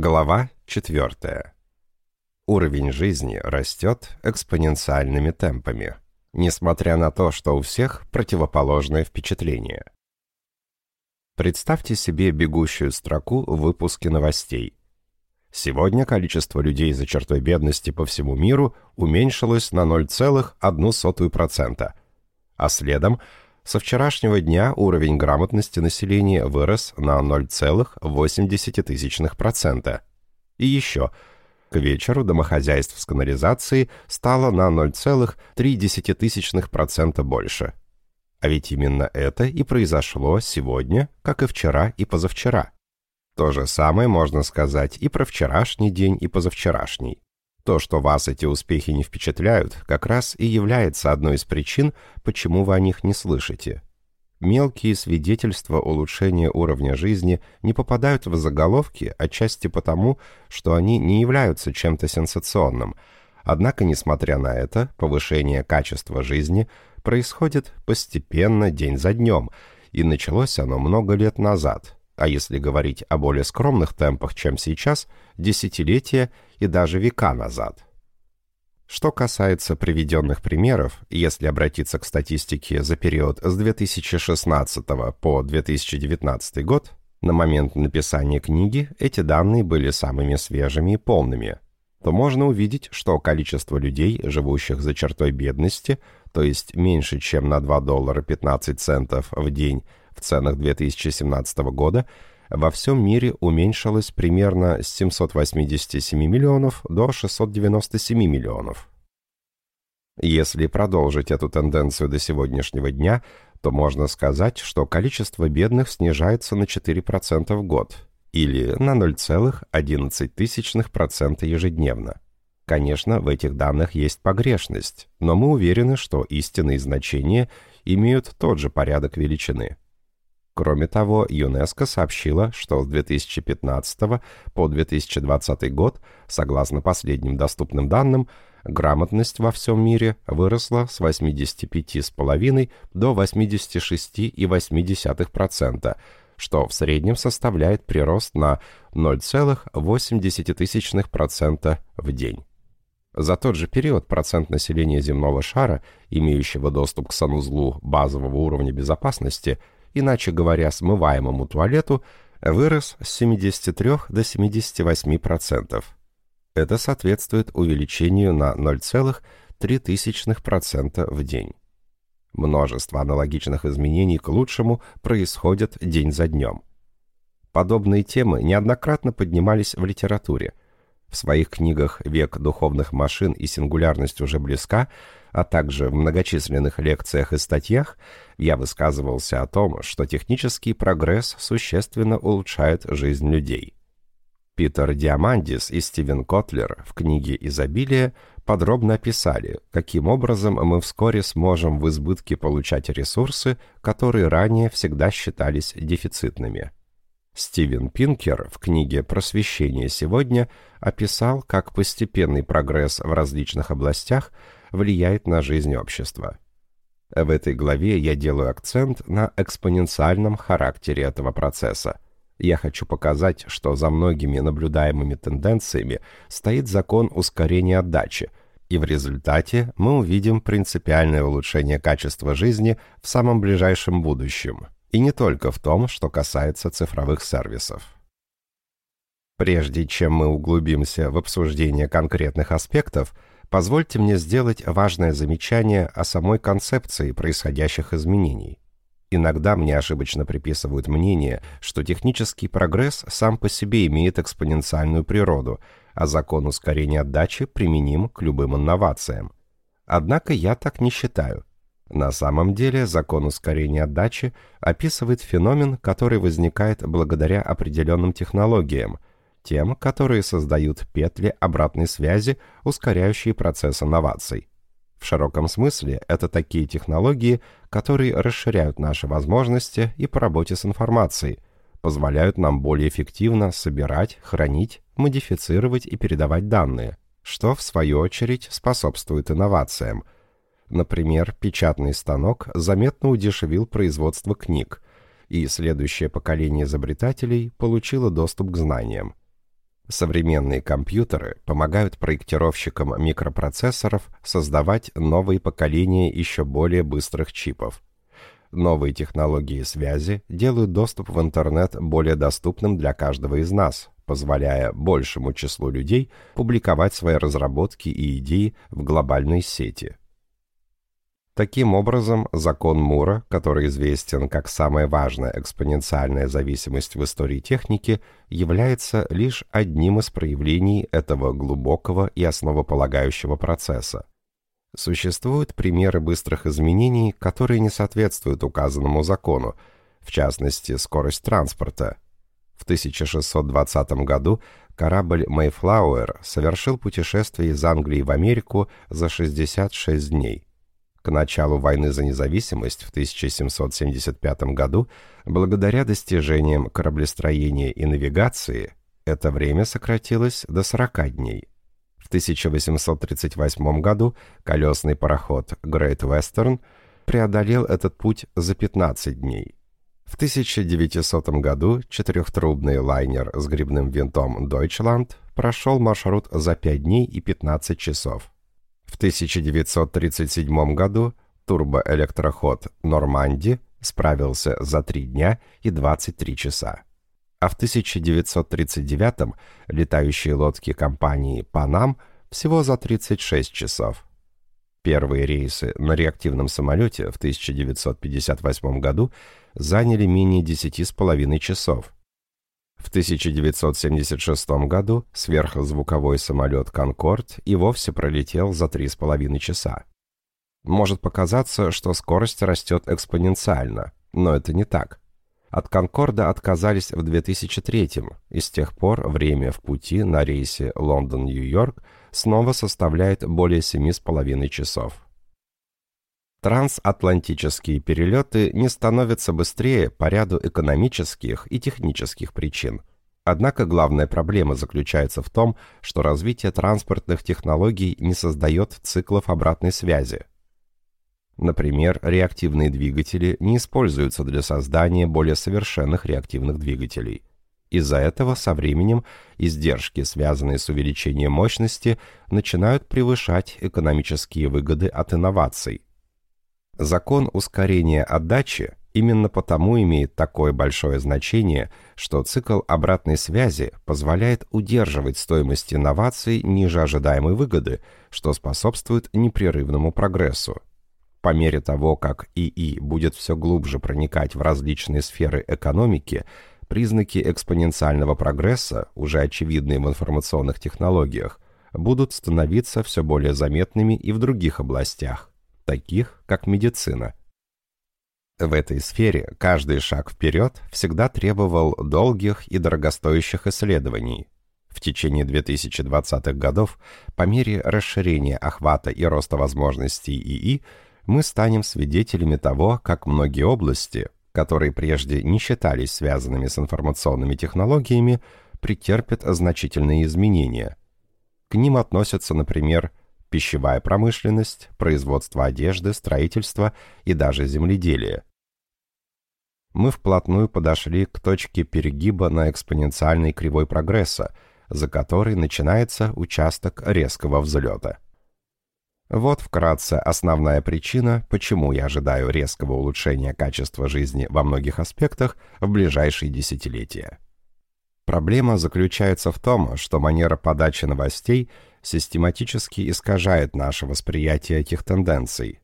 Глава 4. Уровень жизни растет экспоненциальными темпами, несмотря на то, что у всех противоположное впечатление. Представьте себе бегущую строку в выпуске новостей. Сегодня количество людей за чертой бедности по всему миру уменьшилось на 0,01%, а следом – со вчерашнего дня уровень грамотности населения вырос на 0,8%. И еще, к вечеру домохозяйств с канализацией стало на 0,3% больше. А ведь именно это и произошло сегодня, как и вчера и позавчера. То же самое можно сказать и про вчерашний день, и позавчерашний. То, что вас эти успехи не впечатляют, как раз и является одной из причин, почему вы о них не слышите. Мелкие свидетельства улучшения уровня жизни не попадают в заголовки отчасти потому, что они не являются чем-то сенсационным. Однако, несмотря на это, повышение качества жизни происходит постепенно, день за днем, и началось оно много лет назад – а если говорить о более скромных темпах, чем сейчас, десятилетия и даже века назад. Что касается приведенных примеров, если обратиться к статистике за период с 2016 по 2019 год, на момент написания книги эти данные были самыми свежими и полными, то можно увидеть, что количество людей, живущих за чертой бедности, то есть меньше, чем на 2 доллара 15 центов в день, в ценах 2017 года во всем мире уменьшилось примерно с 787 миллионов до 697 миллионов. Если продолжить эту тенденцию до сегодняшнего дня, то можно сказать, что количество бедных снижается на 4% в год, или на 0,11% ежедневно. Конечно, в этих данных есть погрешность, но мы уверены, что истинные значения имеют тот же порядок величины. Кроме того, ЮНЕСКО сообщила, что с 2015 по 2020 год, согласно последним доступным данным, грамотность во всем мире выросла с 85,5 до 86,8%, что в среднем составляет прирост на 0,8% в день. За тот же период процент населения земного шара, имеющего доступ к санузлу базового уровня безопасности – иначе говоря, смываемому туалету, вырос с 73 до 78%. Это соответствует увеличению на 0,03% в день. Множество аналогичных изменений к лучшему происходят день за днем. Подобные темы неоднократно поднимались в литературе. В своих книгах «Век духовных машин» и «Сингулярность уже близка» а также в многочисленных лекциях и статьях я высказывался о том, что технический прогресс существенно улучшает жизнь людей. Питер Диамандис и Стивен Котлер в книге «Изобилие» подробно описали, каким образом мы вскоре сможем в избытке получать ресурсы, которые ранее всегда считались дефицитными. Стивен Пинкер в книге «Просвещение сегодня» описал, как постепенный прогресс в различных областях – влияет на жизнь общества. В этой главе я делаю акцент на экспоненциальном характере этого процесса. Я хочу показать, что за многими наблюдаемыми тенденциями стоит закон ускорения отдачи, и в результате мы увидим принципиальное улучшение качества жизни в самом ближайшем будущем, и не только в том, что касается цифровых сервисов. Прежде чем мы углубимся в обсуждение конкретных аспектов – Позвольте мне сделать важное замечание о самой концепции происходящих изменений. Иногда мне ошибочно приписывают мнение, что технический прогресс сам по себе имеет экспоненциальную природу, а закон ускорения отдачи применим к любым инновациям. Однако я так не считаю. На самом деле закон ускорения отдачи описывает феномен, который возникает благодаря определенным технологиям, тем, которые создают петли обратной связи, ускоряющие процесс инноваций. В широком смысле это такие технологии, которые расширяют наши возможности и по работе с информацией, позволяют нам более эффективно собирать, хранить, модифицировать и передавать данные, что, в свою очередь, способствует инновациям. Например, печатный станок заметно удешевил производство книг, и следующее поколение изобретателей получило доступ к знаниям. Современные компьютеры помогают проектировщикам микропроцессоров создавать новые поколения еще более быстрых чипов. Новые технологии связи делают доступ в интернет более доступным для каждого из нас, позволяя большему числу людей публиковать свои разработки и идеи в глобальной сети. Таким образом, закон Мура, который известен как самая важная экспоненциальная зависимость в истории техники, является лишь одним из проявлений этого глубокого и основополагающего процесса. Существуют примеры быстрых изменений, которые не соответствуют указанному закону, в частности, скорость транспорта. В 1620 году корабль Mayflower совершил путешествие из Англии в Америку за 66 дней. К началу войны за независимость в 1775 году, благодаря достижениям кораблестроения и навигации, это время сократилось до 40 дней. В 1838 году колесный пароход Great Western преодолел этот путь за 15 дней. В 1900 году четырехтрубный лайнер с грибным винтом Deutschland прошел маршрут за 5 дней и 15 часов. В 1937 году турбоэлектроход «Норманди» справился за 3 дня и 23 часа. А в 1939 летающие лодки компании «Панам» всего за 36 часов. Первые рейсы на реактивном самолете в 1958 году заняли менее 10,5 часов – в 1976 году сверхзвуковой самолет «Конкорд» и вовсе пролетел за 3,5 часа. Может показаться, что скорость растет экспоненциально, но это не так. От «Конкорда» отказались в 2003 и с тех пор время в пути на рейсе Лондон-Нью-Йорк снова составляет более 7,5 часов. Трансатлантические перелеты не становятся быстрее по ряду экономических и технических причин. Однако главная проблема заключается в том, что развитие транспортных технологий не создает циклов обратной связи. Например, реактивные двигатели не используются для создания более совершенных реактивных двигателей. Из-за этого со временем издержки, связанные с увеличением мощности, начинают превышать экономические выгоды от инноваций, Закон ускорения отдачи именно потому имеет такое большое значение, что цикл обратной связи позволяет удерживать стоимость инноваций ниже ожидаемой выгоды, что способствует непрерывному прогрессу. По мере того, как ИИ будет все глубже проникать в различные сферы экономики, признаки экспоненциального прогресса, уже очевидные в информационных технологиях, будут становиться все более заметными и в других областях таких как медицина. В этой сфере каждый шаг вперед всегда требовал долгих и дорогостоящих исследований. В течение 2020-х годов, по мере расширения охвата и роста возможностей ИИ, мы станем свидетелями того, как многие области, которые прежде не считались связанными с информационными технологиями, претерпят значительные изменения. К ним относятся, например, пищевая промышленность, производство одежды, строительство и даже земледелие. Мы вплотную подошли к точке перегиба на экспоненциальной кривой прогресса, за которой начинается участок резкого взлета. Вот вкратце основная причина, почему я ожидаю резкого улучшения качества жизни во многих аспектах в ближайшие десятилетия. Проблема заключается в том, что манера подачи новостей – систематически искажает наше восприятие этих тенденций.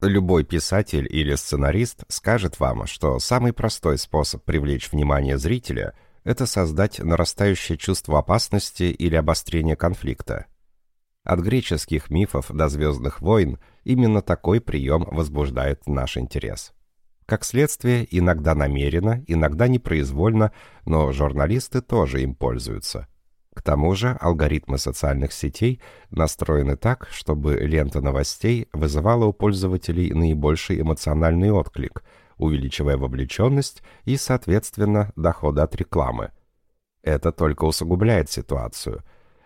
Любой писатель или сценарист скажет вам, что самый простой способ привлечь внимание зрителя – это создать нарастающее чувство опасности или обострение конфликта. От греческих мифов до «Звездных войн» именно такой прием возбуждает наш интерес. Как следствие, иногда намеренно, иногда непроизвольно, но журналисты тоже им пользуются. К тому же алгоритмы социальных сетей настроены так, чтобы лента новостей вызывала у пользователей наибольший эмоциональный отклик, увеличивая вовлеченность и, соответственно, доходы от рекламы. Это только усугубляет ситуацию.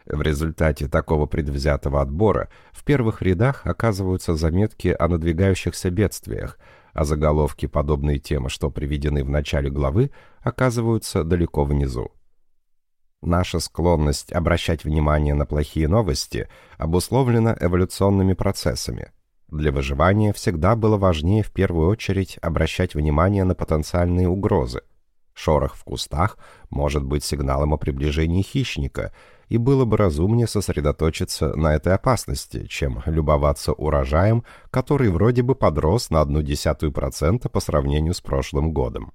В результате такого предвзятого отбора в первых рядах оказываются заметки о надвигающихся бедствиях, а заголовки, подобные тем, что приведены в начале главы, оказываются далеко внизу. Наша склонность обращать внимание на плохие новости обусловлена эволюционными процессами. Для выживания всегда было важнее в первую очередь обращать внимание на потенциальные угрозы. Шорох в кустах может быть сигналом о приближении хищника, и было бы разумнее сосредоточиться на этой опасности, чем любоваться урожаем, который вроде бы подрос на одну десятую процента по сравнению с прошлым годом.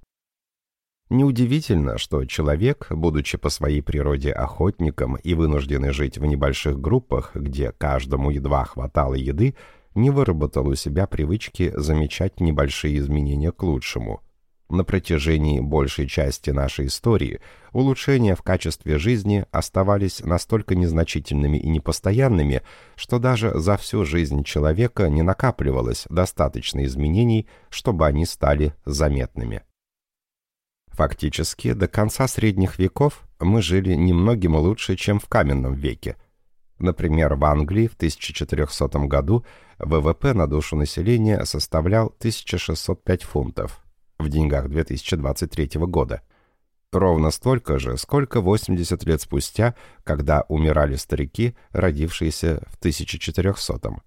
Неудивительно, что человек, будучи по своей природе охотником и вынужденный жить в небольших группах, где каждому едва хватало еды, не выработал у себя привычки замечать небольшие изменения к лучшему. На протяжении большей части нашей истории улучшения в качестве жизни оставались настолько незначительными и непостоянными, что даже за всю жизнь человека не накапливалось достаточно изменений, чтобы они стали заметными. Фактически, до конца средних веков мы жили немногим лучше, чем в каменном веке. Например, в Англии в 1400 году ВВП на душу населения составлял 1605 фунтов, в деньгах 2023 года. Ровно столько же, сколько 80 лет спустя, когда умирали старики, родившиеся в 1400 -м.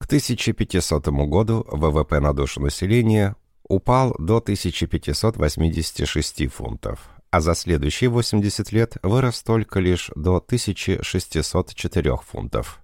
К 1500 году ВВП на душу населения упал до 1586 фунтов, а за следующие 80 лет вырос только лишь до 1604 фунтов.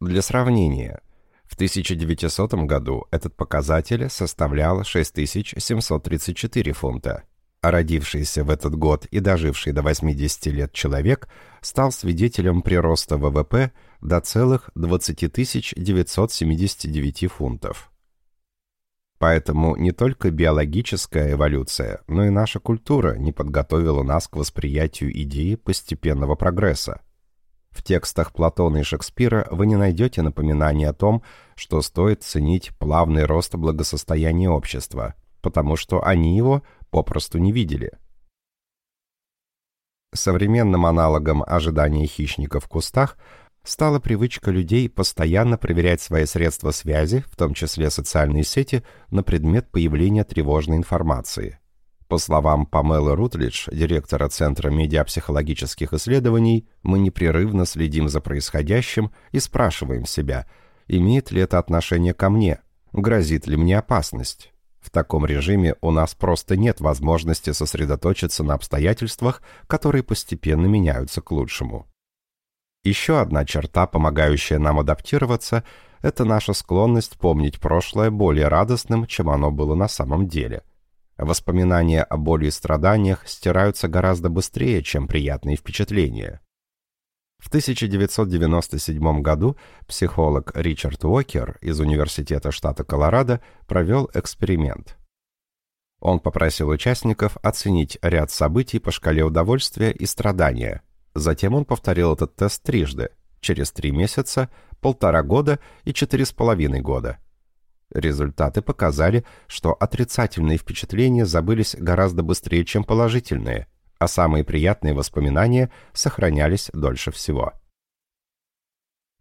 Для сравнения, в 1900 году этот показатель составлял 6734 фунта, а родившийся в этот год и доживший до 80 лет человек стал свидетелем прироста ВВП до целых 20 979 фунтов. Поэтому не только биологическая эволюция, но и наша культура не подготовила нас к восприятию идеи постепенного прогресса. В текстах Платона и Шекспира вы не найдете напоминания о том, что стоит ценить плавный рост благосостояния общества, потому что они его попросту не видели. Современным аналогом ожидания хищника в кустах – стала привычка людей постоянно проверять свои средства связи, в том числе социальные сети, на предмет появления тревожной информации. По словам Памелы Рутлидж, директора Центра медиапсихологических исследований, мы непрерывно следим за происходящим и спрашиваем себя, имеет ли это отношение ко мне, грозит ли мне опасность. В таком режиме у нас просто нет возможности сосредоточиться на обстоятельствах, которые постепенно меняются к лучшему. Еще одна черта, помогающая нам адаптироваться, это наша склонность помнить прошлое более радостным, чем оно было на самом деле. Воспоминания о боли и страданиях стираются гораздо быстрее, чем приятные впечатления. В 1997 году психолог Ричард Уокер из Университета штата Колорадо провел эксперимент. Он попросил участников оценить ряд событий по шкале удовольствия и страдания – Затем он повторил этот тест трижды, через три месяца, полтора года и четыре с половиной года. Результаты показали, что отрицательные впечатления забылись гораздо быстрее, чем положительные, а самые приятные воспоминания сохранялись дольше всего.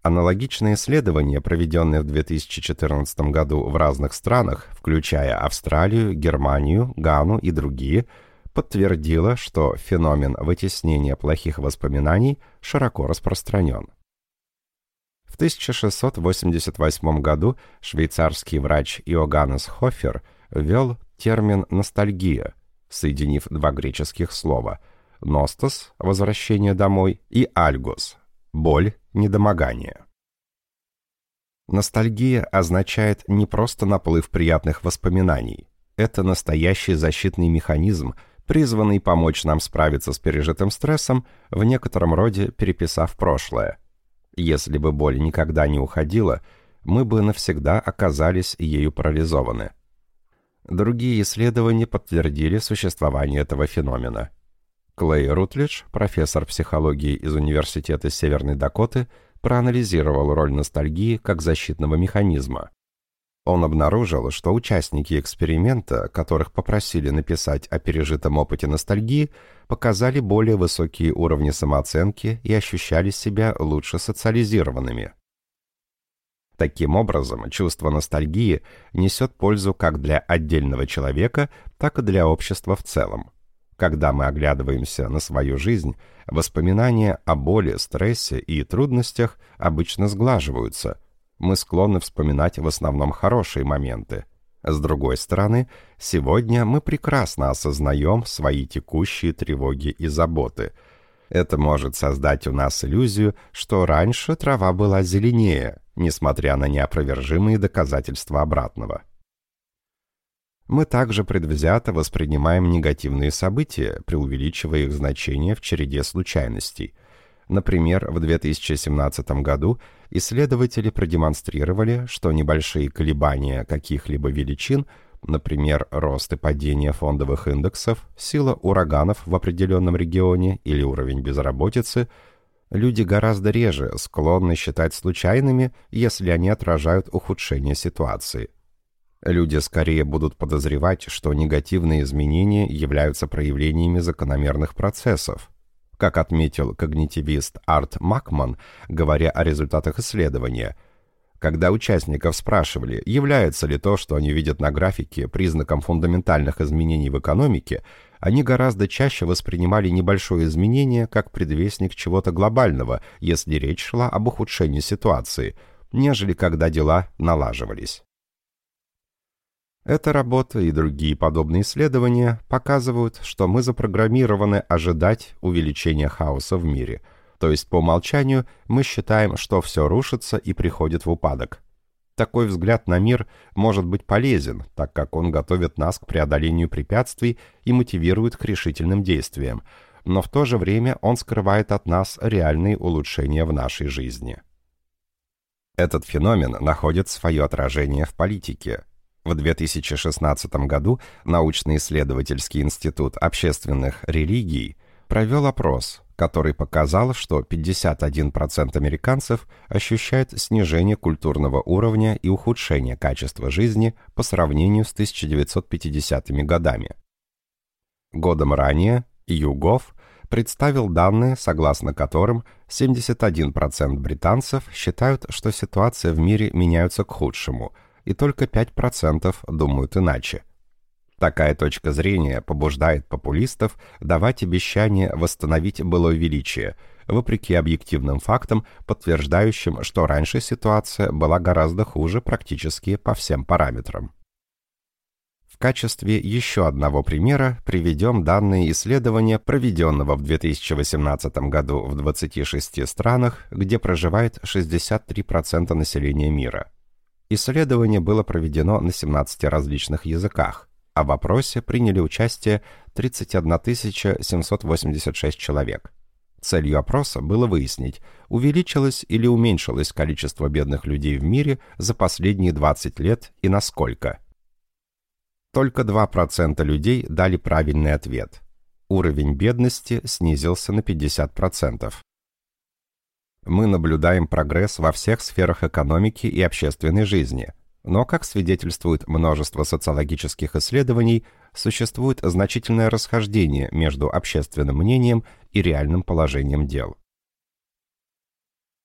Аналогичные исследования, проведенные в 2014 году в разных странах, включая Австралию, Германию, Гану и другие, подтвердила, что феномен вытеснения плохих воспоминаний широко распространен. В 1688 году швейцарский врач Иоганнес Хофер ввел термин «ностальгия», соединив два греческих слова «ностос» — «возвращение домой» и «альгос» — «боль, недомогание». Ностальгия означает не просто наплыв приятных воспоминаний. Это настоящий защитный механизм, призванный помочь нам справиться с пережитым стрессом, в некотором роде переписав прошлое. Если бы боль никогда не уходила, мы бы навсегда оказались ею парализованы. Другие исследования подтвердили существование этого феномена. Клей Рутлидж, профессор психологии из Университета Северной Дакоты, проанализировал роль ностальгии как защитного механизма. Он обнаружил, что участники эксперимента, которых попросили написать о пережитом опыте ностальгии, показали более высокие уровни самооценки и ощущали себя лучше социализированными. Таким образом, чувство ностальгии несет пользу как для отдельного человека, так и для общества в целом. Когда мы оглядываемся на свою жизнь, воспоминания о боли, стрессе и трудностях обычно сглаживаются. Мы склонны вспоминать в основном хорошие моменты. С другой стороны, сегодня мы прекрасно осознаем свои текущие тревоги и заботы. Это может создать у нас иллюзию, что раньше трава была зеленее, несмотря на неопровержимые доказательства обратного. Мы также предвзято воспринимаем негативные события, преувеличивая их значение в череде случайностей. Например, в 2017 году исследователи продемонстрировали, что небольшие колебания каких-либо величин, например, рост и падение фондовых индексов, сила ураганов в определенном регионе или уровень безработицы, люди гораздо реже склонны считать случайными, если они отражают ухудшение ситуации. Люди скорее будут подозревать, что негативные изменения являются проявлениями закономерных процессов. Как отметил когнитивист Арт Макман, говоря о результатах исследования, когда участников спрашивали, является ли то, что они видят на графике, признаком фундаментальных изменений в экономике, они гораздо чаще воспринимали небольшое изменение как предвестник чего-то глобального, если речь шла об ухудшении ситуации, нежели когда дела налаживались. Эта работа и другие подобные исследования показывают, что мы запрограммированы ожидать увеличения хаоса в мире, то есть по умолчанию мы считаем, что все рушится и приходит в упадок. Такой взгляд на мир может быть полезен, так как он готовит нас к преодолению препятствий и мотивирует к решительным действиям, но в то же время он скрывает от нас реальные улучшения в нашей жизни. Этот феномен находит свое отражение в политике – в 2016 году научно-исследовательский институт общественных религий провел опрос, который показал, что 51% американцев ощущают снижение культурного уровня и ухудшение качества жизни по сравнению с 1950-ми годами. Годом ранее YouGov представил данные, согласно которым 71% британцев считают, что ситуация в мире меняется к худшему – и только 5% думают иначе. Такая точка зрения побуждает популистов давать обещание восстановить былое величие, вопреки объективным фактам, подтверждающим, что раньше ситуация была гораздо хуже практически по всем параметрам. В качестве еще одного примера приведем данные исследования, проведенного в 2018 году в 26 странах, где проживает 63% населения мира. Исследование было проведено на 17 различных языках, а в опросе приняли участие 31 786 человек. Целью опроса было выяснить, увеличилось или уменьшилось количество бедных людей в мире за последние 20 лет и насколько. Только 2% людей дали правильный ответ. Уровень бедности снизился на 50% мы наблюдаем прогресс во всех сферах экономики и общественной жизни. Но, как свидетельствует множество социологических исследований, существует значительное расхождение между общественным мнением и реальным положением дел.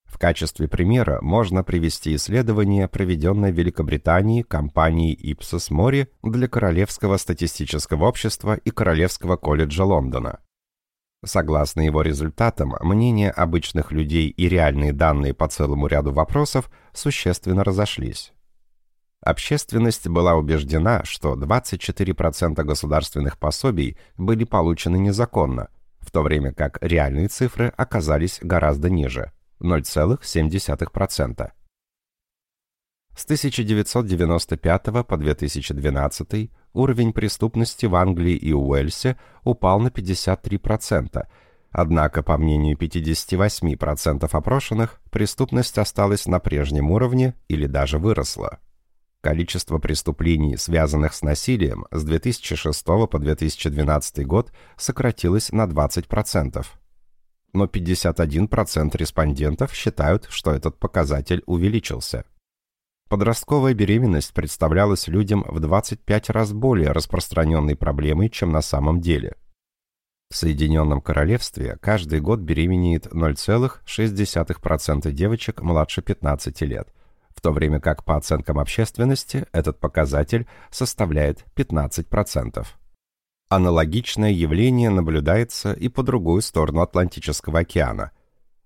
В качестве примера можно привести исследование, проведенное в Великобритании компанией Ipsos Mori для Королевского статистического общества и Королевского колледжа Лондона. Согласно его результатам, мнения обычных людей и реальные данные по целому ряду вопросов существенно разошлись. Общественность была убеждена, что 24% государственных пособий были получены незаконно, в то время как реальные цифры оказались гораздо ниже – 0,7%. С 1995 по 2012 уровень преступности в Англии и Уэльсе упал на 53%, однако, по мнению 58% опрошенных, преступность осталась на прежнем уровне или даже выросла. Количество преступлений, связанных с насилием, с 2006 по 2012 год сократилось на 20%. Но 51% респондентов считают, что этот показатель увеличился. Подростковая беременность представлялась людям в 25 раз более распространенной проблемой, чем на самом деле. В Соединенном Королевстве каждый год беременеет 0,6% девочек младше 15 лет, в то время как по оценкам общественности этот показатель составляет 15%. Аналогичное явление наблюдается и по другую сторону Атлантического океана.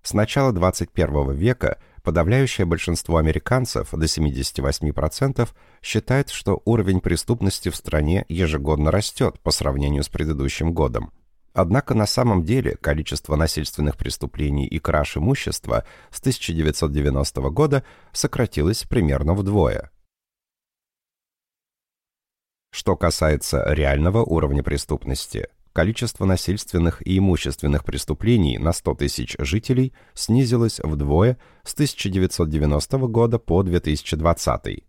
С начала 21 века подавляющее большинство американцев, до 78%, считает, что уровень преступности в стране ежегодно растет по сравнению с предыдущим годом. Однако на самом деле количество насильственных преступлений и краж имущества с 1990 года сократилось примерно вдвое. Что касается реального уровня преступности, количество насильственных и имущественных преступлений на 100 тысяч жителей снизилось вдвое с 1990 года по 2020.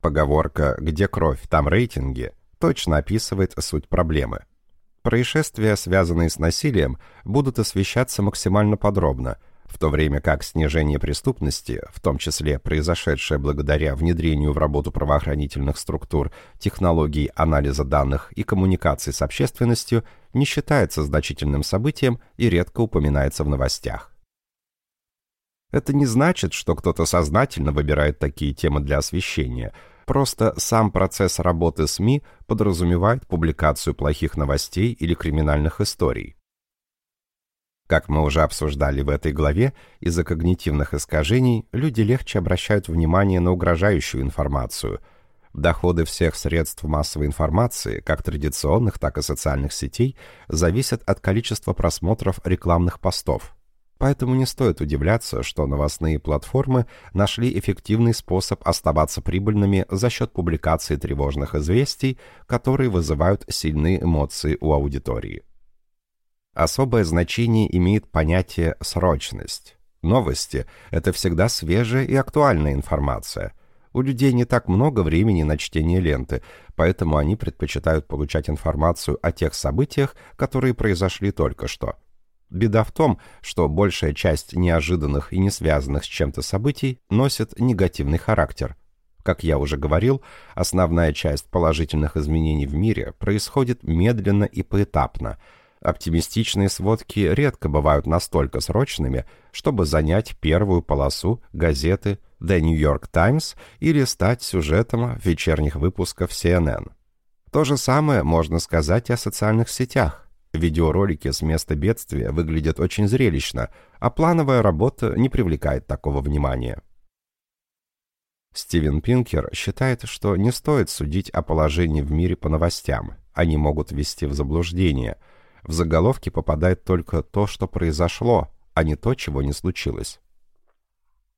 Поговорка «где кровь, там рейтинги» точно описывает суть проблемы. Происшествия, связанные с насилием, будут освещаться максимально подробно, в то время как снижение преступности, в том числе произошедшее благодаря внедрению в работу правоохранительных структур технологий анализа данных и коммуникаций с общественностью, не считается значительным событием и редко упоминается в новостях. Это не значит, что кто-то сознательно выбирает такие темы для освещения – Просто сам процесс работы СМИ подразумевает публикацию плохих новостей или криминальных историй. Как мы уже обсуждали в этой главе, из-за когнитивных искажений люди легче обращают внимание на угрожающую информацию. Доходы всех средств массовой информации, как традиционных, так и социальных сетей, зависят от количества просмотров рекламных постов – Поэтому не стоит удивляться, что новостные платформы нашли эффективный способ оставаться прибыльными за счет публикации тревожных известий, которые вызывают сильные эмоции у аудитории. Особое значение имеет понятие «срочность». Новости – это всегда свежая и актуальная информация. У людей не так много времени на чтение ленты, поэтому они предпочитают получать информацию о тех событиях, которые произошли только что – Беда в том, что большая часть неожиданных и не связанных с чем-то событий носит негативный характер. Как я уже говорил, основная часть положительных изменений в мире происходит медленно и поэтапно. Оптимистичные сводки редко бывают настолько срочными, чтобы занять первую полосу газеты The New York Times или стать сюжетом вечерних выпусков CNN. То же самое можно сказать и о социальных сетях. Видеоролики с места бедствия выглядят очень зрелищно, а плановая работа не привлекает такого внимания. Стивен Пинкер считает, что не стоит судить о положении в мире по новостям. Они могут ввести в заблуждение. В заголовки попадает только то, что произошло, а не то, чего не случилось.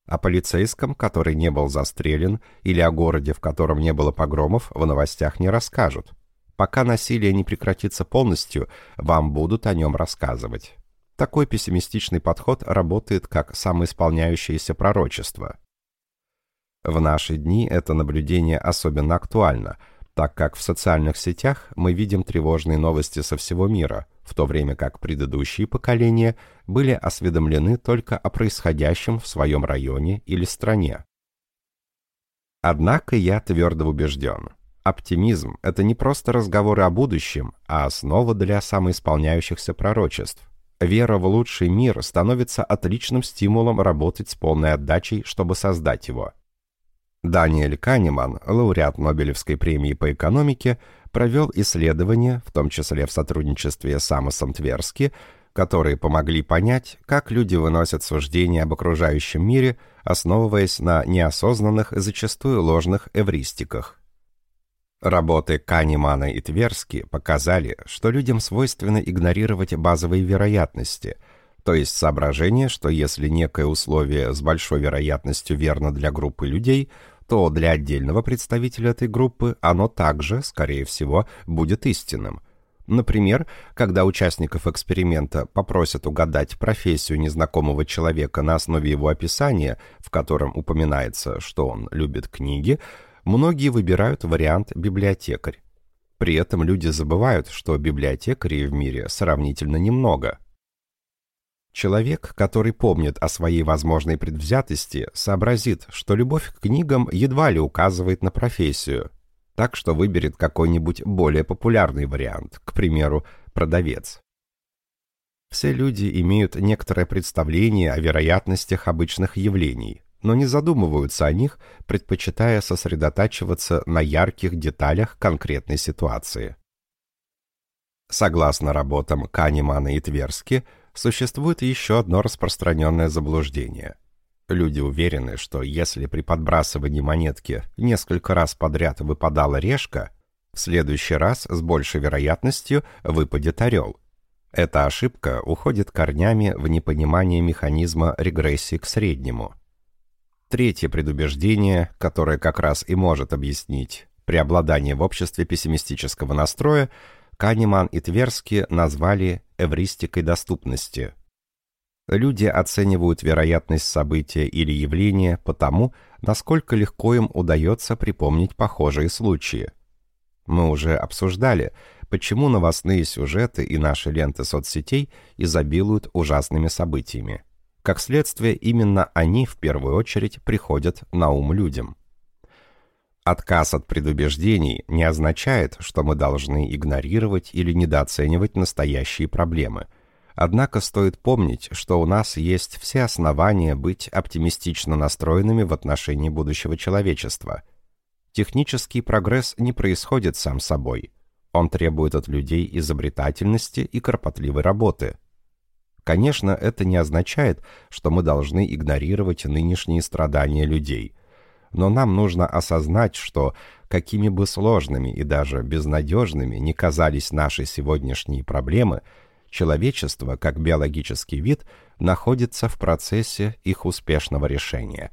О полицейском, который не был застрелен, или о городе, в котором не было погромов, в новостях не расскажут. Пока насилие не прекратится полностью, вам будут о нем рассказывать. Такой пессимистичный подход работает как самоисполняющееся пророчество. В наши дни это наблюдение особенно актуально, так как в социальных сетях мы видим тревожные новости со всего мира, в то время как предыдущие поколения были осведомлены только о происходящем в своем районе или стране. Однако я твердо убежден – Оптимизм – это не просто разговоры о будущем, а основа для самоисполняющихся пророчеств. Вера в лучший мир становится отличным стимулом работать с полной отдачей, чтобы создать его. Даниэль Канеман, лауреат Нобелевской премии по экономике, провел исследования, в том числе в сотрудничестве с Амосом Тверски, которые помогли понять, как люди выносят суждения об окружающем мире, основываясь на неосознанных, зачастую ложных эвристиках. Работы Канемана и Тверски показали, что людям свойственно игнорировать базовые вероятности, то есть соображение, что если некое условие с большой вероятностью верно для группы людей, то для отдельного представителя этой группы оно также, скорее всего, будет истинным. Например, когда участников эксперимента попросят угадать профессию незнакомого человека на основе его описания, в котором упоминается, что он любит книги, многие выбирают вариант «библиотекарь». При этом люди забывают, что библиотекарей в мире сравнительно немного. Человек, который помнит о своей возможной предвзятости, сообразит, что любовь к книгам едва ли указывает на профессию, так что выберет какой-нибудь более популярный вариант, к примеру, продавец. Все люди имеют некоторое представление о вероятностях обычных явлений, но не задумываются о них, предпочитая сосредотачиваться на ярких деталях конкретной ситуации. Согласно работам Канемана и Тверски, существует еще одно распространенное заблуждение. Люди уверены, что если при подбрасывании монетки несколько раз подряд выпадала решка, в следующий раз с большей вероятностью выпадет орел. Эта ошибка уходит корнями в непонимание механизма регрессии к среднему. Третье предубеждение, которое как раз и может объяснить преобладание в обществе пессимистического настроя, Канеман и Тверски назвали эвристикой доступности. Люди оценивают вероятность события или явления по тому, насколько легко им удается припомнить похожие случаи. Мы уже обсуждали, почему новостные сюжеты и наши ленты соцсетей изобилуют ужасными событиями. Как следствие, именно они в первую очередь приходят на ум людям. Отказ от предубеждений не означает, что мы должны игнорировать или недооценивать настоящие проблемы. Однако стоит помнить, что у нас есть все основания быть оптимистично настроенными в отношении будущего человечества. Технический прогресс не происходит сам собой. Он требует от людей изобретательности и кропотливой работы – Конечно, это не означает, что мы должны игнорировать нынешние страдания людей. Но нам нужно осознать, что какими бы сложными и даже безнадежными ни казались наши сегодняшние проблемы, человечество, как биологический вид, находится в процессе их успешного решения.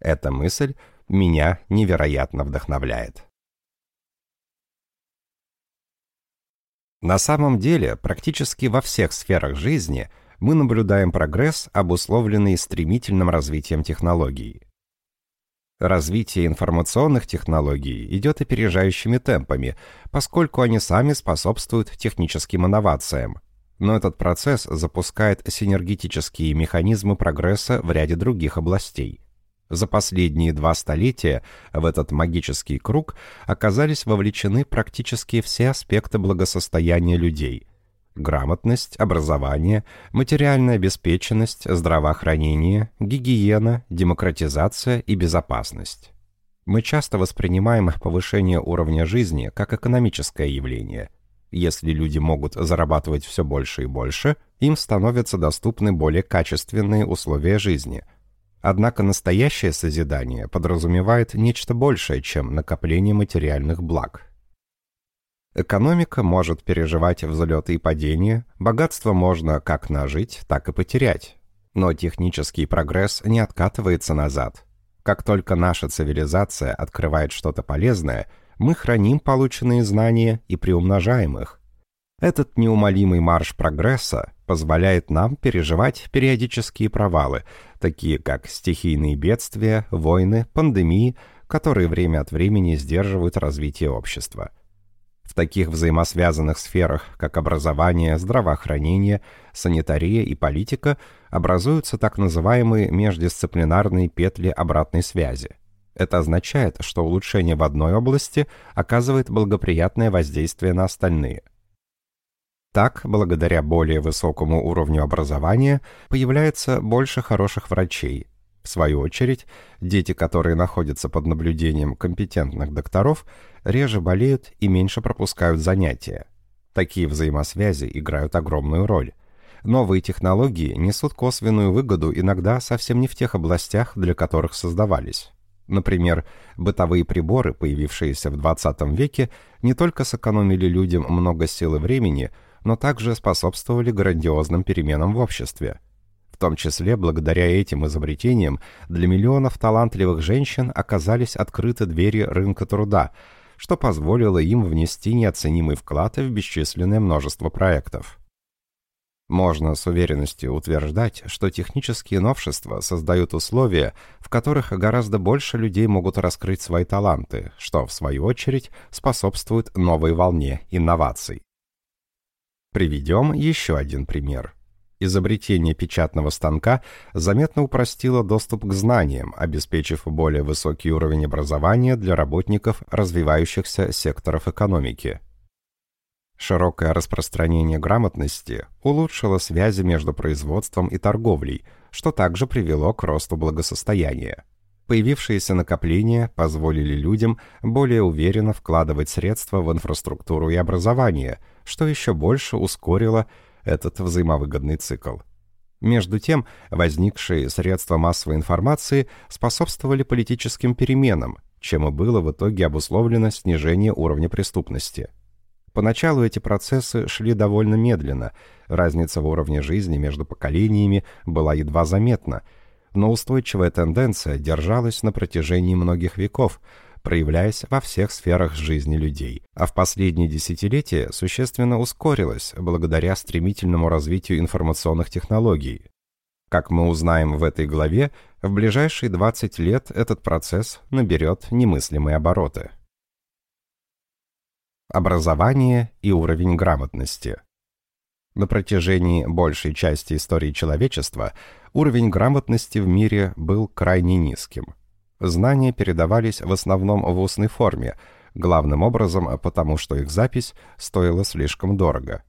Эта мысль меня невероятно вдохновляет. На самом деле, практически во всех сферах жизни мы наблюдаем прогресс, обусловленный стремительным развитием технологий. Развитие информационных технологий идет опережающими темпами, поскольку они сами способствуют техническим инновациям. Но этот процесс запускает синергетические механизмы прогресса в ряде других областей. За последние два столетия в этот магический круг оказались вовлечены практически все аспекты благосостояния людей. Грамотность, образование, материальная обеспеченность, здравоохранение, гигиена, демократизация и безопасность. Мы часто воспринимаем повышение уровня жизни как экономическое явление. Если люди могут зарабатывать все больше и больше, им становятся доступны более качественные условия жизни – Однако настоящее созидание подразумевает нечто большее, чем накопление материальных благ. Экономика может переживать взлеты и падения, богатство можно как нажить, так и потерять. Но технический прогресс не откатывается назад. Как только наша цивилизация открывает что-то полезное, мы храним полученные знания и приумножаем их. Этот неумолимый марш прогресса позволяет нам переживать периодические провалы, такие как стихийные бедствия, войны, пандемии, которые время от времени сдерживают развитие общества. В таких взаимосвязанных сферах, как образование, здравоохранение, санитария и политика, образуются так называемые междисциплинарные петли обратной связи. Это означает, что улучшение в одной области оказывает благоприятное воздействие на остальные – так, благодаря более высокому уровню образования, появляется больше хороших врачей. В свою очередь, дети, которые находятся под наблюдением компетентных докторов, реже болеют и меньше пропускают занятия. Такие взаимосвязи играют огромную роль. Новые технологии несут косвенную выгоду иногда совсем не в тех областях, для которых создавались. Например, бытовые приборы, появившиеся в 20 веке, не только сэкономили людям много сил и времени – но также способствовали грандиозным переменам в обществе. В том числе, благодаря этим изобретениям, для миллионов талантливых женщин оказались открыты двери рынка труда, что позволило им внести неоценимый вклад в бесчисленное множество проектов. Можно с уверенностью утверждать, что технические новшества создают условия, в которых гораздо больше людей могут раскрыть свои таланты, что, в свою очередь, способствует новой волне инноваций. Приведем еще один пример. Изобретение печатного станка заметно упростило доступ к знаниям, обеспечив более высокий уровень образования для работников развивающихся секторов экономики. Широкое распространение грамотности улучшило связи между производством и торговлей, что также привело к росту благосостояния. Появившиеся накопления позволили людям более уверенно вкладывать средства в инфраструктуру и образование, что еще больше ускорило этот взаимовыгодный цикл. Между тем, возникшие средства массовой информации способствовали политическим переменам, чем и было в итоге обусловлено снижение уровня преступности. Поначалу эти процессы шли довольно медленно, разница в уровне жизни между поколениями была едва заметна – но устойчивая тенденция держалась на протяжении многих веков, проявляясь во всех сферах жизни людей, а в последние десятилетия существенно ускорилась благодаря стремительному развитию информационных технологий. Как мы узнаем в этой главе, в ближайшие 20 лет этот процесс наберет немыслимые обороты. Образование и уровень грамотности – на протяжении большей части истории человечества уровень грамотности в мире был крайне низким. Знания передавались в основном в устной форме, главным образом потому, что их запись стоила слишком дорого.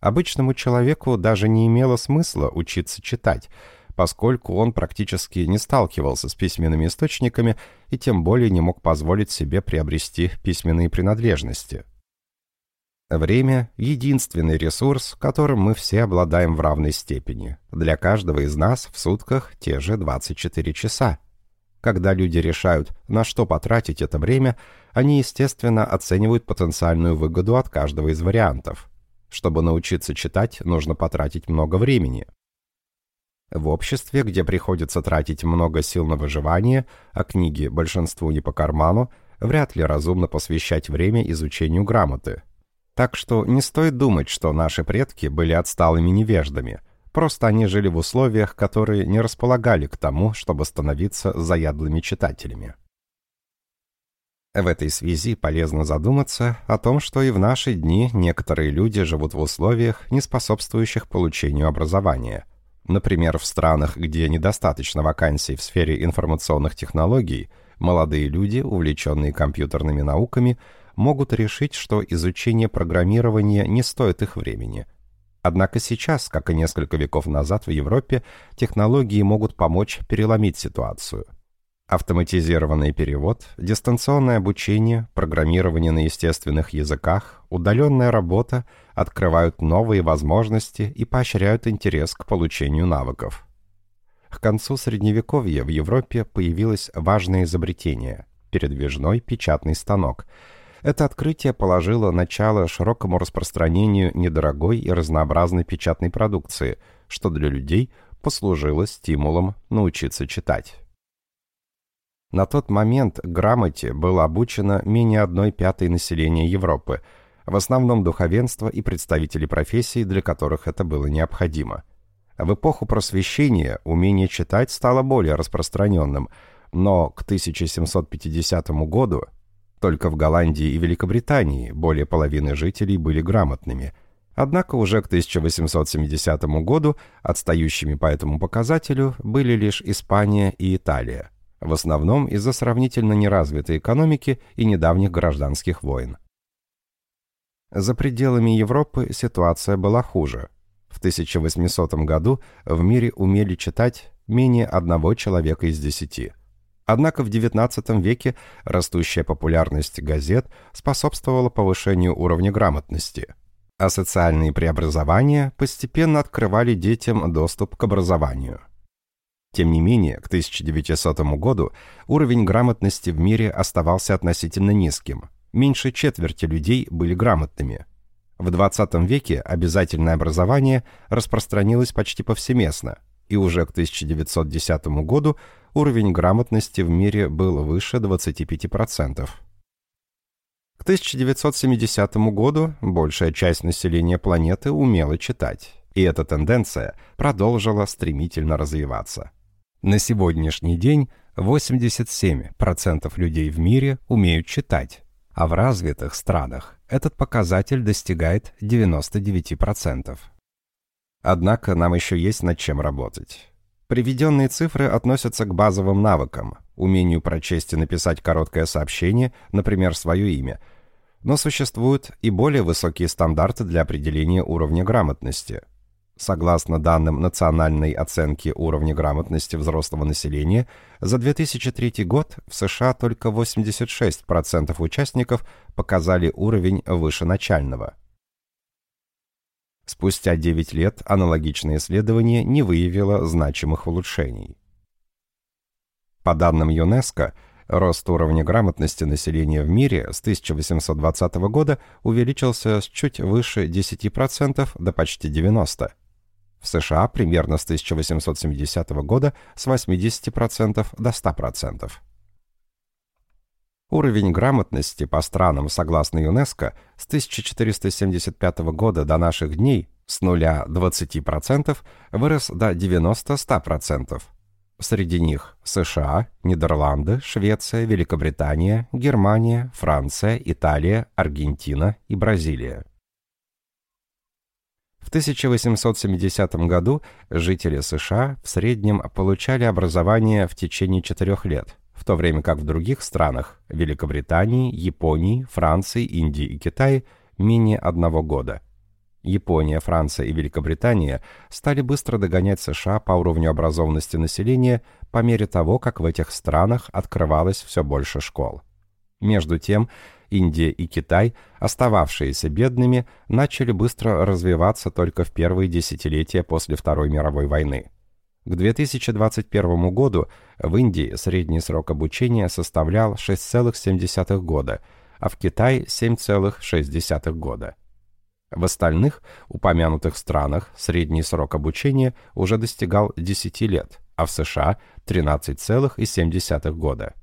Обычному человеку даже не имело смысла учиться читать, поскольку он практически не сталкивался с письменными источниками и тем более не мог позволить себе приобрести письменные принадлежности – Время — единственный ресурс, которым мы все обладаем в равной степени. Для каждого из нас в сутках те же 24 часа. Когда люди решают, на что потратить это время, они, естественно, оценивают потенциальную выгоду от каждого из вариантов. Чтобы научиться читать, нужно потратить много времени. В обществе, где приходится тратить много сил на выживание, а книги большинству не по карману, вряд ли разумно посвящать время изучению грамоты – так что не стоит думать, что наши предки были отсталыми невеждами. Просто они жили в условиях, которые не располагали к тому, чтобы становиться заядлыми читателями. В этой связи полезно задуматься о том, что и в наши дни некоторые люди живут в условиях, не способствующих получению образования. Например, в странах, где недостаточно вакансий в сфере информационных технологий, молодые люди, увлеченные компьютерными науками, могут решить, что изучение программирования не стоит их времени. Однако сейчас, как и несколько веков назад в Европе, технологии могут помочь переломить ситуацию. Автоматизированный перевод, дистанционное обучение, программирование на естественных языках, удаленная работа открывают новые возможности и поощряют интерес к получению навыков. К концу Средневековья в Европе появилось важное изобретение – передвижной печатный станок – это открытие положило начало широкому распространению недорогой и разнообразной печатной продукции, что для людей послужило стимулом научиться читать. На тот момент грамоте было обучено менее одной пятой населения Европы, в основном духовенство и представители профессий, для которых это было необходимо. В эпоху просвещения умение читать стало более распространенным, но к 1750 году только в Голландии и Великобритании более половины жителей были грамотными. Однако уже к 1870 году отстающими по этому показателю были лишь Испания и Италия, в основном из-за сравнительно неразвитой экономики и недавних гражданских войн. За пределами Европы ситуация была хуже. В 1800 году в мире умели читать менее одного человека из десяти – Однако в XIX веке растущая популярность газет способствовала повышению уровня грамотности, а социальные преобразования постепенно открывали детям доступ к образованию. Тем не менее, к 1900 году уровень грамотности в мире оставался относительно низким. Меньше четверти людей были грамотными. В 20 веке обязательное образование распространилось почти повсеместно, и уже к 1910 году уровень грамотности в мире был выше 25%. К 1970 году большая часть населения планеты умела читать, и эта тенденция продолжила стремительно развиваться. На сегодняшний день 87% людей в мире умеют читать, а в развитых странах этот показатель достигает 99%. Однако нам еще есть над чем работать. Приведенные цифры относятся к базовым навыкам, умению прочесть и написать короткое сообщение, например, свое имя. Но существуют и более высокие стандарты для определения уровня грамотности. Согласно данным национальной оценки уровня грамотности взрослого населения, за 2003 год в США только 86% участников показали уровень выше начального. Спустя 9 лет аналогичное исследование не выявило значимых улучшений. По данным ЮНЕСКО, рост уровня грамотности населения в мире с 1820 года увеличился с чуть выше 10% до почти 90%. В США примерно с 1870 года с 80% до 100%. Уровень грамотности по странам, согласно ЮНЕСКО, с 1475 года до наших дней с нуля 20% вырос до 90-100%. Среди них США, Нидерланды, Швеция, Великобритания, Германия, Франция, Италия, Аргентина и Бразилия. В 1870 году жители США в среднем получали образование в течение четырех лет, в то время как в других странах – Великобритании, Японии, Франции, Индии и Китае – менее одного года. Япония, Франция и Великобритания стали быстро догонять США по уровню образованности населения по мере того, как в этих странах открывалось все больше школ. Между тем, Индия и Китай, остававшиеся бедными, начали быстро развиваться только в первые десятилетия после Второй мировой войны. К 2021 году в Индии средний срок обучения составлял 6,7 года, а в Китае 7,6 года. В остальных упомянутых странах средний срок обучения уже достигал 10 лет, а в США 13,7 года.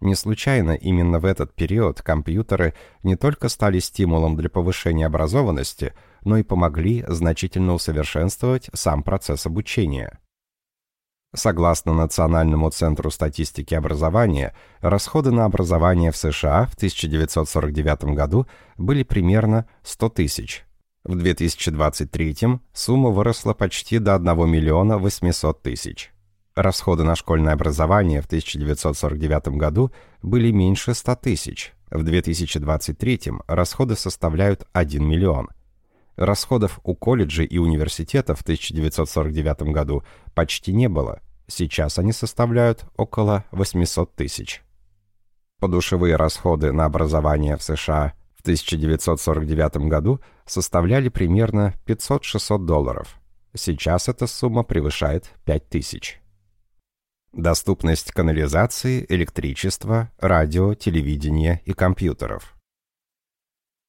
Не случайно именно в этот период компьютеры не только стали стимулом для повышения образованности, но и помогли значительно усовершенствовать сам процесс обучения. Согласно Национальному центру статистики образования, расходы на образование в США в 1949 году были примерно 100 тысяч. В 2023 сумма выросла почти до 1 миллиона 800 тысяч. Расходы на школьное образование в 1949 году были меньше 100 тысяч. В 2023 расходы составляют 1 миллион. Расходов у колледжей и университетов в 1949 году почти не было. Сейчас они составляют около 800 тысяч. Подушевые расходы на образование в США в 1949 году составляли примерно 500-600 долларов. Сейчас эта сумма превышает 5000. Доступность канализации, электричества, радио, телевидения и компьютеров.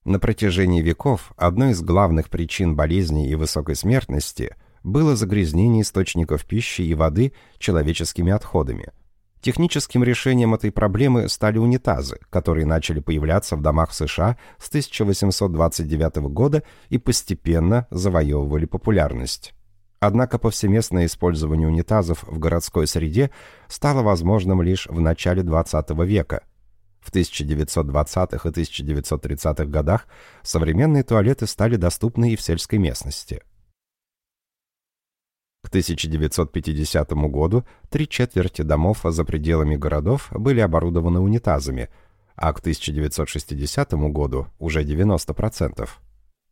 На протяжении веков одной из главных причин болезней и высокой смертности было загрязнение источников пищи и воды человеческими отходами. Техническим решением этой проблемы стали унитазы, которые начали появляться в домах США с 1829 года и постепенно завоевывали популярность. Однако повсеместное использование унитазов в городской среде стало возможным лишь в начале XX века. В 1920-х и 1930-х годах современные туалеты стали доступны и в сельской местности. К 1950 году три четверти домов за пределами городов были оборудованы унитазами, а к 1960 году уже 90%.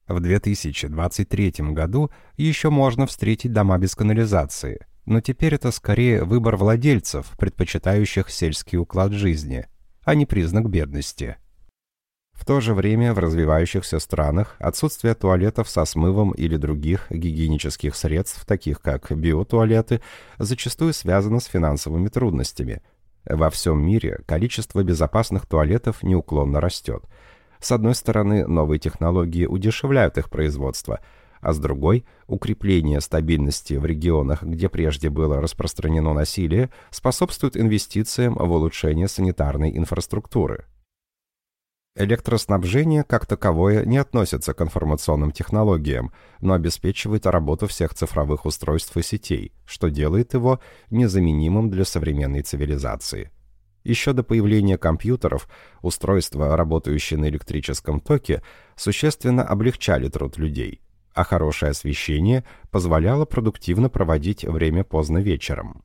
В 2023 году еще можно встретить дома без канализации, но теперь это скорее выбор владельцев, предпочитающих сельский уклад жизни, а не признак бедности. В то же время в развивающихся странах отсутствие туалетов со смывом или других гигиенических средств, таких как биотуалеты, зачастую связано с финансовыми трудностями. Во всем мире количество безопасных туалетов неуклонно растет – с одной стороны, новые технологии удешевляют их производство, а с другой – укрепление стабильности в регионах, где прежде было распространено насилие, способствует инвестициям в улучшение санитарной инфраструктуры. Электроснабжение как таковое не относится к информационным технологиям, но обеспечивает работу всех цифровых устройств и сетей, что делает его незаменимым для современной цивилизации. Еще до появления компьютеров устройства, работающие на электрическом токе, существенно облегчали труд людей, а хорошее освещение позволяло продуктивно проводить время поздно вечером.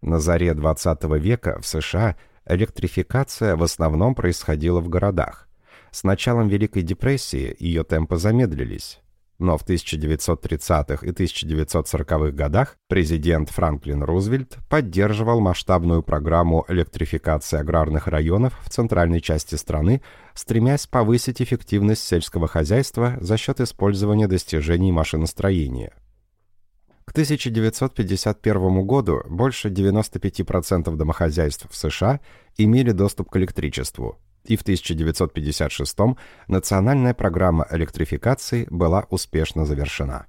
На заре XX века в США электрификация в основном происходила в городах. С началом Великой депрессии ее темпы замедлились. Но в 1930-х и 1940-х годах президент Франклин Рузвельт поддерживал масштабную программу электрификации аграрных районов в центральной части страны, стремясь повысить эффективность сельского хозяйства за счет использования достижений машиностроения. К 1951 году больше 95% домохозяйств в США имели доступ к электричеству, и в 1956 национальная программа электрификации была успешно завершена.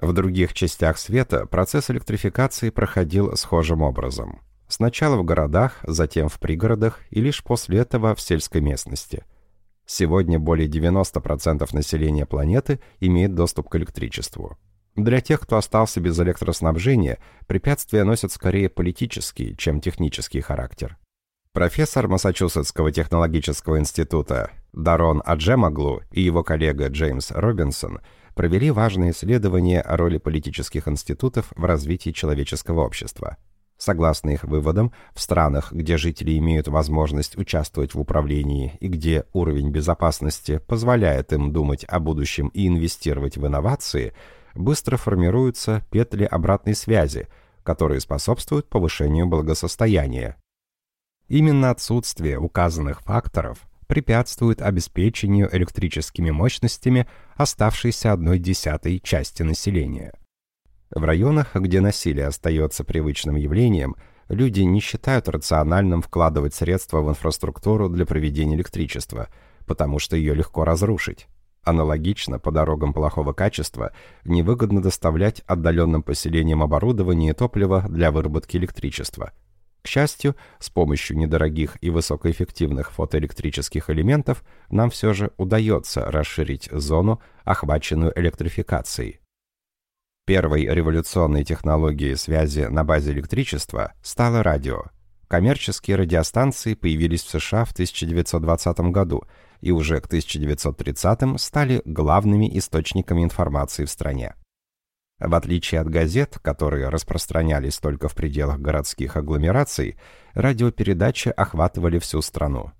В других частях света процесс электрификации проходил схожим образом. Сначала в городах, затем в пригородах и лишь после этого в сельской местности. Сегодня более 90% населения планеты имеет доступ к электричеству. Для тех, кто остался без электроснабжения, препятствия носят скорее политический, чем технический характер. Профессор Массачусетского технологического института Дарон Аджемаглу и его коллега Джеймс Робинсон провели важные исследования о роли политических институтов в развитии человеческого общества. Согласно их выводам, в странах, где жители имеют возможность участвовать в управлении и где уровень безопасности позволяет им думать о будущем и инвестировать в инновации – быстро формируются петли обратной связи, которые способствуют повышению благосостояния. Именно отсутствие указанных факторов препятствует обеспечению электрическими мощностями оставшейся одной десятой части населения. В районах, где насилие остается привычным явлением, люди не считают рациональным вкладывать средства в инфраструктуру для проведения электричества, потому что ее легко разрушить. Аналогично, по дорогам плохого качества невыгодно доставлять отдаленным поселениям оборудование и топливо для выработки электричества. Счастью, с помощью недорогих и высокоэффективных фотоэлектрических элементов нам все же удается расширить зону, охваченную электрификацией. Первой революционной технологией связи на базе электричества стало радио. Коммерческие радиостанции появились в США в 1920 году – и уже к 1930-м стали главными источниками информации в стране. В отличие от газет, которые распространялись только в пределах городских агломераций, радиопередачи охватывали всю страну.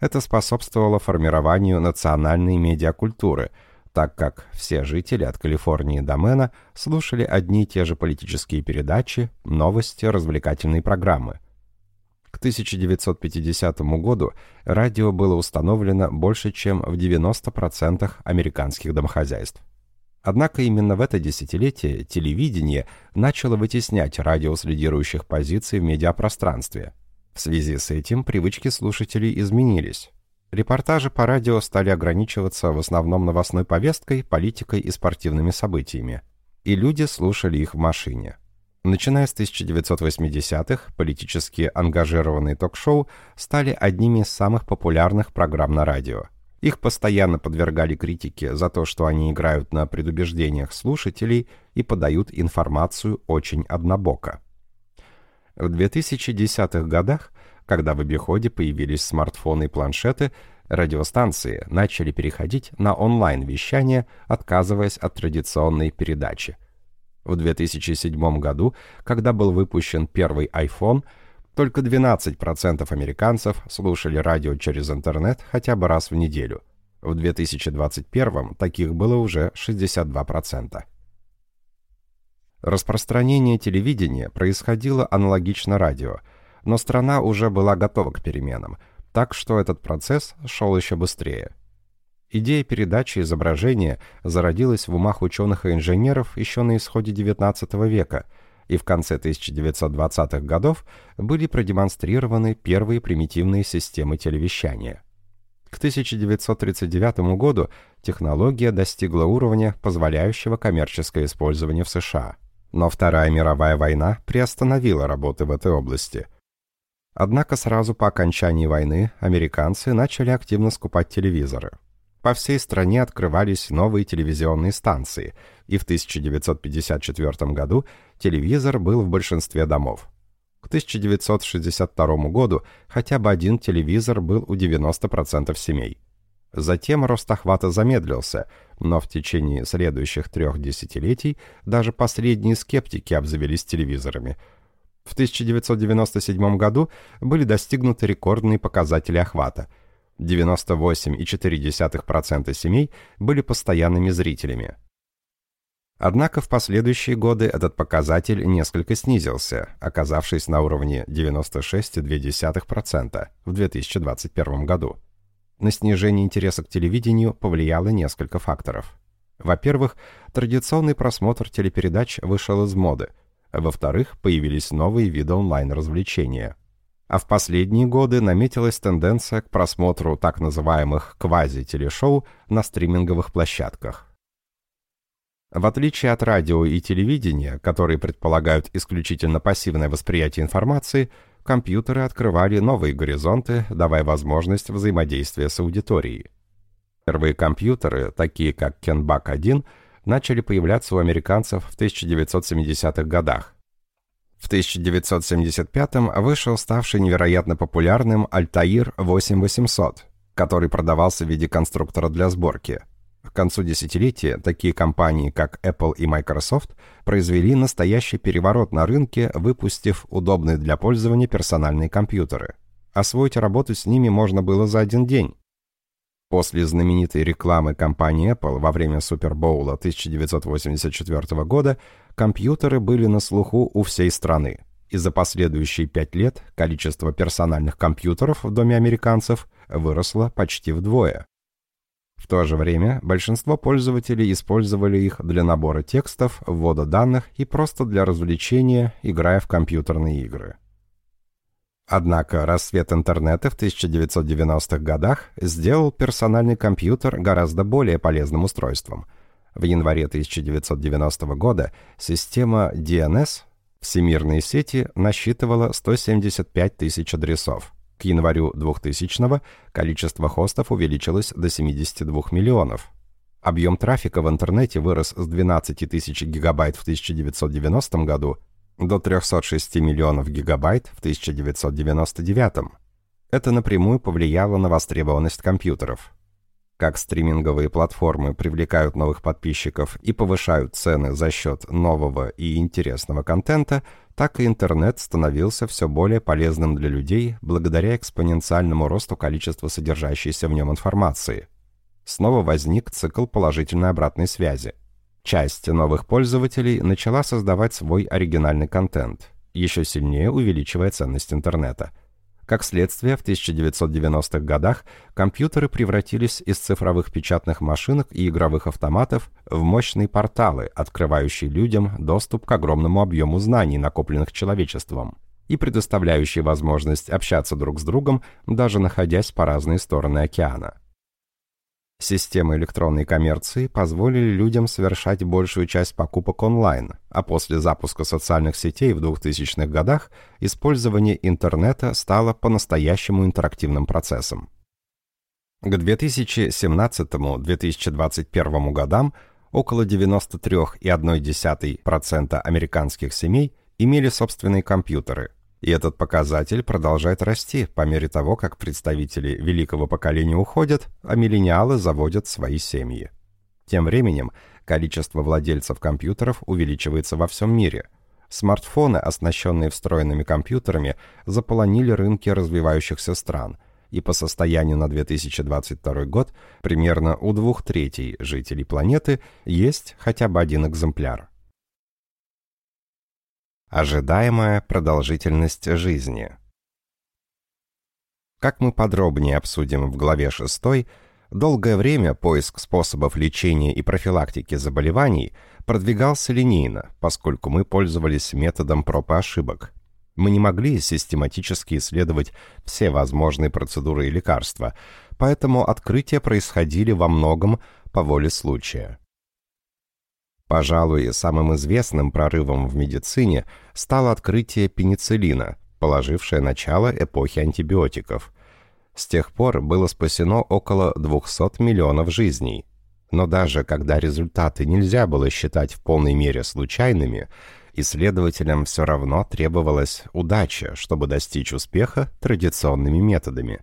Это способствовало формированию национальной медиакультуры, так как все жители от Калифорнии до Мэна слушали одни и те же политические передачи, новости, развлекательные программы. К 1950 году радио было установлено больше, чем в 90% американских домохозяйств. Однако именно в это десятилетие телевидение начало вытеснять радио с лидирующих позиций в медиапространстве. В связи с этим привычки слушателей изменились. Репортажи по радио стали ограничиваться в основном новостной повесткой, политикой и спортивными событиями. И люди слушали их в машине. Начиная с 1980-х, политически ангажированные ток-шоу стали одними из самых популярных программ на радио. Их постоянно подвергали критике за то, что они играют на предубеждениях слушателей и подают информацию очень однобоко. В 2010-х годах, когда в обиходе появились смартфоны и планшеты, радиостанции начали переходить на онлайн-вещание, отказываясь от традиционной передачи – в 2007 году, когда был выпущен первый iPhone, только 12% американцев слушали радио через интернет хотя бы раз в неделю. В 2021 таких было уже 62%. Распространение телевидения происходило аналогично радио, но страна уже была готова к переменам, так что этот процесс шел еще быстрее – Идея передачи изображения зародилась в умах ученых и инженеров еще на исходе XIX века, и в конце 1920-х годов были продемонстрированы первые примитивные системы телевещания. К 1939 году технология достигла уровня, позволяющего коммерческое использование в США. Но Вторая мировая война приостановила работы в этой области. Однако сразу по окончании войны американцы начали активно скупать телевизоры по всей стране открывались новые телевизионные станции, и в 1954 году телевизор был в большинстве домов. К 1962 году хотя бы один телевизор был у 90% семей. Затем рост охвата замедлился, но в течение следующих трех десятилетий даже последние скептики обзавелись телевизорами. В 1997 году были достигнуты рекордные показатели охвата – 98,4% семей были постоянными зрителями. Однако в последующие годы этот показатель несколько снизился, оказавшись на уровне 96,2% в 2021 году. На снижение интереса к телевидению повлияло несколько факторов. Во-первых, традиционный просмотр телепередач вышел из моды. Во-вторых, появились новые виды онлайн-развлечения. А в последние годы наметилась тенденция к просмотру так называемых квази-телешоу на стриминговых площадках. В отличие от радио и телевидения, которые предполагают исключительно пассивное восприятие информации, компьютеры открывали новые горизонты, давая возможность взаимодействия с аудиторией. Первые компьютеры, такие как Kenbak-1, начали появляться у американцев в 1970-х годах. В 1975-м вышел ставший невероятно популярным Altair 8800, который продавался в виде конструктора для сборки – к концу десятилетия такие компании, как Apple и Microsoft, произвели настоящий переворот на рынке, выпустив удобные для пользования персональные компьютеры. Освоить работу с ними можно было за один день. После знаменитой рекламы компании Apple во время Супербоула 1984 года компьютеры были на слуху у всей страны. И за последующие пять лет количество персональных компьютеров в доме американцев выросло почти вдвое. В то же время большинство пользователей использовали их для набора текстов, ввода данных и просто для развлечения, играя в компьютерные игры. Однако рассвет интернета в 1990-х годах сделал персональный компьютер гораздо более полезным устройством. В январе 1990 года система DNS, всемирные сети, насчитывала 175 тысяч адресов. К январю 2000-го количество хостов увеличилось до 72 миллионов. Объем трафика в интернете вырос с 12 тысяч гигабайт в 1990 году до 306 миллионов гигабайт в 1999. Это напрямую повлияло на востребованность компьютеров. Как стриминговые платформы привлекают новых подписчиков и повышают цены за счет нового и интересного контента – так и интернет становился все более полезным для людей благодаря экспоненциальному росту количества содержащейся в нем информации. Снова возник цикл положительной обратной связи. Часть новых пользователей начала создавать свой оригинальный контент, еще сильнее увеличивая ценность интернета – как следствие, в 1990-х годах компьютеры превратились из цифровых печатных машинок и игровых автоматов в мощные порталы, открывающие людям доступ к огромному объему знаний, накопленных человечеством, и предоставляющие возможность общаться друг с другом, даже находясь по разные стороны океана. Системы электронной коммерции позволили людям совершать большую часть покупок онлайн, а после запуска социальных сетей в 2000-х годах использование интернета стало по-настоящему интерактивным процессом. К 2017-2021 годам около 93,1% американских семей имели собственные компьютеры – и этот показатель продолжает расти по мере того, как представители великого поколения уходят, а миллениалы заводят свои семьи. Тем временем количество владельцев компьютеров увеличивается во всем мире. Смартфоны, оснащенные встроенными компьютерами, заполонили рынки развивающихся стран, и по состоянию на 2022 год примерно у двух третей жителей планеты есть хотя бы один экземпляр. Ожидаемая продолжительность жизни. Как мы подробнее обсудим в главе 6, долгое время поиск способов лечения и профилактики заболеваний продвигался линейно, поскольку мы пользовались методом проб и ошибок. Мы не могли систематически исследовать все возможные процедуры и лекарства, поэтому открытия происходили во многом по воле случая. Пожалуй, самым известным прорывом в медицине стало открытие пенициллина, положившее начало эпохи антибиотиков. С тех пор было спасено около 200 миллионов жизней. Но даже когда результаты нельзя было считать в полной мере случайными, исследователям все равно требовалась удача, чтобы достичь успеха традиционными методами.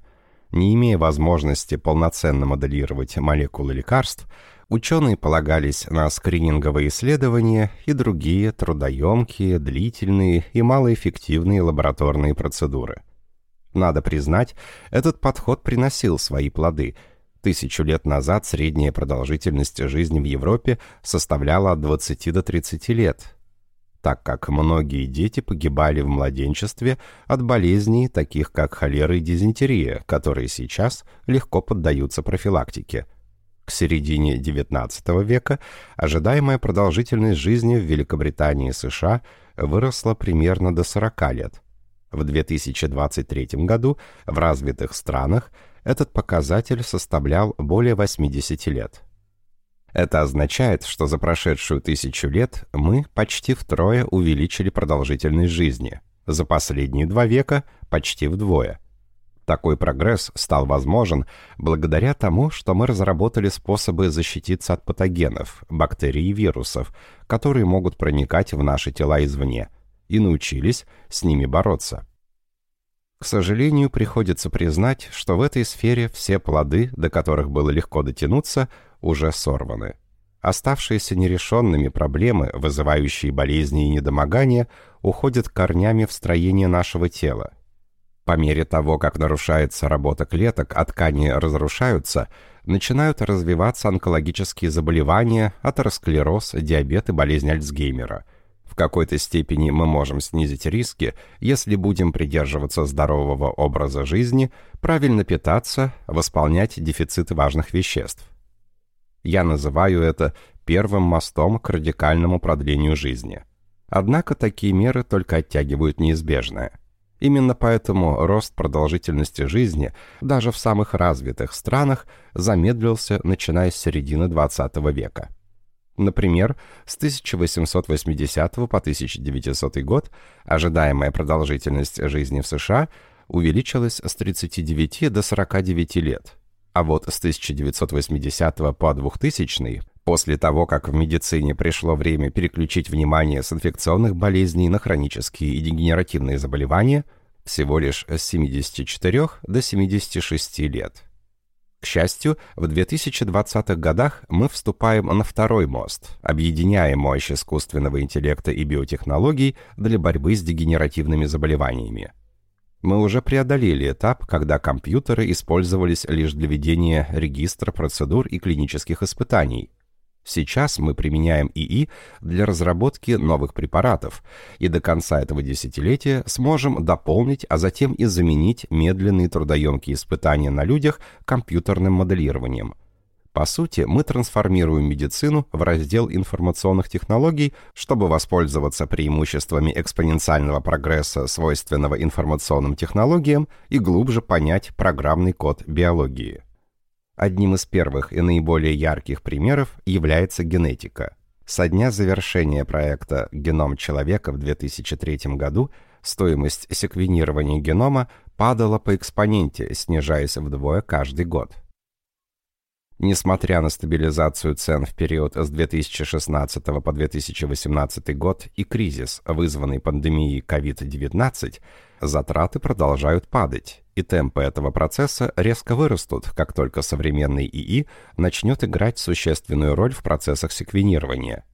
Не имея возможности полноценно моделировать молекулы лекарств, Ученые полагались на скрининговые исследования и другие трудоемкие, длительные и малоэффективные лабораторные процедуры. Надо признать, этот подход приносил свои плоды. Тысячу лет назад средняя продолжительность жизни в Европе составляла от 20 до 30 лет, так как многие дети погибали в младенчестве от болезней, таких как холера и дизентерия, которые сейчас легко поддаются профилактике. К середине XIX века ожидаемая продолжительность жизни в Великобритании и США выросла примерно до 40 лет. В 2023 году в развитых странах этот показатель составлял более 80 лет. Это означает, что за прошедшую тысячу лет мы почти втрое увеличили продолжительность жизни, за последние два века почти вдвое. Такой прогресс стал возможен благодаря тому, что мы разработали способы защититься от патогенов, бактерий и вирусов, которые могут проникать в наши тела извне, и научились с ними бороться. К сожалению, приходится признать, что в этой сфере все плоды, до которых было легко дотянуться, уже сорваны. Оставшиеся нерешенными проблемы, вызывающие болезни и недомогания, уходят корнями в строение нашего тела. По мере того, как нарушается работа клеток, а ткани разрушаются, начинают развиваться онкологические заболевания, атеросклероз, диабет и болезнь Альцгеймера. В какой-то степени мы можем снизить риски, если будем придерживаться здорового образа жизни, правильно питаться, восполнять дефициты важных веществ. Я называю это первым мостом к радикальному продлению жизни. Однако такие меры только оттягивают неизбежное. Именно поэтому рост продолжительности жизни даже в самых развитых странах замедлился, начиная с середины XX века. Например, с 1880 по 1900 год ожидаемая продолжительность жизни в США увеличилась с 39 до 49 лет – а вот с 1980 по 2000 после того, как в медицине пришло время переключить внимание с инфекционных болезней на хронические и дегенеративные заболевания, всего лишь с 74 до 76 лет. К счастью, в 2020-х годах мы вступаем на второй мост, объединяя мощь искусственного интеллекта и биотехнологий для борьбы с дегенеративными заболеваниями. Мы уже преодолели этап, когда компьютеры использовались лишь для ведения регистра процедур и клинических испытаний. Сейчас мы применяем ИИ для разработки новых препаратов, и до конца этого десятилетия сможем дополнить, а затем и заменить медленные трудоемкие испытания на людях компьютерным моделированием – по сути, мы трансформируем медицину в раздел информационных технологий, чтобы воспользоваться преимуществами экспоненциального прогресса, свойственного информационным технологиям, и глубже понять программный код биологии. Одним из первых и наиболее ярких примеров является генетика. Со дня завершения проекта «Геном человека» в 2003 году стоимость секвенирования генома падала по экспоненте, снижаясь вдвое каждый год. Несмотря на стабилизацию цен в период с 2016 по 2018 год и кризис, вызванный пандемией COVID-19, затраты продолжают падать, и темпы этого процесса резко вырастут, как только современный ИИ начнет играть существенную роль в процессах секвенирования.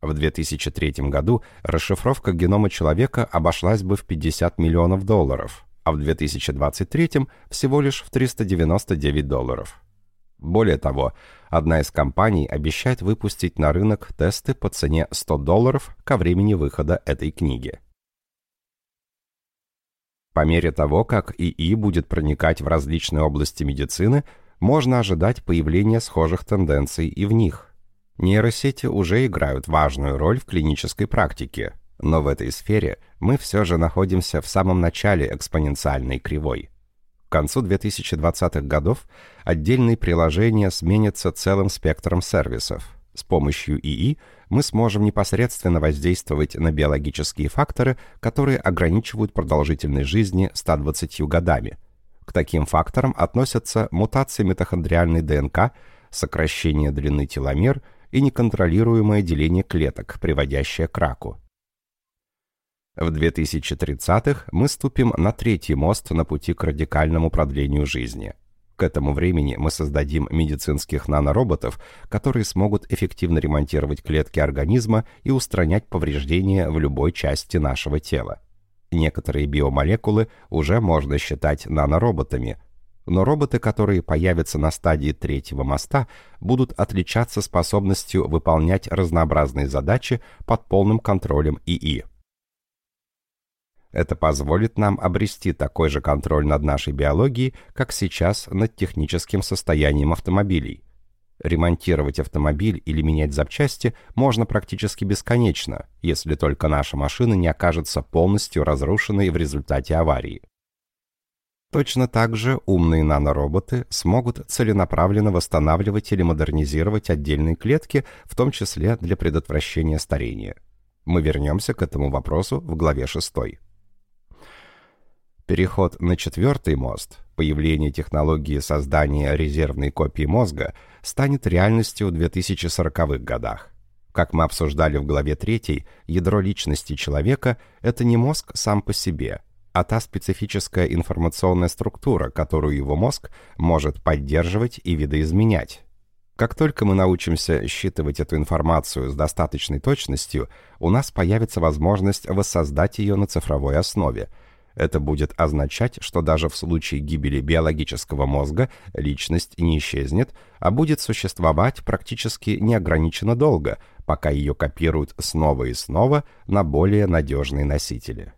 В 2003 году расшифровка генома человека обошлась бы в 50 миллионов долларов, а в 2023 всего лишь в 399 долларов. Более того, одна из компаний обещает выпустить на рынок тесты по цене 100 долларов ко времени выхода этой книги. По мере того, как ИИ будет проникать в различные области медицины, можно ожидать появления схожих тенденций и в них. Нейросети уже играют важную роль в клинической практике, но в этой сфере мы все же находимся в самом начале экспоненциальной кривой концу 2020-х годов отдельные приложения сменятся целым спектром сервисов. С помощью ИИ мы сможем непосредственно воздействовать на биологические факторы, которые ограничивают продолжительность жизни 120 годами. К таким факторам относятся мутации митохондриальной ДНК, сокращение длины теломер и неконтролируемое деление клеток, приводящее к раку. В 2030-х мы ступим на третий мост на пути к радикальному продлению жизни. К этому времени мы создадим медицинских нанороботов, которые смогут эффективно ремонтировать клетки организма и устранять повреждения в любой части нашего тела. Некоторые биомолекулы уже можно считать нанороботами, но роботы, которые появятся на стадии третьего моста, будут отличаться способностью выполнять разнообразные задачи под полным контролем ИИ. Это позволит нам обрести такой же контроль над нашей биологией, как сейчас над техническим состоянием автомобилей. Ремонтировать автомобиль или менять запчасти можно практически бесконечно, если только наша машина не окажется полностью разрушенной в результате аварии. Точно так же умные нанороботы смогут целенаправленно восстанавливать или модернизировать отдельные клетки, в том числе для предотвращения старения. Мы вернемся к этому вопросу в главе 6. Переход на четвертый мост, появление технологии создания резервной копии мозга, станет реальностью в 2040-х годах. Как мы обсуждали в главе 3, ядро личности человека – это не мозг сам по себе, а та специфическая информационная структура, которую его мозг может поддерживать и видоизменять. Как только мы научимся считывать эту информацию с достаточной точностью, у нас появится возможность воссоздать ее на цифровой основе – это будет означать, что даже в случае гибели биологического мозга личность не исчезнет, а будет существовать практически неограниченно долго, пока ее копируют снова и снова на более надежные носители.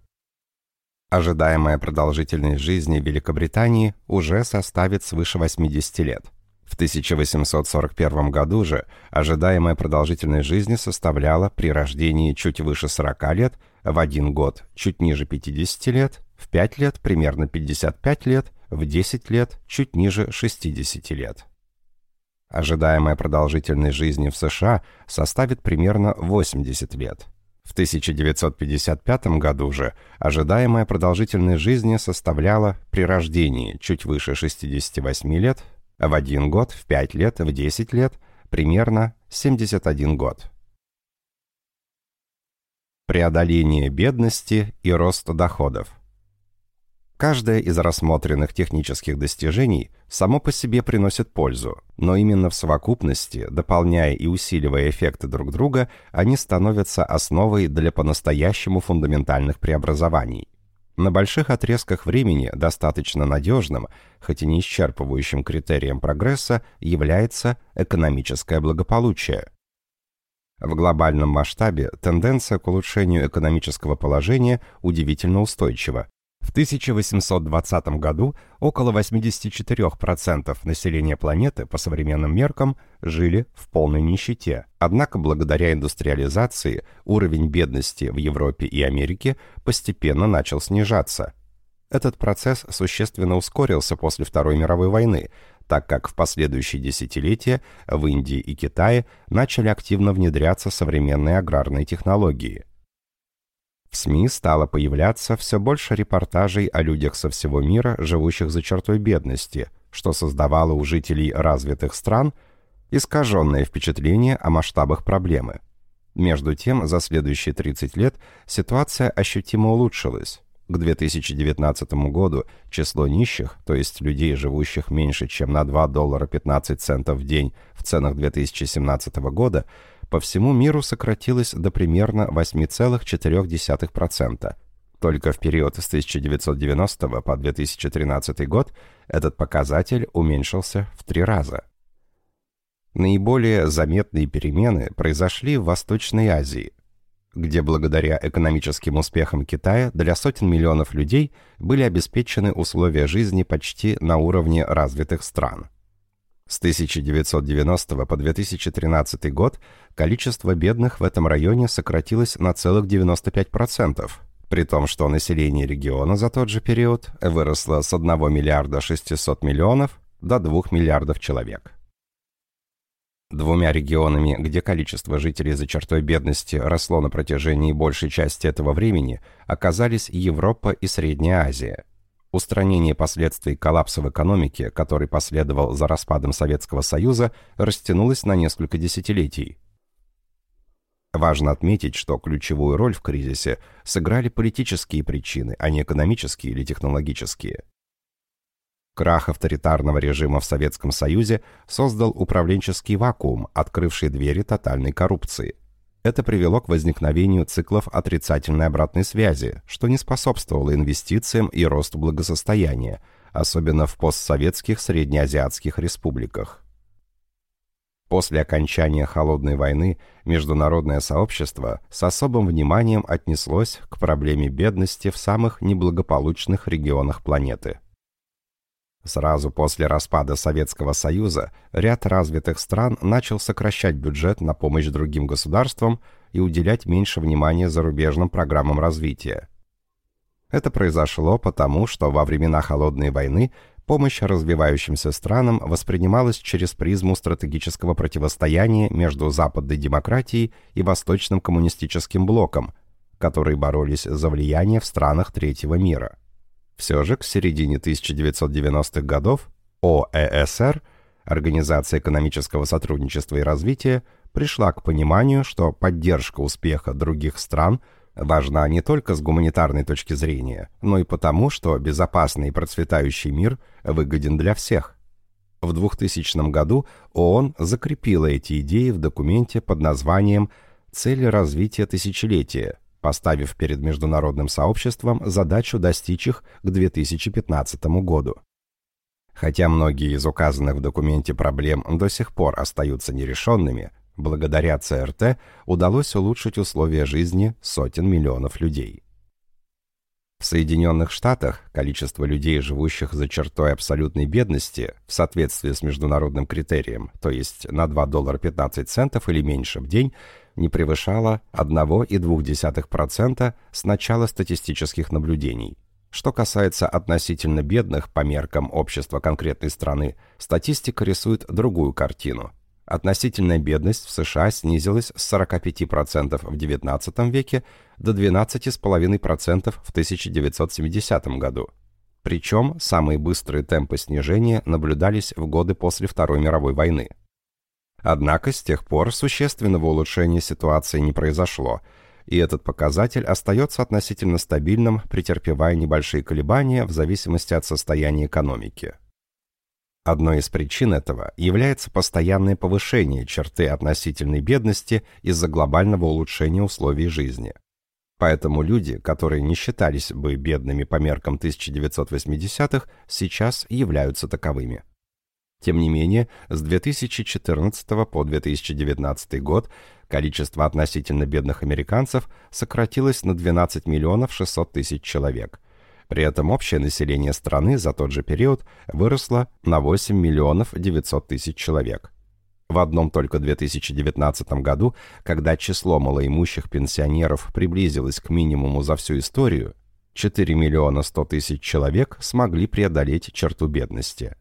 Ожидаемая продолжительность жизни Великобритании уже составит свыше 80 лет. В 1841 году же ожидаемая продолжительность жизни составляла при рождении чуть выше 40 лет, в один год чуть ниже 50 лет, в 5 лет примерно 55 лет, в 10 лет чуть ниже 60 лет. Ожидаемая продолжительность жизни в США составит примерно 80 лет. В 1955 году же ожидаемая продолжительность жизни составляла при рождении чуть выше 68 лет, в один год, в 5 лет, в 10 лет примерно 71 год. Преодоление бедности и рост доходов. Каждое из рассмотренных технических достижений само по себе приносит пользу, но именно в совокупности, дополняя и усиливая эффекты друг друга, они становятся основой для по-настоящему фундаментальных преобразований. На больших отрезках времени достаточно надежным, хоть и не исчерпывающим критерием прогресса, является экономическое благополучие. В глобальном масштабе тенденция к улучшению экономического положения удивительно устойчива, в 1820 году около 84% населения планеты по современным меркам жили в полной нищете. Однако благодаря индустриализации уровень бедности в Европе и Америке постепенно начал снижаться. Этот процесс существенно ускорился после Второй мировой войны, так как в последующие десятилетия в Индии и Китае начали активно внедряться современные аграрные технологии – в СМИ стало появляться все больше репортажей о людях со всего мира, живущих за чертой бедности, что создавало у жителей развитых стран искаженное впечатление о масштабах проблемы. Между тем, за следующие 30 лет ситуация ощутимо улучшилась. К 2019 году число нищих, то есть людей, живущих меньше, чем на 2 доллара 15 центов в день в ценах 2017 года, по всему миру сократилось до примерно 8,4%. Только в период с 1990 по 2013 год этот показатель уменьшился в три раза. Наиболее заметные перемены произошли в Восточной Азии, где благодаря экономическим успехам Китая для сотен миллионов людей были обеспечены условия жизни почти на уровне развитых стран – с 1990 по 2013 год количество бедных в этом районе сократилось на целых 95%, при том, что население региона за тот же период выросло с 1 миллиарда 600 миллионов до 2 миллиардов человек. Двумя регионами, где количество жителей за чертой бедности росло на протяжении большей части этого времени, оказались Европа и Средняя Азия – Устранение последствий коллапса в экономике, который последовал за распадом Советского Союза, растянулось на несколько десятилетий. Важно отметить, что ключевую роль в кризисе сыграли политические причины, а не экономические или технологические. Крах авторитарного режима в Советском Союзе создал управленческий вакуум, открывший двери тотальной коррупции – Это привело к возникновению циклов отрицательной обратной связи, что не способствовало инвестициям и росту благосостояния, особенно в постсоветских среднеазиатских республиках. После окончания Холодной войны международное сообщество с особым вниманием отнеслось к проблеме бедности в самых неблагополучных регионах планеты. Сразу после распада Советского Союза ряд развитых стран начал сокращать бюджет на помощь другим государствам и уделять меньше внимания зарубежным программам развития. Это произошло потому, что во времена Холодной войны помощь развивающимся странам воспринималась через призму стратегического противостояния между западной демократией и восточным коммунистическим блоком, которые боролись за влияние в странах третьего мира. Все же к середине 1990-х годов ОЭСР, Организация экономического сотрудничества и развития, пришла к пониманию, что поддержка успеха других стран – важна не только с гуманитарной точки зрения, но и потому, что безопасный и процветающий мир выгоден для всех. В 2000 году ООН закрепила эти идеи в документе под названием «Цели развития тысячелетия», поставив перед международным сообществом задачу достичь их к 2015 году. Хотя многие из указанных в документе проблем до сих пор остаются нерешенными, Благодаря ЦРТ удалось улучшить условия жизни сотен миллионов людей. В Соединенных Штатах количество людей, живущих за чертой абсолютной бедности, в соответствии с международным критерием, то есть на 2 доллара 15 центов или меньше в день, не превышало 1,2% с начала статистических наблюдений. Что касается относительно бедных по меркам общества конкретной страны, статистика рисует другую картину – Относительная бедность в США снизилась с 45% в XIX веке до 12,5% в 1970 году. Причем самые быстрые темпы снижения наблюдались в годы после Второй мировой войны. Однако с тех пор существенного улучшения ситуации не произошло, и этот показатель остается относительно стабильным, претерпевая небольшие колебания в зависимости от состояния экономики. Одной из причин этого является постоянное повышение черты относительной бедности из-за глобального улучшения условий жизни. Поэтому люди, которые не считались бы бедными по меркам 1980-х, сейчас являются таковыми. Тем не менее, с 2014 по 2019 год количество относительно бедных американцев сократилось на 12 миллионов 600 тысяч человек – при этом общее население страны за тот же период выросло на 8 миллионов 900 тысяч человек. В одном только 2019 году, когда число малоимущих пенсионеров приблизилось к минимуму за всю историю, 4 миллиона 100 тысяч человек смогли преодолеть черту бедности.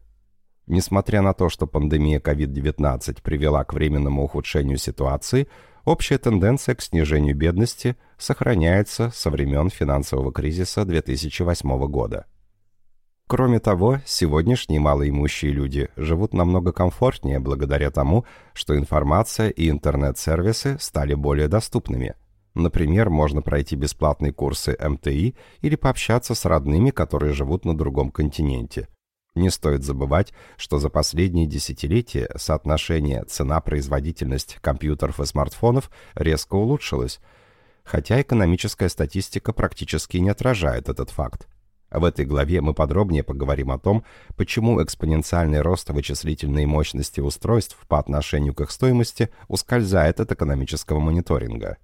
Несмотря на то, что пандемия COVID-19 привела к временному ухудшению ситуации, общая тенденция к снижению бедности сохраняется со времен финансового кризиса 2008 года. Кроме того, сегодняшние малоимущие люди живут намного комфортнее благодаря тому, что информация и интернет-сервисы стали более доступными. Например, можно пройти бесплатные курсы МТИ или пообщаться с родными, которые живут на другом континенте – не стоит забывать, что за последние десятилетия соотношение цена-производительность компьютеров и смартфонов резко улучшилось, хотя экономическая статистика практически не отражает этот факт. В этой главе мы подробнее поговорим о том, почему экспоненциальный рост вычислительной мощности устройств по отношению к их стоимости ускользает от экономического мониторинга.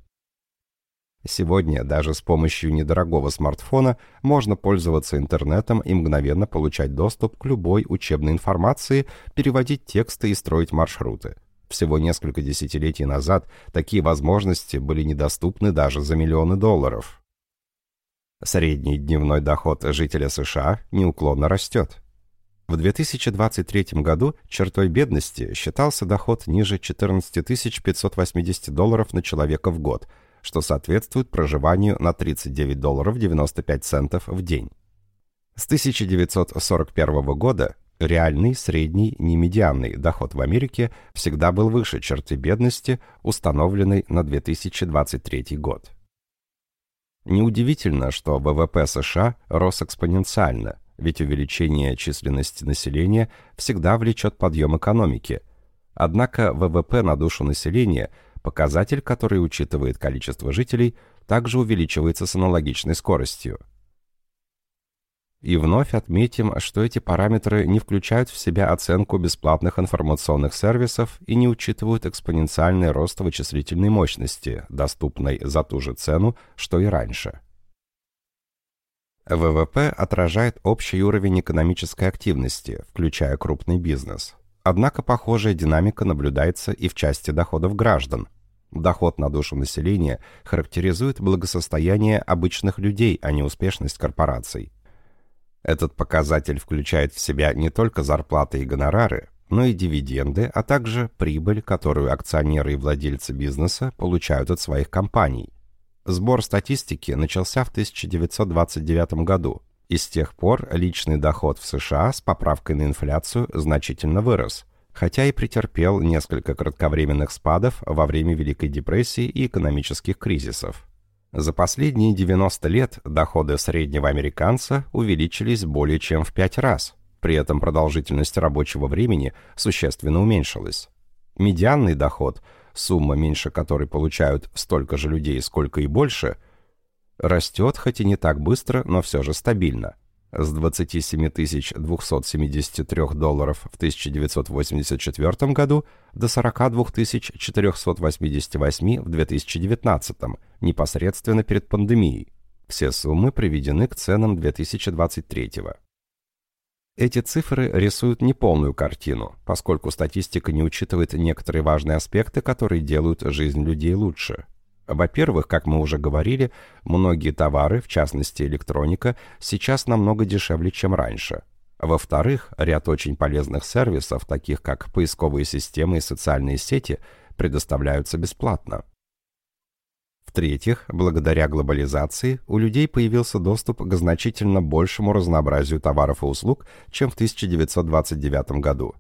Сегодня даже с помощью недорогого смартфона можно пользоваться интернетом и мгновенно получать доступ к любой учебной информации, переводить тексты и строить маршруты. Всего несколько десятилетий назад такие возможности были недоступны даже за миллионы долларов. Средний дневной доход жителя США неуклонно растет. В 2023 году чертой бедности считался доход ниже 14 580 долларов на человека в год – что соответствует проживанию на 39 долларов 95 центов в день. С 1941 года реальный, средний, не медианный доход в Америке всегда был выше черты бедности, установленной на 2023 год. Неудивительно, что ВВП США рос экспоненциально, ведь увеличение численности населения всегда влечет подъем экономики. Однако ВВП на душу населения – показатель, который учитывает количество жителей, также увеличивается с аналогичной скоростью. И вновь отметим, что эти параметры не включают в себя оценку бесплатных информационных сервисов и не учитывают экспоненциальный рост вычислительной мощности, доступной за ту же цену, что и раньше. ВВП отражает общий уровень экономической активности, включая крупный бизнес. Однако похожая динамика наблюдается и в части доходов граждан. Доход на душу населения характеризует благосостояние обычных людей, а не успешность корпораций. Этот показатель включает в себя не только зарплаты и гонорары, но и дивиденды, а также прибыль, которую акционеры и владельцы бизнеса получают от своих компаний. Сбор статистики начался в 1929 году, и с тех пор личный доход в США с поправкой на инфляцию значительно вырос, хотя и претерпел несколько кратковременных спадов во время Великой депрессии и экономических кризисов. За последние 90 лет доходы среднего американца увеличились более чем в 5 раз. При этом продолжительность рабочего времени существенно уменьшилась. Медианный доход, сумма меньше которой получают столько же людей, сколько и больше, растет хоть и не так быстро, но все же стабильно с 27 273 долларов в 1984 году до 42 488 в 2019, непосредственно перед пандемией. Все суммы приведены к ценам 2023 Эти цифры рисуют неполную картину, поскольку статистика не учитывает некоторые важные аспекты, которые делают жизнь людей лучше. Во-первых, как мы уже говорили, многие товары, в частности электроника, сейчас намного дешевле, чем раньше. Во-вторых, ряд очень полезных сервисов, таких как поисковые системы и социальные сети, предоставляются бесплатно. В-третьих, благодаря глобализации у людей появился доступ к значительно большему разнообразию товаров и услуг, чем в 1929 году.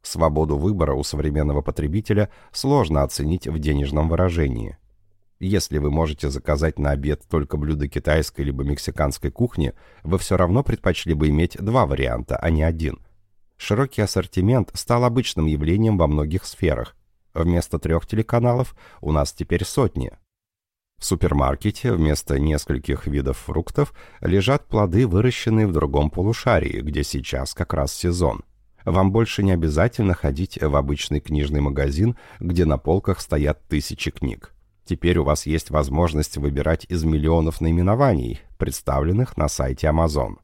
Свободу выбора у современного потребителя сложно оценить в денежном выражении. Если вы можете заказать на обед только блюда китайской либо мексиканской кухни, вы все равно предпочли бы иметь два варианта, а не один. Широкий ассортимент стал обычным явлением во многих сферах. Вместо трех телеканалов у нас теперь сотни. В супермаркете вместо нескольких видов фруктов лежат плоды, выращенные в другом полушарии, где сейчас как раз сезон. Вам больше не обязательно ходить в обычный книжный магазин, где на полках стоят тысячи книг. Теперь у вас есть возможность выбирать из миллионов наименований, представленных на сайте Amazon.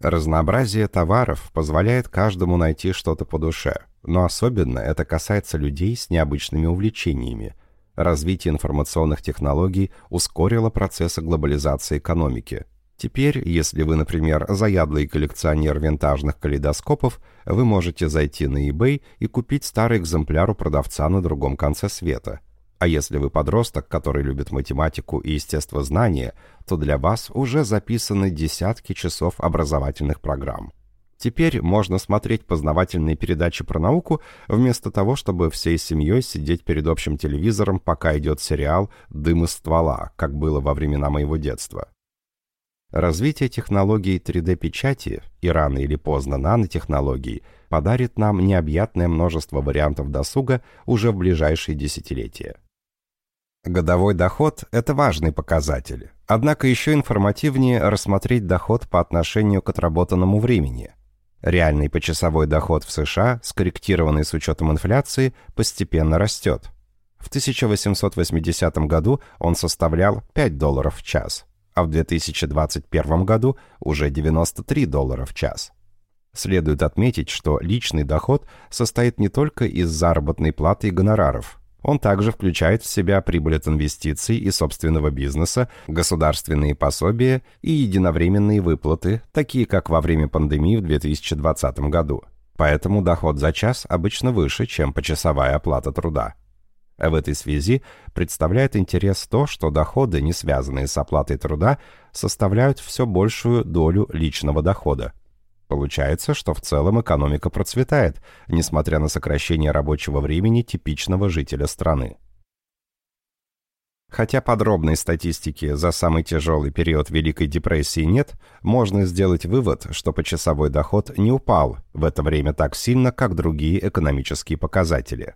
Разнообразие товаров позволяет каждому найти что-то по душе, но особенно это касается людей с необычными увлечениями. Развитие информационных технологий ускорило процессы глобализации экономики. Теперь, если вы, например, заядлый коллекционер винтажных калейдоскопов, вы можете зайти на eBay и купить старый экземпляр у продавца на другом конце света – а если вы подросток, который любит математику и естествознание, то для вас уже записаны десятки часов образовательных программ. Теперь можно смотреть познавательные передачи про науку, вместо того, чтобы всей семьей сидеть перед общим телевизором, пока идет сериал «Дым из ствола», как было во времена моего детства. Развитие технологий 3D-печати и рано или поздно нанотехнологий подарит нам необъятное множество вариантов досуга уже в ближайшие десятилетия. Годовой доход – это важный показатель, однако еще информативнее рассмотреть доход по отношению к отработанному времени. Реальный почасовой доход в США, скорректированный с учетом инфляции, постепенно растет. В 1880 году он составлял 5 долларов в час, а в 2021 году уже 93 доллара в час. Следует отметить, что личный доход состоит не только из заработной платы и гонораров, он также включает в себя прибыль от инвестиций и собственного бизнеса, государственные пособия и единовременные выплаты, такие как во время пандемии в 2020 году. Поэтому доход за час обычно выше, чем почасовая оплата труда. В этой связи представляет интерес то, что доходы, не связанные с оплатой труда, составляют все большую долю личного дохода. Получается, что в целом экономика процветает, несмотря на сокращение рабочего времени типичного жителя страны. Хотя подробной статистики за самый тяжелый период Великой депрессии нет, можно сделать вывод, что почасовой доход не упал в это время так сильно, как другие экономические показатели.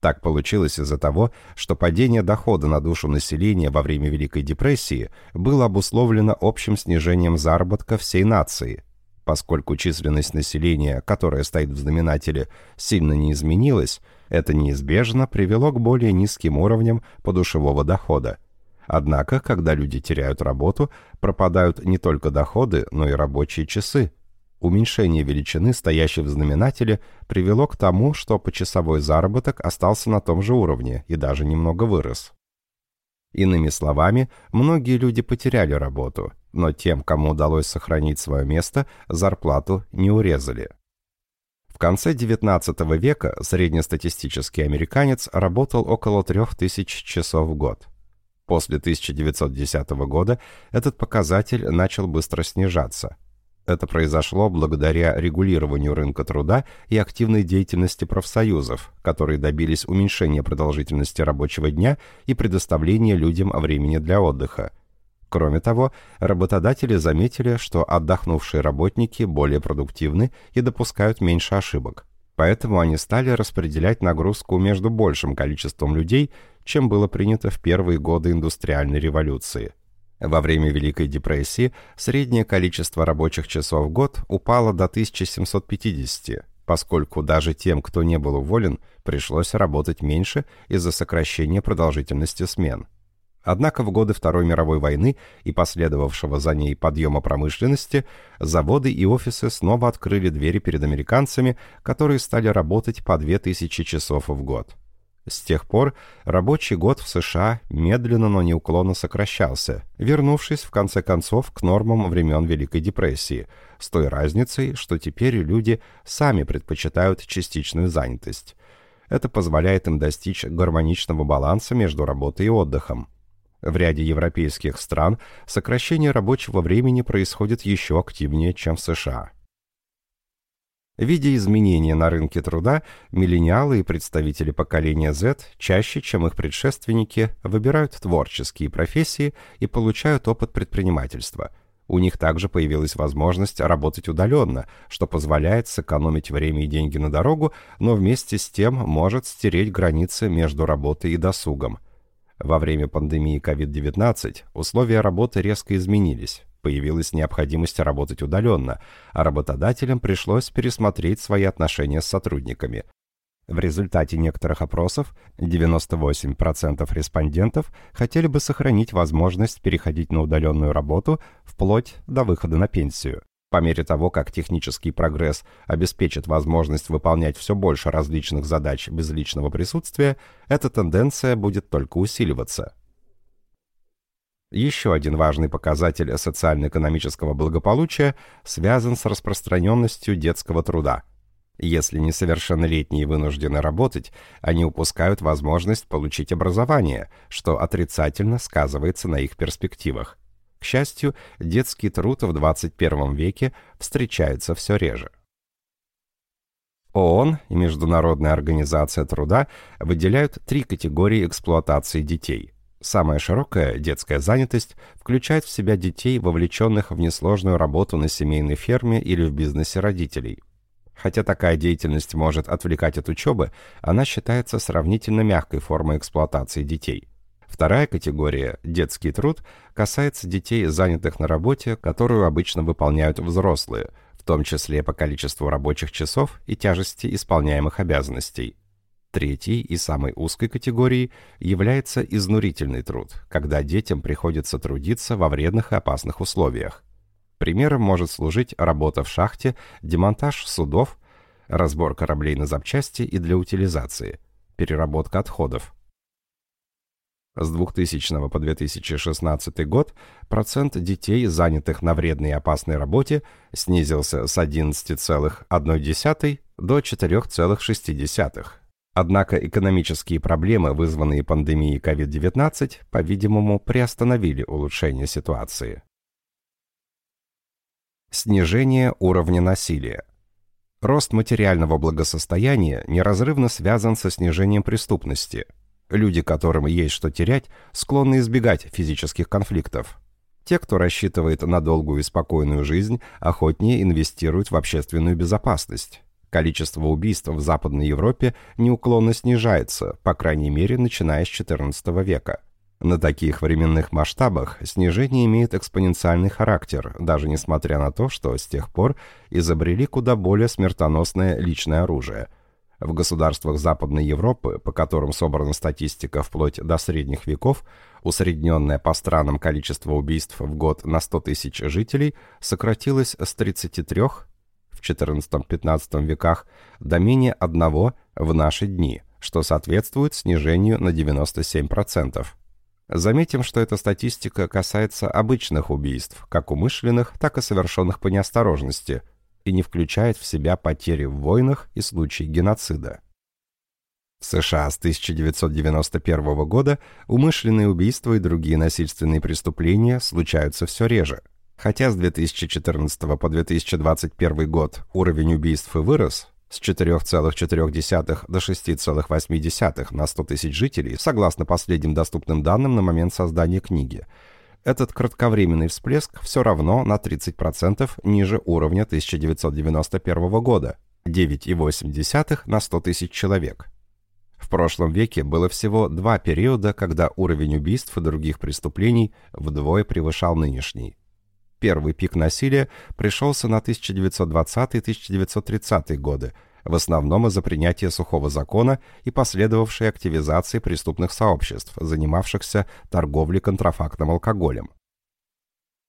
Так получилось из-за того, что падение дохода на душу населения во время Великой депрессии было обусловлено общим снижением заработка всей нации, поскольку численность населения, которая стоит в знаменателе, сильно не изменилась, это неизбежно привело к более низким уровням подушевого дохода. Однако, когда люди теряют работу, пропадают не только доходы, но и рабочие часы. Уменьшение величины, стоящей в знаменателе, привело к тому, что почасовой заработок остался на том же уровне и даже немного вырос. Иными словами, многие люди потеряли работу, но тем, кому удалось сохранить свое место, зарплату не урезали. В конце XIX века среднестатистический американец работал около 3000 часов в год. После 1910 года этот показатель начал быстро снижаться. Это произошло благодаря регулированию рынка труда и активной деятельности профсоюзов, которые добились уменьшения продолжительности рабочего дня и предоставления людям времени для отдыха. Кроме того, работодатели заметили, что отдохнувшие работники более продуктивны и допускают меньше ошибок. Поэтому они стали распределять нагрузку между большим количеством людей, чем было принято в первые годы индустриальной революции. Во время Великой депрессии среднее количество рабочих часов в год упало до 1750, поскольку даже тем, кто не был уволен, пришлось работать меньше из-за сокращения продолжительности смен. Однако в годы Второй мировой войны и последовавшего за ней подъема промышленности заводы и офисы снова открыли двери перед американцами, которые стали работать по 2000 часов в год. С тех пор рабочий год в США медленно, но неуклонно сокращался, вернувшись в конце концов к нормам времен Великой депрессии, с той разницей, что теперь люди сами предпочитают частичную занятость. Это позволяет им достичь гармоничного баланса между работой и отдыхом. В ряде европейских стран сокращение рабочего времени происходит еще активнее, чем в США. Видя изменения на рынке труда, миллениалы и представители поколения Z чаще, чем их предшественники, выбирают творческие профессии и получают опыт предпринимательства. У них также появилась возможность работать удаленно, что позволяет сэкономить время и деньги на дорогу, но вместе с тем может стереть границы между работой и досугом – во время пандемии COVID-19 условия работы резко изменились. Появилась необходимость работать удаленно, а работодателям пришлось пересмотреть свои отношения с сотрудниками. В результате некоторых опросов 98% респондентов хотели бы сохранить возможность переходить на удаленную работу вплоть до выхода на пенсию. По мере того, как технический прогресс обеспечит возможность выполнять все больше различных задач без личного присутствия, эта тенденция будет только усиливаться. Еще один важный показатель социально-экономического благополучия связан с распространенностью детского труда. Если несовершеннолетние вынуждены работать, они упускают возможность получить образование, что отрицательно сказывается на их перспективах. К счастью, детский труд в 21 веке встречается все реже. ООН и Международная организация труда выделяют три категории эксплуатации детей. Самая широкая, детская занятость, включает в себя детей, вовлеченных в несложную работу на семейной ферме или в бизнесе родителей. Хотя такая деятельность может отвлекать от учебы, она считается сравнительно мягкой формой эксплуатации детей – Вторая категория – детский труд – касается детей, занятых на работе, которую обычно выполняют взрослые, в том числе по количеству рабочих часов и тяжести исполняемых обязанностей. Третьей и самой узкой категорией является изнурительный труд, когда детям приходится трудиться во вредных и опасных условиях. Примером может служить работа в шахте, демонтаж судов, разбор кораблей на запчасти и для утилизации, переработка отходов, с 2000 по 2016 год процент детей, занятых на вредной и опасной работе, снизился с 11,1 до 4,6. Однако экономические проблемы, вызванные пандемией COVID-19, по-видимому, приостановили улучшение ситуации. Снижение уровня насилия. Рост материального благосостояния неразрывно связан со снижением преступности – Люди, которым есть что терять, склонны избегать физических конфликтов. Те, кто рассчитывает на долгую и спокойную жизнь, охотнее инвестируют в общественную безопасность. Количество убийств в Западной Европе неуклонно снижается, по крайней мере, начиная с XIV века. На таких временных масштабах снижение имеет экспоненциальный характер, даже несмотря на то, что с тех пор изобрели куда более смертоносное личное оружие. В государствах Западной Европы, по которым собрана статистика вплоть до средних веков, усредненное по странам количество убийств в год на 100 тысяч жителей сократилось с 33 в XIV-XV веках до менее одного в наши дни, что соответствует снижению на 97%. Заметим, что эта статистика касается обычных убийств, как умышленных, так и совершенных по неосторожности, и не включает в себя потери в войнах и случаи геноцида. В США с 1991 года умышленные убийства и другие насильственные преступления случаются все реже – Хотя с 2014 по 2021 год уровень убийств и вырос с 4,4 до 6,8 на 100 тысяч жителей, согласно последним доступным данным на момент создания книги, этот кратковременный всплеск все равно на 30% ниже уровня 1991 года, 9,8 на 100 тысяч человек. В прошлом веке было всего два периода, когда уровень убийств и других преступлений вдвое превышал нынешний. Первый пик насилия пришелся на 1920-1930 годы, в основном из-за принятия сухого закона и последовавшей активизации преступных сообществ, занимавшихся торговлей контрафактным алкоголем.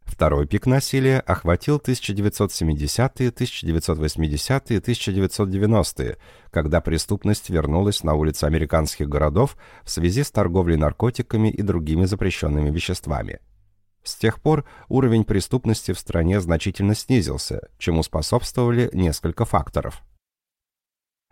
Второй пик насилия охватил 1970-е, 1980-е и 1990-е, когда преступность вернулась на улицы американских городов в связи с торговлей наркотиками и другими запрещенными веществами – с тех пор уровень преступности в стране значительно снизился, чему способствовали несколько факторов.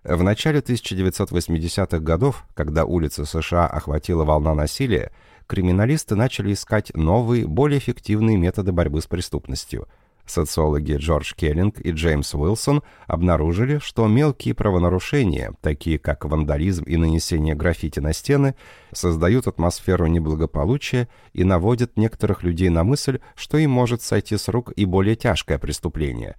В начале 1980-х годов, когда улицы США охватила волна насилия, криминалисты начали искать новые, более эффективные методы борьбы с преступностью – Социологи Джордж Келлинг и Джеймс Уилсон обнаружили, что мелкие правонарушения, такие как вандализм и нанесение граффити на стены, создают атмосферу неблагополучия и наводят некоторых людей на мысль, что им может сойти с рук и более тяжкое преступление.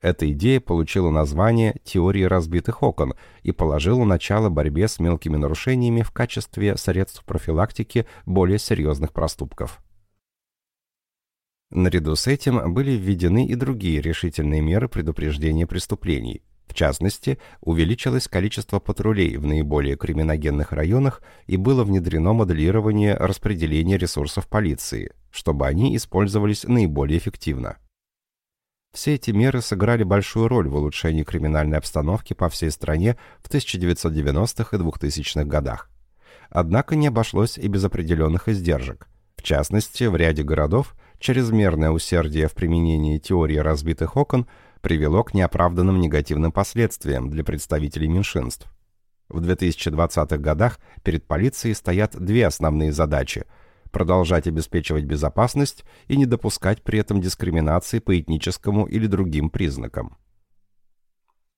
Эта идея получила название «теории разбитых окон» и положила начало борьбе с мелкими нарушениями в качестве средств профилактики более серьезных проступков. Наряду с этим были введены и другие решительные меры предупреждения преступлений. В частности, увеличилось количество патрулей в наиболее криминогенных районах и было внедрено моделирование распределения ресурсов полиции, чтобы они использовались наиболее эффективно. Все эти меры сыграли большую роль в улучшении криминальной обстановки по всей стране в 1990-х и 2000-х годах. Однако не обошлось и без определенных издержек. В частности, в ряде городов – чрезмерное усердие в применении теории разбитых окон привело к неоправданным негативным последствиям для представителей меньшинств. В 2020-х годах перед полицией стоят две основные задачи – продолжать обеспечивать безопасность и не допускать при этом дискриминации по этническому или другим признакам.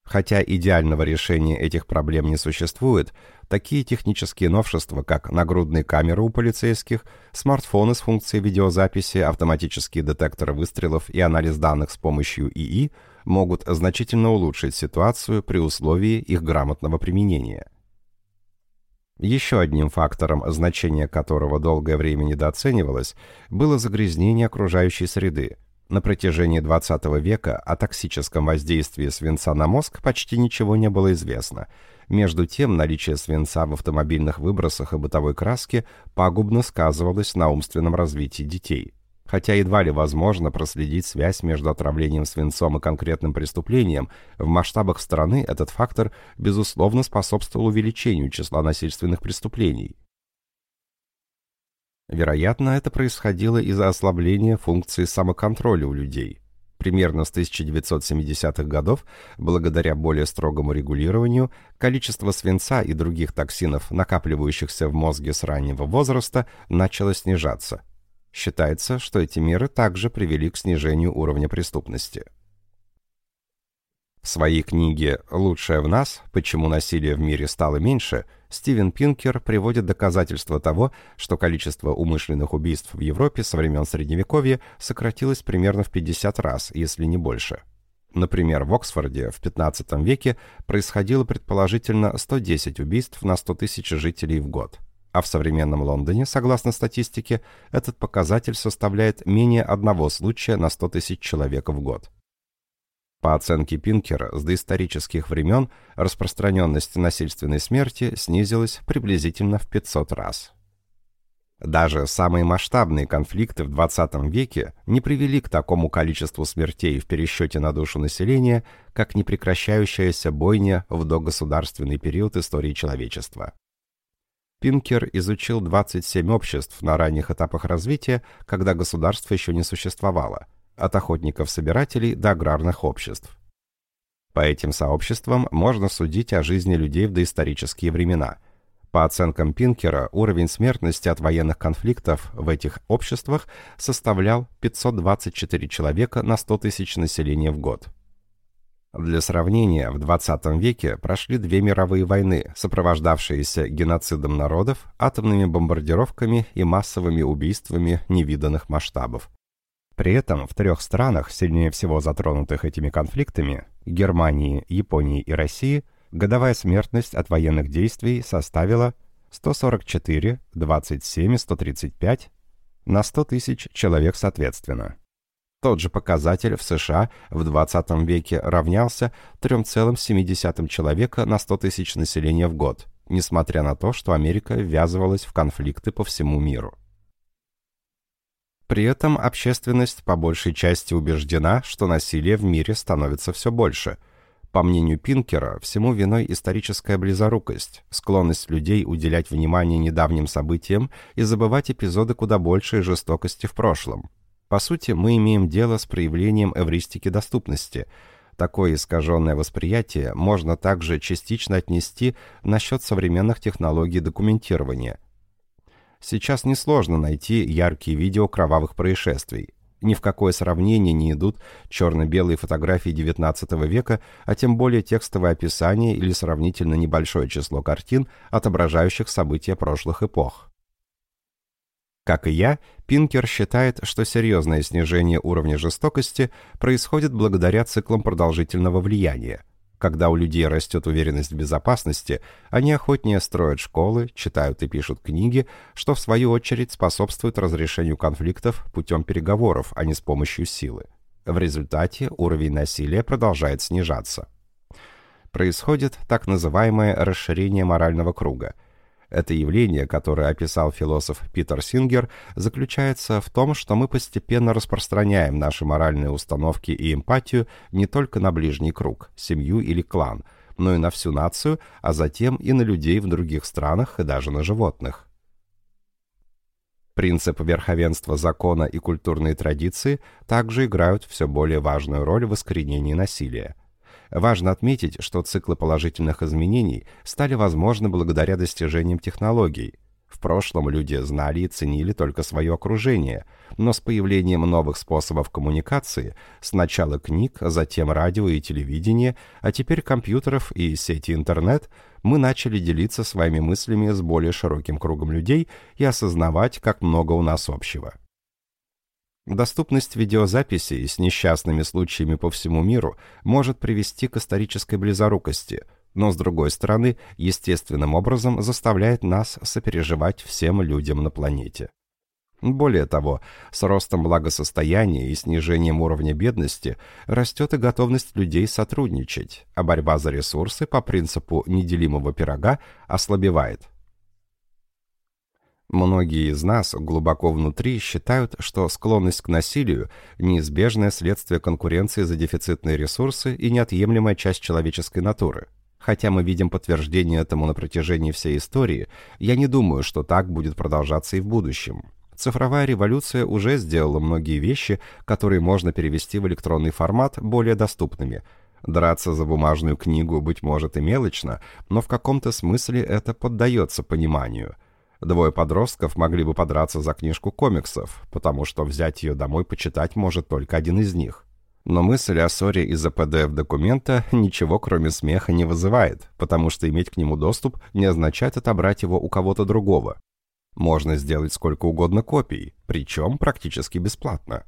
Хотя идеального решения этих проблем не существует, такие технические новшества, как нагрудные камеры у полицейских, смартфоны с функцией видеозаписи, автоматические детекторы выстрелов и анализ данных с помощью ИИ, могут значительно улучшить ситуацию при условии их грамотного применения. Еще одним фактором, значение которого долгое время недооценивалось, было загрязнение окружающей среды – на протяжении XX века о токсическом воздействии свинца на мозг почти ничего не было известно. Между тем, наличие свинца в автомобильных выбросах и бытовой краске пагубно сказывалось на умственном развитии детей. Хотя едва ли возможно проследить связь между отравлением свинцом и конкретным преступлением, в масштабах страны этот фактор, безусловно, способствовал увеличению числа насильственных преступлений. Вероятно, это происходило из-за ослабления функции самоконтроля у людей. Примерно с 1970-х годов, благодаря более строгому регулированию, количество свинца и других токсинов, накапливающихся в мозге с раннего возраста, начало снижаться. Считается, что эти меры также привели к снижению уровня преступности. В своей книге «Лучшее в нас. Почему насилие в мире стало меньше» Стивен Пинкер приводит доказательства того, что количество умышленных убийств в Европе со времен Средневековья сократилось примерно в 50 раз, если не больше. Например, в Оксфорде в 15 веке происходило предположительно 110 убийств на 100 тысяч жителей в год. А в современном Лондоне, согласно статистике, этот показатель составляет менее одного случая на 100 тысяч человек в год. По оценке Пинкера, с доисторических времен распространенность насильственной смерти снизилась приблизительно в 500 раз. Даже самые масштабные конфликты в 20 веке не привели к такому количеству смертей в пересчете на душу населения, как непрекращающаяся бойня в догосударственный период истории человечества. Пинкер изучил 27 обществ на ранних этапах развития, когда государство еще не существовало – от охотников-собирателей до аграрных обществ. По этим сообществам можно судить о жизни людей в доисторические времена. По оценкам Пинкера, уровень смертности от военных конфликтов в этих обществах составлял 524 человека на 100 тысяч населения в год. Для сравнения, в 20 веке прошли две мировые войны, сопровождавшиеся геноцидом народов, атомными бомбардировками и массовыми убийствами невиданных масштабов. При этом в трех странах, сильнее всего затронутых этими конфликтами, Германии, Японии и России, годовая смертность от военных действий составила 144, 27 и 135 на 100 тысяч человек соответственно. Тот же показатель в США в 20 веке равнялся 3,7 человека на 100 тысяч населения в год, несмотря на то, что Америка ввязывалась в конфликты по всему миру. При этом общественность по большей части убеждена, что насилие в мире становится все больше. По мнению Пинкера, всему виной историческая близорукость, склонность людей уделять внимание недавним событиям и забывать эпизоды куда большей жестокости в прошлом. По сути, мы имеем дело с проявлением эвристики доступности. Такое искаженное восприятие можно также частично отнести насчет современных технологий документирования – Сейчас несложно найти яркие видео кровавых происшествий. Ни в какое сравнение не идут черно-белые фотографии XIX века, а тем более текстовое описание или сравнительно небольшое число картин, отображающих события прошлых эпох. Как и я, Пинкер считает, что серьезное снижение уровня жестокости происходит благодаря циклам продолжительного влияния. Когда у людей растет уверенность в безопасности, они охотнее строят школы, читают и пишут книги, что в свою очередь способствует разрешению конфликтов путем переговоров, а не с помощью силы. В результате уровень насилия продолжает снижаться. Происходит так называемое расширение морального круга – это явление, которое описал философ Питер Сингер, заключается в том, что мы постепенно распространяем наши моральные установки и эмпатию не только на ближний круг, семью или клан, но и на всю нацию, а затем и на людей в других странах и даже на животных. Принцип верховенства закона и культурные традиции также играют все более важную роль в искоренении насилия. Важно отметить, что циклы положительных изменений стали возможны благодаря достижениям технологий. В прошлом люди знали и ценили только свое окружение, но с появлением новых способов коммуникации, сначала книг, затем радио и телевидение, а теперь компьютеров и сети интернет, мы начали делиться своими мыслями с более широким кругом людей и осознавать, как много у нас общего. Доступность видеозаписей с несчастными случаями по всему миру может привести к исторической близорукости, но, с другой стороны, естественным образом заставляет нас сопереживать всем людям на планете. Более того, с ростом благосостояния и снижением уровня бедности растет и готовность людей сотрудничать, а борьба за ресурсы по принципу неделимого пирога ослабевает – Многие из нас глубоко внутри считают, что склонность к насилию – неизбежное следствие конкуренции за дефицитные ресурсы и неотъемлемая часть человеческой натуры. Хотя мы видим подтверждение этому на протяжении всей истории, я не думаю, что так будет продолжаться и в будущем. Цифровая революция уже сделала многие вещи, которые можно перевести в электронный формат, более доступными. Драться за бумажную книгу, быть может, и мелочно, но в каком-то смысле это поддается пониманию – Двое подростков могли бы подраться за книжку комиксов, потому что взять ее домой почитать может только один из них. Но мысль о ссоре из-за PDF-документа ничего кроме смеха не вызывает, потому что иметь к нему доступ не означает отобрать его у кого-то другого. Можно сделать сколько угодно копий, причем практически бесплатно.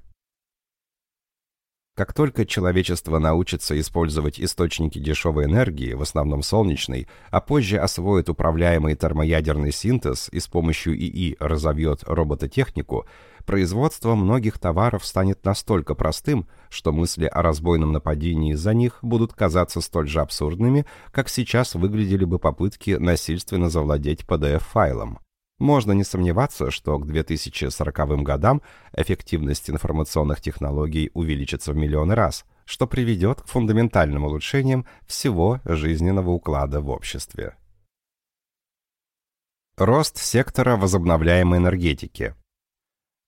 Как только человечество научится использовать источники дешевой энергии, в основном солнечной, а позже освоит управляемый термоядерный синтез и с помощью ИИ разовьет робототехнику, производство многих товаров станет настолько простым, что мысли о разбойном нападении из-за них будут казаться столь же абсурдными, как сейчас выглядели бы попытки насильственно завладеть PDF-файлом. Можно не сомневаться, что к 2040 годам эффективность информационных технологий увеличится в миллионы раз, что приведет к фундаментальным улучшениям всего жизненного уклада в обществе. Рост сектора возобновляемой энергетики.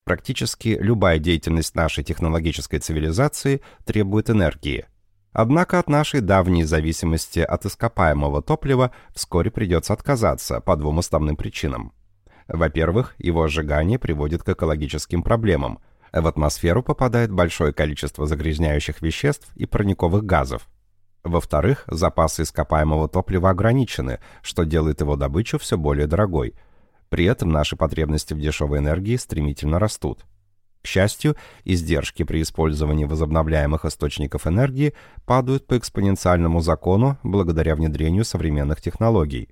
Практически любая деятельность нашей технологической цивилизации требует энергии. Однако от нашей давней зависимости от ископаемого топлива вскоре придется отказаться по двум основным причинам. Во-первых, его сжигание приводит к экологическим проблемам. В атмосферу попадает большое количество загрязняющих веществ и парниковых газов. Во-вторых, запасы ископаемого топлива ограничены, что делает его добычу все более дорогой. При этом наши потребности в дешевой энергии стремительно растут. К счастью, издержки при использовании возобновляемых источников энергии падают по экспоненциальному закону благодаря внедрению современных технологий.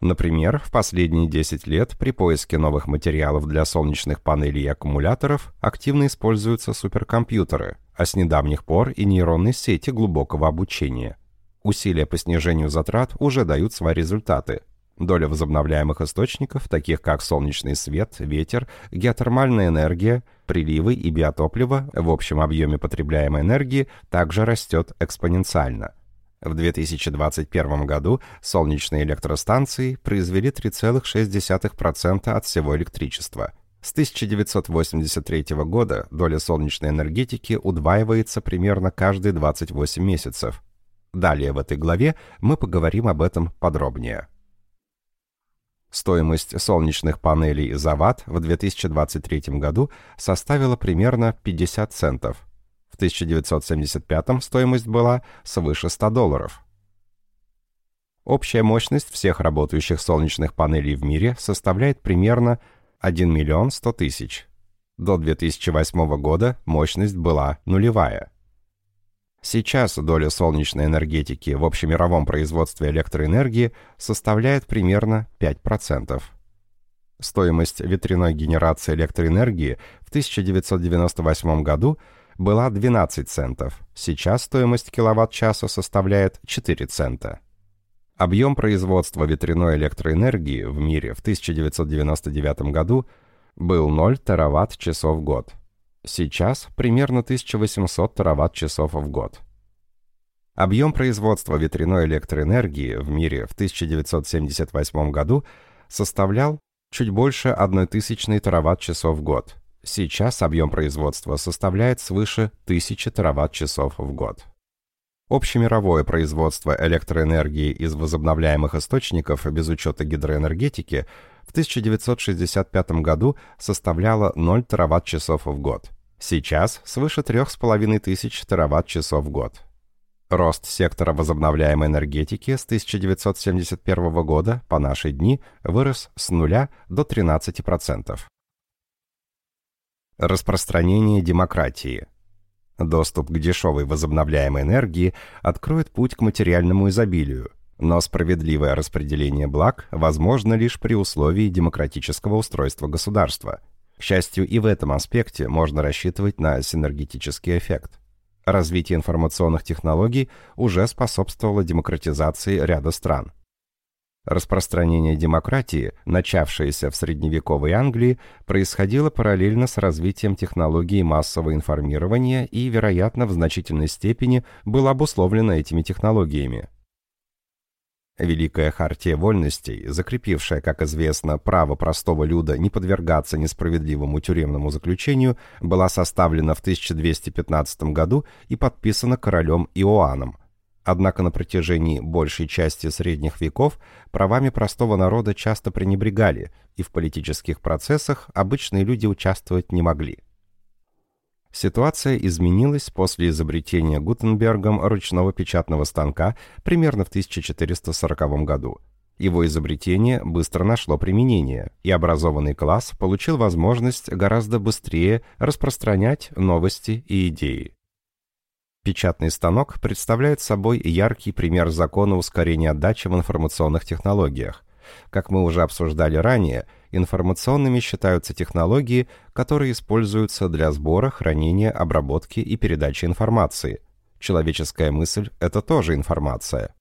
Например, в последние 10 лет при поиске новых материалов для солнечных панелей и аккумуляторов активно используются суперкомпьютеры, а с недавних пор и нейронные сети глубокого обучения. Усилия по снижению затрат уже дают свои результаты. Доля возобновляемых источников, таких как солнечный свет, ветер, геотермальная энергия, приливы и биотопливо в общем объеме потребляемой энергии также растет экспоненциально – в 2021 году солнечные электростанции произвели 3,6% от всего электричества. С 1983 года доля солнечной энергетики удваивается примерно каждые 28 месяцев. Далее в этой главе мы поговорим об этом подробнее. Стоимость солнечных панелей за ватт в 2023 году составила примерно 50 центов – 1975 стоимость была свыше 100 долларов. Общая мощность всех работающих солнечных панелей в мире составляет примерно 1 миллион 100 тысяч. До 2008 года мощность была нулевая. Сейчас доля солнечной энергетики в общемировом производстве электроэнергии составляет примерно 5%. Стоимость ветряной генерации электроэнергии в 1998 году – была 12 центов, сейчас стоимость киловатт-часа составляет 4 цента. Объем производства ветряной электроэнергии в мире в 1999 году был 0 тераватт-часов в год. Сейчас примерно 1800 тераватт-часов в год. Объем производства ветряной электроэнергии в мире в 1978 году составлял чуть больше 1000 тераватт-часов в год. Сейчас объем производства составляет свыше 1000 тераватт-часов в год. Общемировое производство электроэнергии из возобновляемых источников без учета гидроэнергетики в 1965 году составляло 0 тераватт-часов в год. Сейчас свыше 3500 тераватт-часов в год. Рост сектора возобновляемой энергетики с 1971 года по наши дни вырос с 0 до 13%. Распространение демократии. Доступ к дешевой возобновляемой энергии откроет путь к материальному изобилию, но справедливое распределение благ возможно лишь при условии демократического устройства государства. К счастью, и в этом аспекте можно рассчитывать на синергетический эффект. Развитие информационных технологий уже способствовало демократизации ряда стран – Распространение демократии, начавшееся в средневековой Англии, происходило параллельно с развитием технологий массового информирования и, вероятно, в значительной степени было обусловлено этими технологиями. Великая Хартия Вольностей, закрепившая, как известно, право простого люда не подвергаться несправедливому тюремному заключению, была составлена в 1215 году и подписана королем Иоанном, Однако на протяжении большей части средних веков правами простого народа часто пренебрегали, и в политических процессах обычные люди участвовать не могли. Ситуация изменилась после изобретения Гутенбергом ручного печатного станка примерно в 1440 году. Его изобретение быстро нашло применение, и образованный класс получил возможность гораздо быстрее распространять новости и идеи. Печатный станок представляет собой яркий пример закона ускорения отдачи в информационных технологиях. Как мы уже обсуждали ранее, информационными считаются технологии, которые используются для сбора, хранения, обработки и передачи информации. Человеческая мысль – это тоже информация.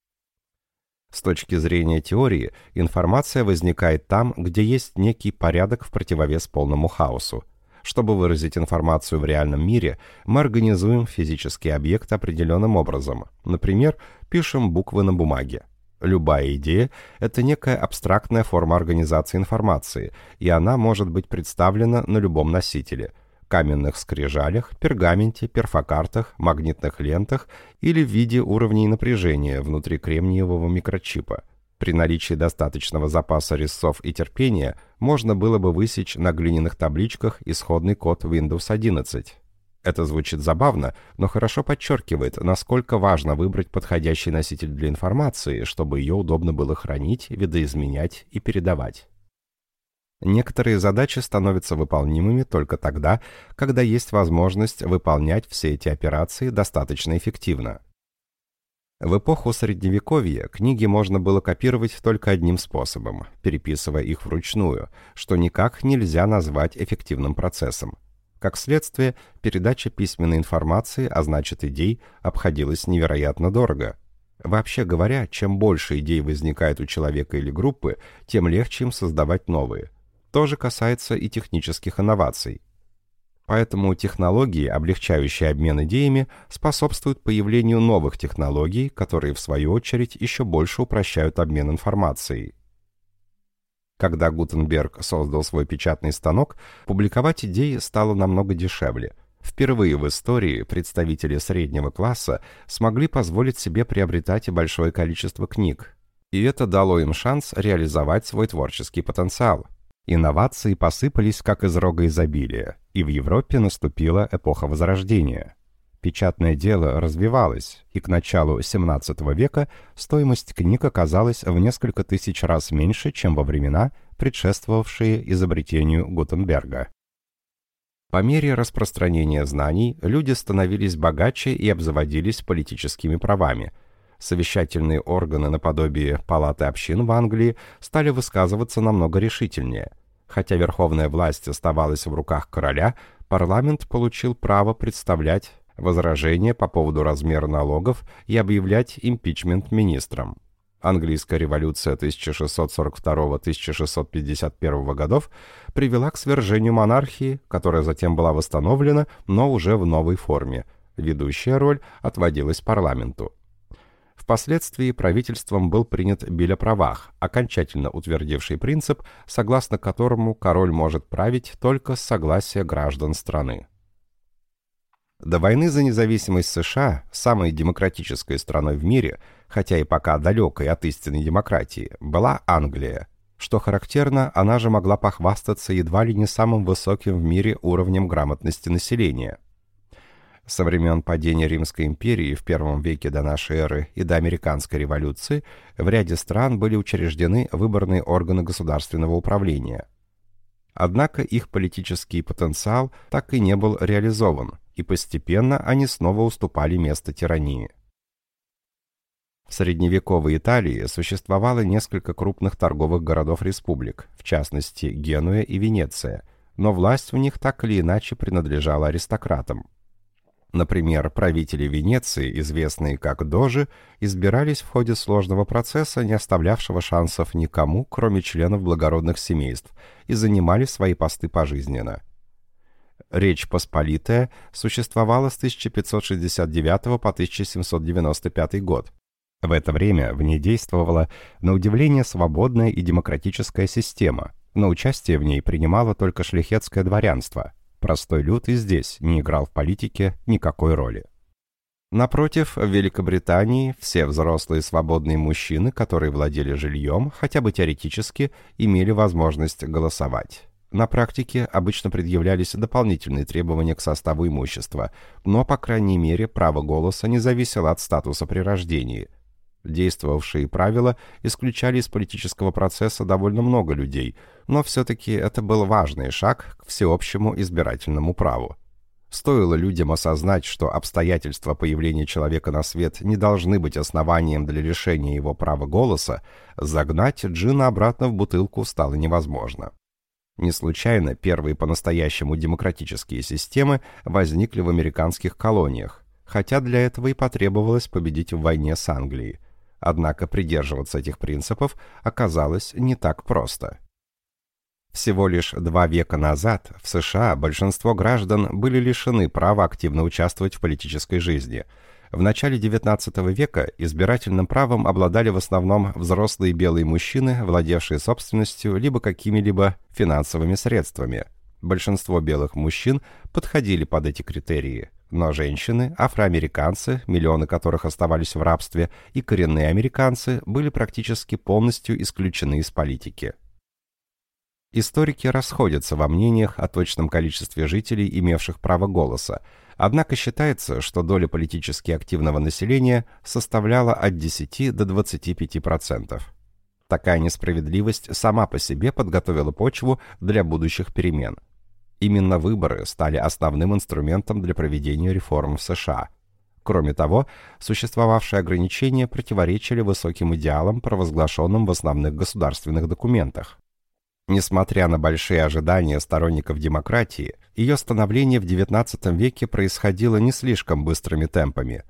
С точки зрения теории, информация возникает там, где есть некий порядок в противовес полному хаосу. Чтобы выразить информацию в реальном мире, мы организуем физический объект определенным образом. Например, пишем буквы на бумаге. Любая идея – это некая абстрактная форма организации информации, и она может быть представлена на любом носителе – каменных скрижалях, пергаменте, перфокартах, магнитных лентах или в виде уровней напряжения внутри кремниевого микрочипа – при наличии достаточного запаса резцов и терпения можно было бы высечь на глиняных табличках исходный код Windows 11. Это звучит забавно, но хорошо подчеркивает, насколько важно выбрать подходящий носитель для информации, чтобы ее удобно было хранить, видоизменять и передавать. Некоторые задачи становятся выполнимыми только тогда, когда есть возможность выполнять все эти операции достаточно эффективно. В эпоху Средневековья книги можно было копировать только одним способом, переписывая их вручную, что никак нельзя назвать эффективным процессом. Как следствие, передача письменной информации, а значит идей, обходилась невероятно дорого. Вообще говоря, чем больше идей возникает у человека или группы, тем легче им создавать новые. То же касается и технических инноваций. Поэтому технологии, облегчающие обмен идеями, способствуют появлению новых технологий, которые, в свою очередь, еще больше упрощают обмен информацией. Когда Гутенберг создал свой печатный станок, публиковать идеи стало намного дешевле. Впервые в истории представители среднего класса смогли позволить себе приобретать большое количество книг. И это дало им шанс реализовать свой творческий потенциал – Инновации посыпались как из рога изобилия, и в Европе наступила эпоха Возрождения. Печатное дело развивалось, и к началу XVII века стоимость книг оказалась в несколько тысяч раз меньше, чем во времена, предшествовавшие изобретению Гутенберга. По мере распространения знаний люди становились богаче и обзаводились политическими правами. Совещательные органы наподобие Палаты общин в Англии стали высказываться намного решительнее. Хотя верховная власть оставалась в руках короля, парламент получил право представлять возражения по поводу размера налогов и объявлять импичмент министрам. Английская революция 1642-1651 годов привела к свержению монархии, которая затем была восстановлена, но уже в новой форме. Ведущая роль отводилась парламенту. Впоследствии правительством был принят Биль о правах, окончательно утвердивший принцип, согласно которому король может править только с согласия граждан страны. До войны за независимость США, самой демократической страной в мире, хотя и пока далекой от истинной демократии, была Англия. Что характерно, она же могла похвастаться едва ли не самым высоким в мире уровнем грамотности населения – со времен падения Римской империи в первом веке до нашей эры и до Американской революции в ряде стран были учреждены выборные органы государственного управления. Однако их политический потенциал так и не был реализован, и постепенно они снова уступали место тирании. В средневековой Италии существовало несколько крупных торговых городов-республик, в частности Генуя и Венеция, но власть в них так или иначе принадлежала аристократам. Например, правители Венеции, известные как дожи, избирались в ходе сложного процесса, не оставлявшего шансов никому, кроме членов благородных семейств, и занимали свои посты пожизненно. Речь Посполитая существовала с 1569 по 1795 год. В это время в ней действовала, на удивление, свободная и демократическая система, но участие в ней принимало только шляхетское дворянство – Простой люд и здесь не играл в политике никакой роли. Напротив, в Великобритании все взрослые свободные мужчины, которые владели жильем, хотя бы теоретически, имели возможность голосовать. На практике обычно предъявлялись дополнительные требования к составу имущества, но, по крайней мере, право голоса не зависело от статуса при рождении – Действовавшие правила исключали из политического процесса довольно много людей, но все-таки это был важный шаг к всеобщему избирательному праву. Стоило людям осознать, что обстоятельства появления человека на свет не должны быть основанием для лишения его права голоса, загнать Джина обратно в бутылку стало невозможно. Не случайно первые по-настоящему демократические системы возникли в американских колониях, хотя для этого и потребовалось победить в войне с Англией. Однако придерживаться этих принципов оказалось не так просто. Всего лишь два века назад в США большинство граждан были лишены права активно участвовать в политической жизни. В начале XIX века избирательным правом обладали в основном взрослые белые мужчины, владевшие собственностью либо какими-либо финансовыми средствами. Большинство белых мужчин подходили под эти критерии, но женщины, афроамериканцы, миллионы которых оставались в рабстве, и коренные американцы были практически полностью исключены из политики. Историки расходятся во мнениях о точном количестве жителей, имевших право голоса, однако считается, что доля политически активного населения составляла от 10 до 25%. Такая несправедливость сама по себе подготовила почву для будущих перемен. Именно выборы стали основным инструментом для проведения реформ в США. Кроме того, существовавшие ограничения противоречили высоким идеалам, провозглашенным в основных государственных документах. Несмотря на большие ожидания сторонников демократии, ее становление в XIX веке происходило не слишком быстрыми темпами.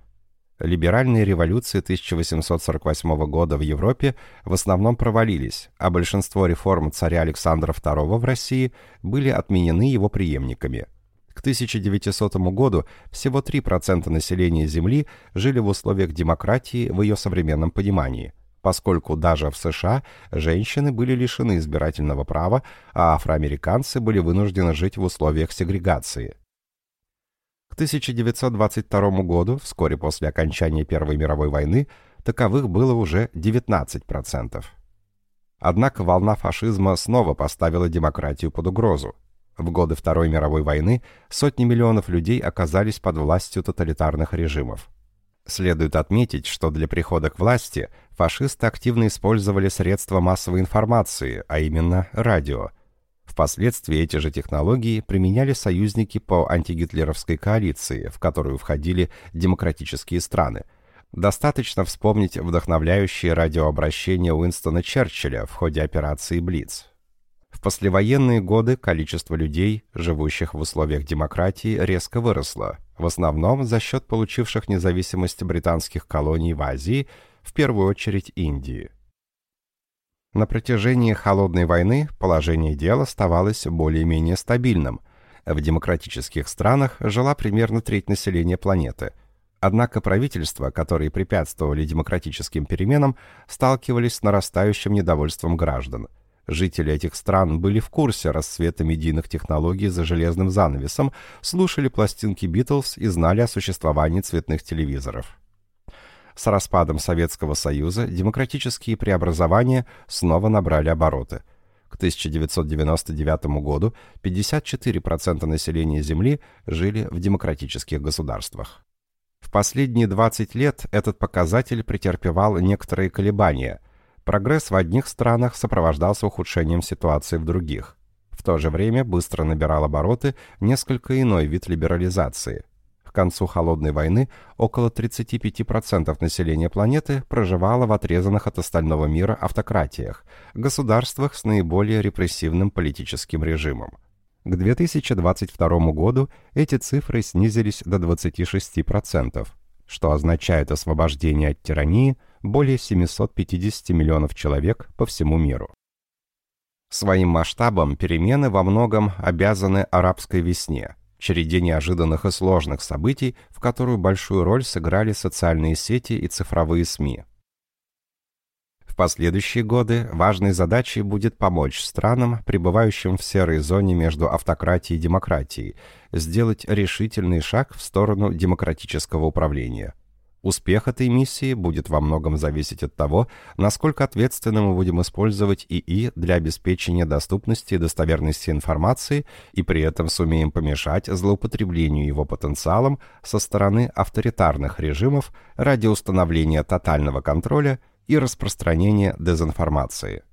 Либеральные революции 1848 года в Европе в основном провалились, а большинство реформ царя Александра II в России были отменены его преемниками. К 1900 году всего 3% населения Земли жили в условиях демократии в ее современном понимании – поскольку даже в США женщины были лишены избирательного права, а афроамериканцы были вынуждены жить в условиях сегрегации. К 1922 году, вскоре после окончания Первой мировой войны, таковых было уже 19%. Однако волна фашизма снова поставила демократию под угрозу. В годы Второй мировой войны сотни миллионов людей оказались под властью тоталитарных режимов. Следует отметить, что для прихода к власти фашисты активно использовали средства массовой информации, а именно радио. Впоследствии эти же технологии применяли союзники по антигитлеровской коалиции, в которую входили демократические страны. Достаточно вспомнить вдохновляющее радиообращение Уинстона Черчилля в ходе операции «Блиц». В послевоенные годы количество людей, живущих в условиях демократии, резко выросло, в основном за счет получивших независимость британских колоний в Азии, в первую очередь Индии. На протяжении Холодной войны положение дел оставалось более-менее стабильным. В демократических странах жила примерно треть населения планеты. Однако правительства, которые препятствовали демократическим переменам, сталкивались с нарастающим недовольством граждан – Жители этих стран были в курсе расцвета медийных технологий за железным занавесом, слушали пластинки Битлз и знали о существовании цветных телевизоров. С распадом Советского Союза демократические преобразования снова набрали обороты. К 1999 году 54% населения Земли жили в демократических государствах. В последние 20 лет этот показатель претерпевал некоторые колебания – Прогресс в одних странах сопровождался ухудшением ситуации в других. В то же время быстро набирал обороты несколько иной вид либерализации. К концу Холодной войны около 35% населения планеты проживало в отрезанных от остального мира автократиях, государствах с наиболее репрессивным политическим режимом. К 2022 году эти цифры снизились до 26%, что означает освобождение от тирании – более 750 миллионов человек по всему миру. Своим масштабом перемены во многом обязаны арабской весне, череде неожиданных и сложных событий, в которую большую роль сыграли социальные сети и цифровые СМИ. В последующие годы важной задачей будет помочь странам, пребывающим в серой зоне между автократией и демократией, сделать решительный шаг в сторону демократического управления. Успех этой миссии будет во многом зависеть от того, насколько ответственно мы будем использовать ИИ для обеспечения доступности и достоверности информации и при этом сумеем помешать злоупотреблению его потенциалом со стороны авторитарных режимов ради установления тотального контроля и распространения дезинформации.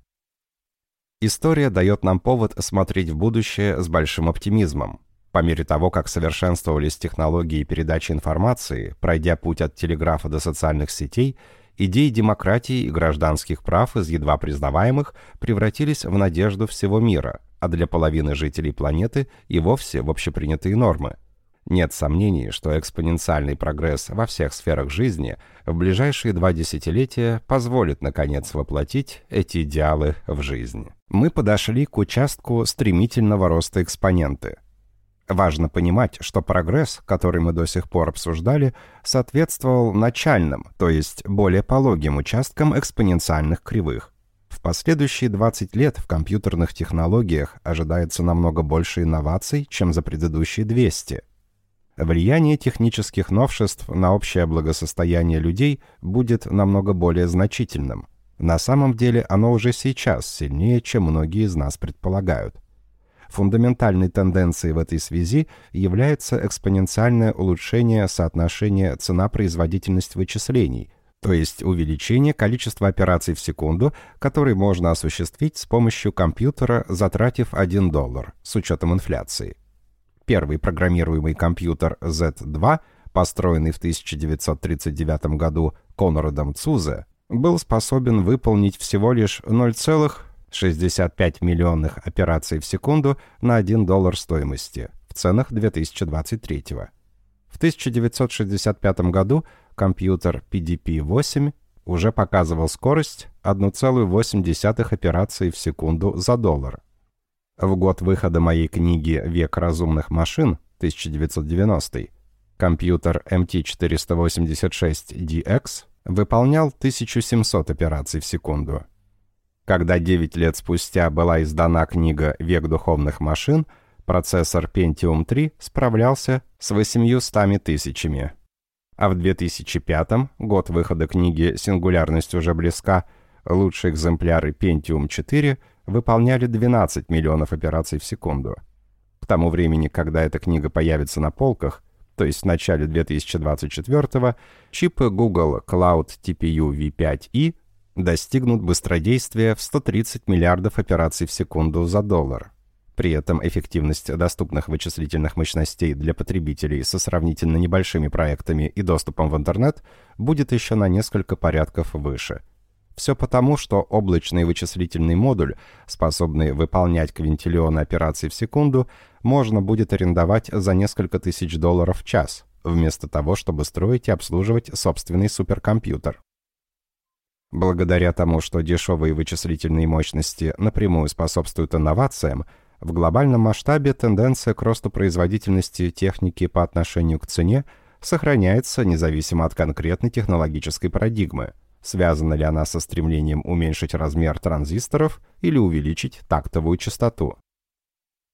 История дает нам повод смотреть в будущее с большим оптимизмом. По мере того, как совершенствовались технологии передачи информации, пройдя путь от телеграфа до социальных сетей, идеи демократии и гражданских прав из едва признаваемых превратились в надежду всего мира, а для половины жителей планеты и вовсе в общепринятые нормы. Нет сомнений, что экспоненциальный прогресс во всех сферах жизни в ближайшие два десятилетия позволит, наконец, воплотить эти идеалы в жизнь. Мы подошли к участку стремительного роста экспоненты – Важно понимать, что прогресс, который мы до сих пор обсуждали, соответствовал начальным, то есть более пологим участкам экспоненциальных кривых. В последующие 20 лет в компьютерных технологиях ожидается намного больше инноваций, чем за предыдущие 200. Влияние технических новшеств на общее благосостояние людей будет намного более значительным. На самом деле оно уже сейчас сильнее, чем многие из нас предполагают. Фундаментальной тенденцией в этой связи является экспоненциальное улучшение соотношения цена-производительность вычислений, то есть увеличение количества операций в секунду, которые можно осуществить с помощью компьютера, затратив 1 доллар, с учетом инфляции. Первый программируемый компьютер Z2, построенный в 1939 году Конрадом Цузе, был способен выполнить всего лишь 0,1 65 миллионных операций в секунду на 1 доллар стоимости в ценах 2023 В 1965 году компьютер PDP-8 уже показывал скорость 1,8 операции в секунду за доллар. В год выхода моей книги «Век разумных машин» 1990 компьютер MT486DX выполнял 1700 операций в секунду. Когда 9 лет спустя была издана книга «Век духовных машин», процессор Pentium 3 справлялся с 800 тысячами. А в 2005 год выхода книги «Сингулярность уже близка», лучшие экземпляры Pentium 4 выполняли 12 миллионов операций в секунду. К тому времени, когда эта книга появится на полках, то есть в начале 2024 чипы Google Cloud TPU v5i достигнут быстродействия в 130 миллиардов операций в секунду за доллар. При этом эффективность доступных вычислительных мощностей для потребителей со сравнительно небольшими проектами и доступом в интернет будет еще на несколько порядков выше. Все потому, что облачный вычислительный модуль, способный выполнять квинтиллионы операций в секунду, можно будет арендовать за несколько тысяч долларов в час, вместо того, чтобы строить и обслуживать собственный суперкомпьютер. Благодаря тому, что дешевые вычислительные мощности напрямую способствуют инновациям, в глобальном масштабе тенденция к росту производительности техники по отношению к цене сохраняется независимо от конкретной технологической парадигмы. Связана ли она со стремлением уменьшить размер транзисторов или увеличить тактовую частоту?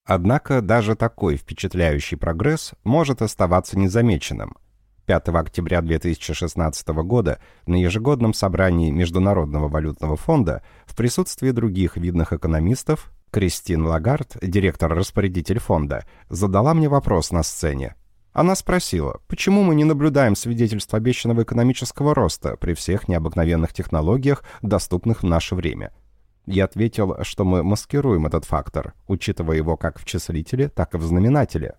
Однако даже такой впечатляющий прогресс может оставаться незамеченным. 5 октября 2016 года на ежегодном собрании Международного валютного фонда в присутствии других видных экономистов Кристин Лагард, директор-распорядитель фонда, задала мне вопрос на сцене. Она спросила, почему мы не наблюдаем свидетельств обещанного экономического роста при всех необыкновенных технологиях, доступных в наше время. Я ответил, что мы маскируем этот фактор, учитывая его как в числителе, так и в знаменателе.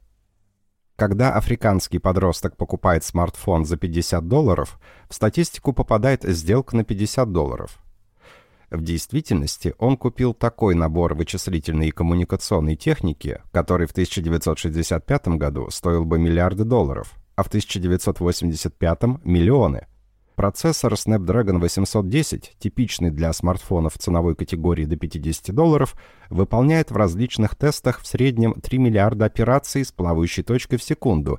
Когда африканский подросток покупает смартфон за 50 долларов, в статистику попадает сделка на 50 долларов. В действительности он купил такой набор вычислительной и коммуникационной техники, который в 1965 году стоил бы миллиарды долларов, а в 1985 – миллионы – Процессор Snapdragon 810, типичный для смартфонов ценовой категории до 50 долларов, выполняет в различных тестах в среднем 3 миллиарда операций с плавающей точкой в секунду,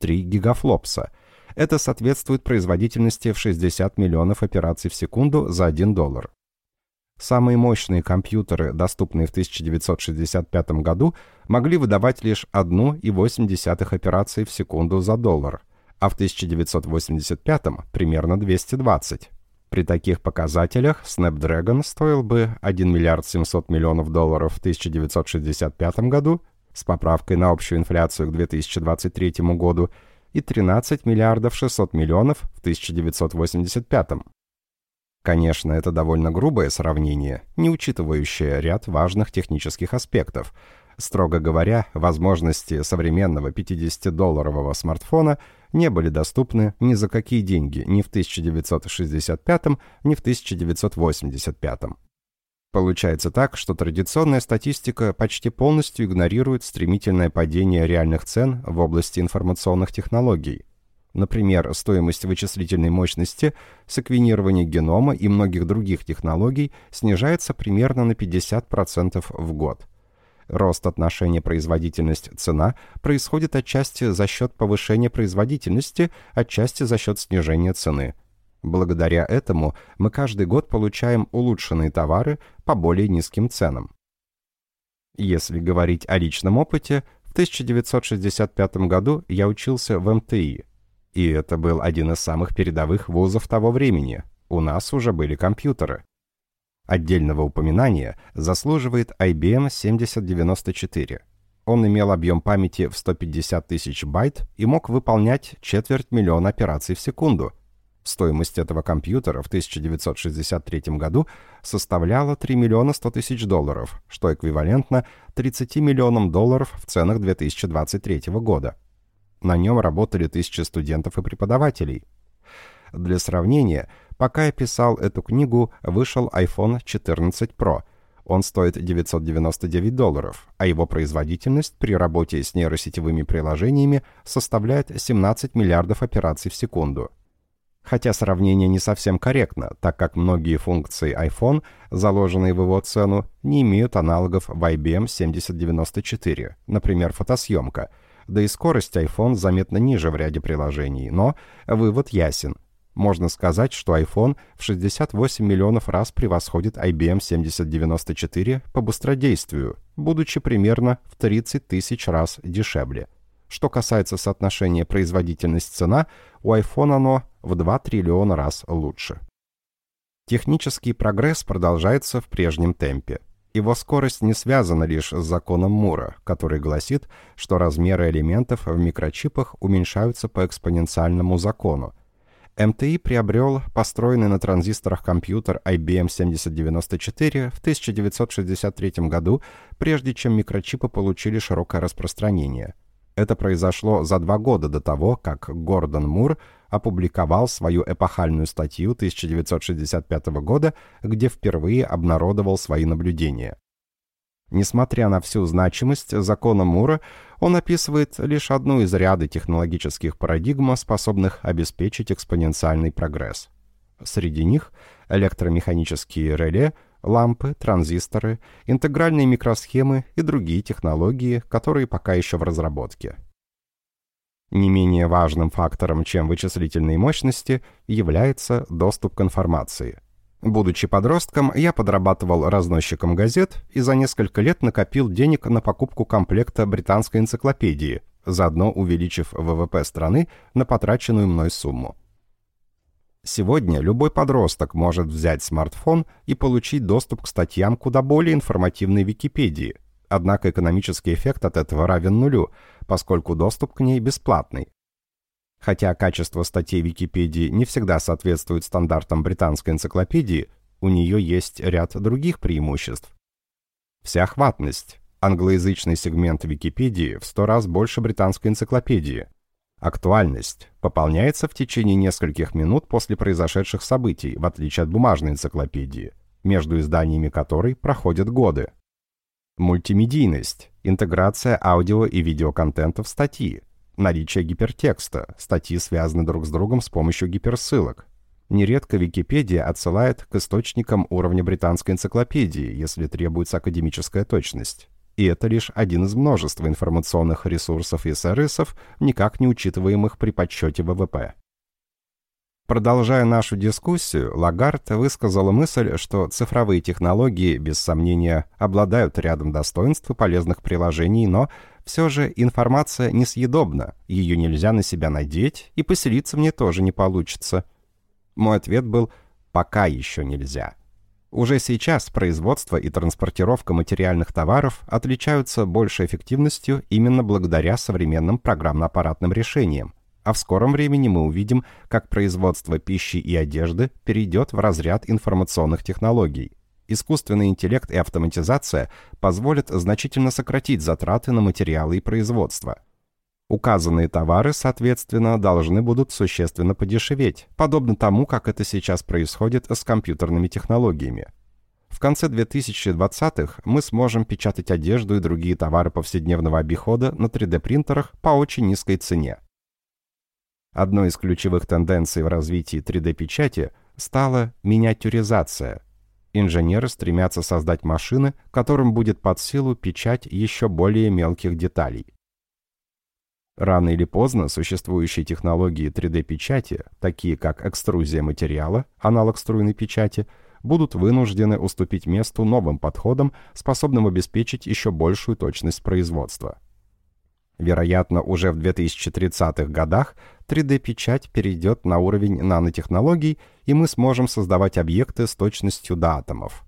3 гигафлопса. Это соответствует производительности в 60 миллионов операций в секунду за 1 доллар. Самые мощные компьютеры, доступные в 1965 году, могли выдавать лишь 1,8 операции в секунду за доллар – а в 1985-м примерно 220. При таких показателях Snapdragon стоил бы 1 миллиард 700 миллионов долларов в 1965 году с поправкой на общую инфляцию к 2023 году и 13 миллиардов 600 миллионов в 1985. Конечно, это довольно грубое сравнение, не учитывающее ряд важных технических аспектов – Строго говоря, возможности современного 50-долларового смартфона не были доступны ни за какие деньги ни в 1965, ни в 1985. Получается так, что традиционная статистика почти полностью игнорирует стремительное падение реальных цен в области информационных технологий. Например, стоимость вычислительной мощности, секвенирования генома и многих других технологий снижается примерно на 50% в год – Рост отношения производительность-цена происходит отчасти за счет повышения производительности, отчасти за счет снижения цены. Благодаря этому мы каждый год получаем улучшенные товары по более низким ценам. Если говорить о личном опыте, в 1965 году я учился в МТИ, и это был один из самых передовых вузов того времени. У нас уже были компьютеры. Отдельного упоминания заслуживает IBM 7094. Он имел объем памяти в 150 тысяч байт и мог выполнять четверть миллиона операций в секунду. Стоимость этого компьютера в 1963 году составляла 3 миллиона 100 тысяч долларов, что эквивалентно 30 миллионам долларов в ценах 2023 года. На нем работали тысячи студентов и преподавателей. Для сравнения – Пока я писал эту книгу, вышел iPhone 14 Pro. Он стоит 999 долларов, а его производительность при работе с нейросетевыми приложениями составляет 17 миллиардов операций в секунду. Хотя сравнение не совсем корректно, так как многие функции iPhone, заложенные в его цену, не имеют аналогов в IBM 7094, например, фотосъемка, да и скорость iPhone заметно ниже в ряде приложений, но вывод ясен – можно сказать, что iPhone в 68 миллионов раз превосходит IBM 7094 по быстродействию, будучи примерно в 30 тысяч раз дешевле. Что касается соотношения производительность-цена, у iPhone оно в 2 триллиона раз лучше. Технический прогресс продолжается в прежнем темпе. Его скорость не связана лишь с законом Мура, который гласит, что размеры элементов в микрочипах уменьшаются по экспоненциальному закону, МТИ приобрел построенный на транзисторах компьютер IBM 7094 в 1963 году, прежде чем микрочипы получили широкое распространение. Это произошло за два года до того, как Гордон Мур опубликовал свою эпохальную статью 1965 года, где впервые обнародовал свои наблюдения. Несмотря на всю значимость закона Мура, он описывает лишь одну из ряда технологических парадигм, способных обеспечить экспоненциальный прогресс. Среди них электромеханические реле, лампы, транзисторы, интегральные микросхемы и другие технологии, которые пока еще в разработке. Не менее важным фактором, чем вычислительные мощности, является доступ к информации – Будучи подростком, я подрабатывал разносчиком газет и за несколько лет накопил денег на покупку комплекта британской энциклопедии, заодно увеличив ВВП страны на потраченную мной сумму. Сегодня любой подросток может взять смартфон и получить доступ к статьям куда более информативной Википедии, однако экономический эффект от этого равен нулю, поскольку доступ к ней бесплатный. Хотя качество статей Википедии не всегда соответствует стандартам британской энциклопедии, у нее есть ряд других преимуществ. Всеохватность. Англоязычный сегмент Википедии в сто раз больше британской энциклопедии. Актуальность. Пополняется в течение нескольких минут после произошедших событий, в отличие от бумажной энциклопедии, между изданиями которой проходят годы. Мультимедийность. Интеграция аудио и видеоконтента в статьи, наличие гипертекста, статьи связаны друг с другом с помощью гиперссылок. Нередко Википедия отсылает к источникам уровня британской энциклопедии, если требуется академическая точность. И это лишь один из множества информационных ресурсов и сервисов, никак не учитываемых при подсчете ВВП. Продолжая нашу дискуссию, Лагард высказала мысль, что цифровые технологии, без сомнения, обладают рядом достоинств и полезных приложений, но все же информация несъедобна, ее нельзя на себя надеть, и поселиться мне тоже не получится. Мой ответ был «пока еще нельзя». Уже сейчас производство и транспортировка материальных товаров отличаются большей эффективностью именно благодаря современным программно-аппаратным решениям, а в скором времени мы увидим, как производство пищи и одежды перейдет в разряд информационных технологий. искусственный интеллект и автоматизация позволят значительно сократить затраты на материалы и производство. Указанные товары, соответственно, должны будут существенно подешеветь, подобно тому, как это сейчас происходит с компьютерными технологиями. В конце 2020-х мы сможем печатать одежду и другие товары повседневного обихода на 3D-принтерах по очень низкой цене. Одной из ключевых тенденций в развитии 3D-печати стала миниатюризация. Инженеры стремятся создать машины, которым будет под силу печать еще более мелких деталей. Рано или поздно существующие технологии 3D-печати, такие как экструзия материала, аналог струйной печати, будут вынуждены уступить месту новым подходам, способным обеспечить еще большую точность производства. Вероятно, уже в 2030-х годах 3D-печать перейдет на уровень нанотехнологий, и мы сможем создавать объекты с точностью до атомов.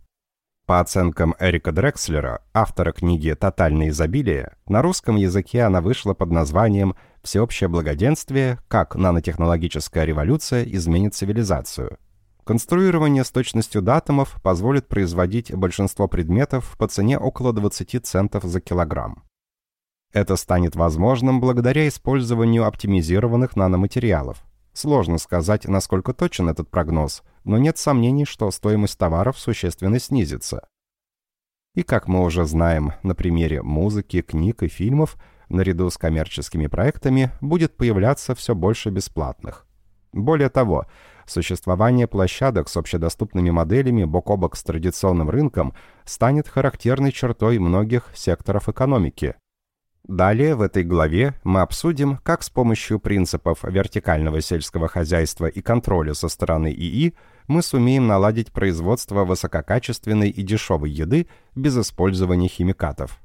По оценкам Эрика Дрекслера, автора книги «Тотальное изобилие», на русском языке она вышла под названием «Всеобщее благоденствие. Как нанотехнологическая революция изменит цивилизацию». Конструирование с точностью до атомов позволит производить большинство предметов по цене около 20 центов за килограмм. Это станет возможным благодаря использованию оптимизированных наноматериалов. Сложно сказать, насколько точен этот прогноз, но нет сомнений, что стоимость товаров существенно снизится. И как мы уже знаем на примере музыки, книг и фильмов, наряду с коммерческими проектами будет появляться все больше бесплатных. Более того, существование площадок с общедоступными моделями бок о бок с традиционным рынком станет характерной чертой многих секторов экономики, Далее в этой главе мы обсудим, как с помощью принципов вертикального сельского хозяйства и контроля со стороны ИИ мы сумеем наладить производство высококачественной и дешевой еды без использования химикатов.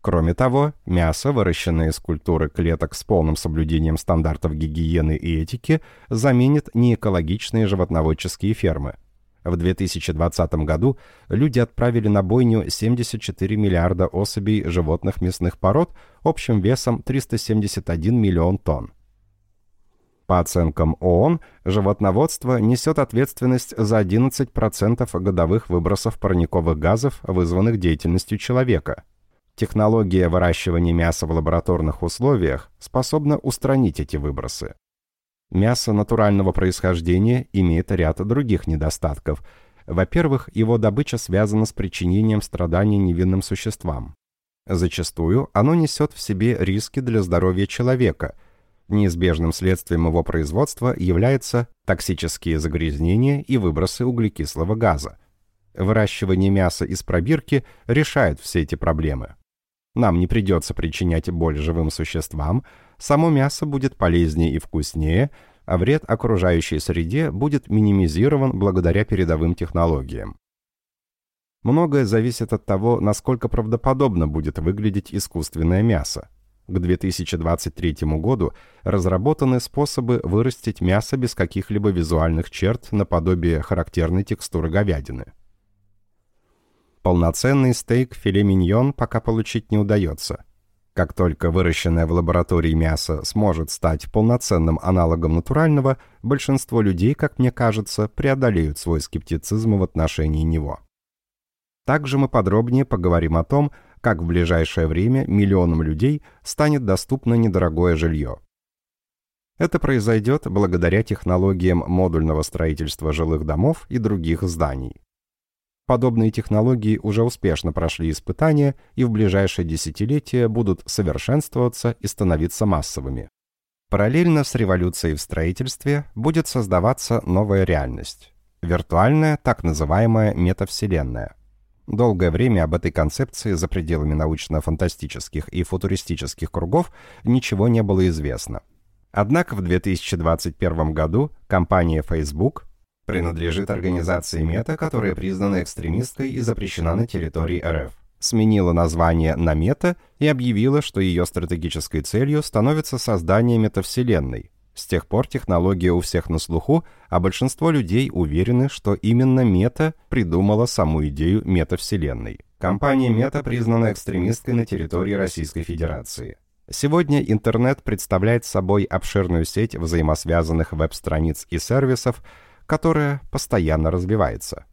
Кроме того, мясо, выращенное из культуры клеток с полным соблюдением стандартов гигиены и этики, заменит неэкологичные животноводческие фермы – в 2020 году люди отправили на бойню 74 миллиарда особей животных мясных пород общим весом 371 миллион тонн. По оценкам ООН, животноводство несет ответственность за 11% годовых выбросов парниковых газов, вызванных деятельностью человека. Технология выращивания мяса в лабораторных условиях способна устранить эти выбросы. Мясо натурального происхождения имеет ряд других недостатков. Во-первых, его добыча связана с причинением страданий невинным существам. Зачастую оно несет в себе риски для здоровья человека. Неизбежным следствием его производства являются токсические загрязнения и выбросы углекислого газа. Выращивание мяса из пробирки решает все эти проблемы. Нам не придется причинять боль живым существам, само мясо будет полезнее и вкуснее, а вред окружающей среде будет минимизирован благодаря передовым технологиям. Многое зависит от того, насколько правдоподобно будет выглядеть искусственное мясо. К 2023 году разработаны способы вырастить мясо без каких-либо визуальных черт наподобие характерной текстуры говядины. Полноценный стейк филе миньон пока получить не удается – как только выращенное в лаборатории мясо сможет стать полноценным аналогом натурального, большинство людей, как мне кажется, преодолеют свой скептицизм в отношении него. Также мы подробнее поговорим о том, как в ближайшее время миллионам людей станет доступно недорогое жилье. Это произойдет благодаря технологиям модульного строительства жилых домов и других зданий. Подобные технологии уже успешно прошли испытания и в ближайшие десятилетия будут совершенствоваться и становиться массовыми. Параллельно с революцией в строительстве будет создаваться новая реальность. Виртуальная, так называемая метавселенная. Долгое время об этой концепции за пределами научно-фантастических и футуристических кругов ничего не было известно. Однако в 2021 году компания Facebook принадлежит организации МЕТА, которая признана экстремистской и запрещена на территории РФ. Сменила название на МЕТА и объявила, что ее стратегической целью становится создание метавселенной. С тех пор технология у всех на слуху, а большинство людей уверены, что именно Мета придумала саму идею метавселенной. Компания Мета признана экстремисткой на территории Российской Федерации. Сегодня интернет представляет собой обширную сеть взаимосвязанных веб-страниц и сервисов, которая постоянно развивается.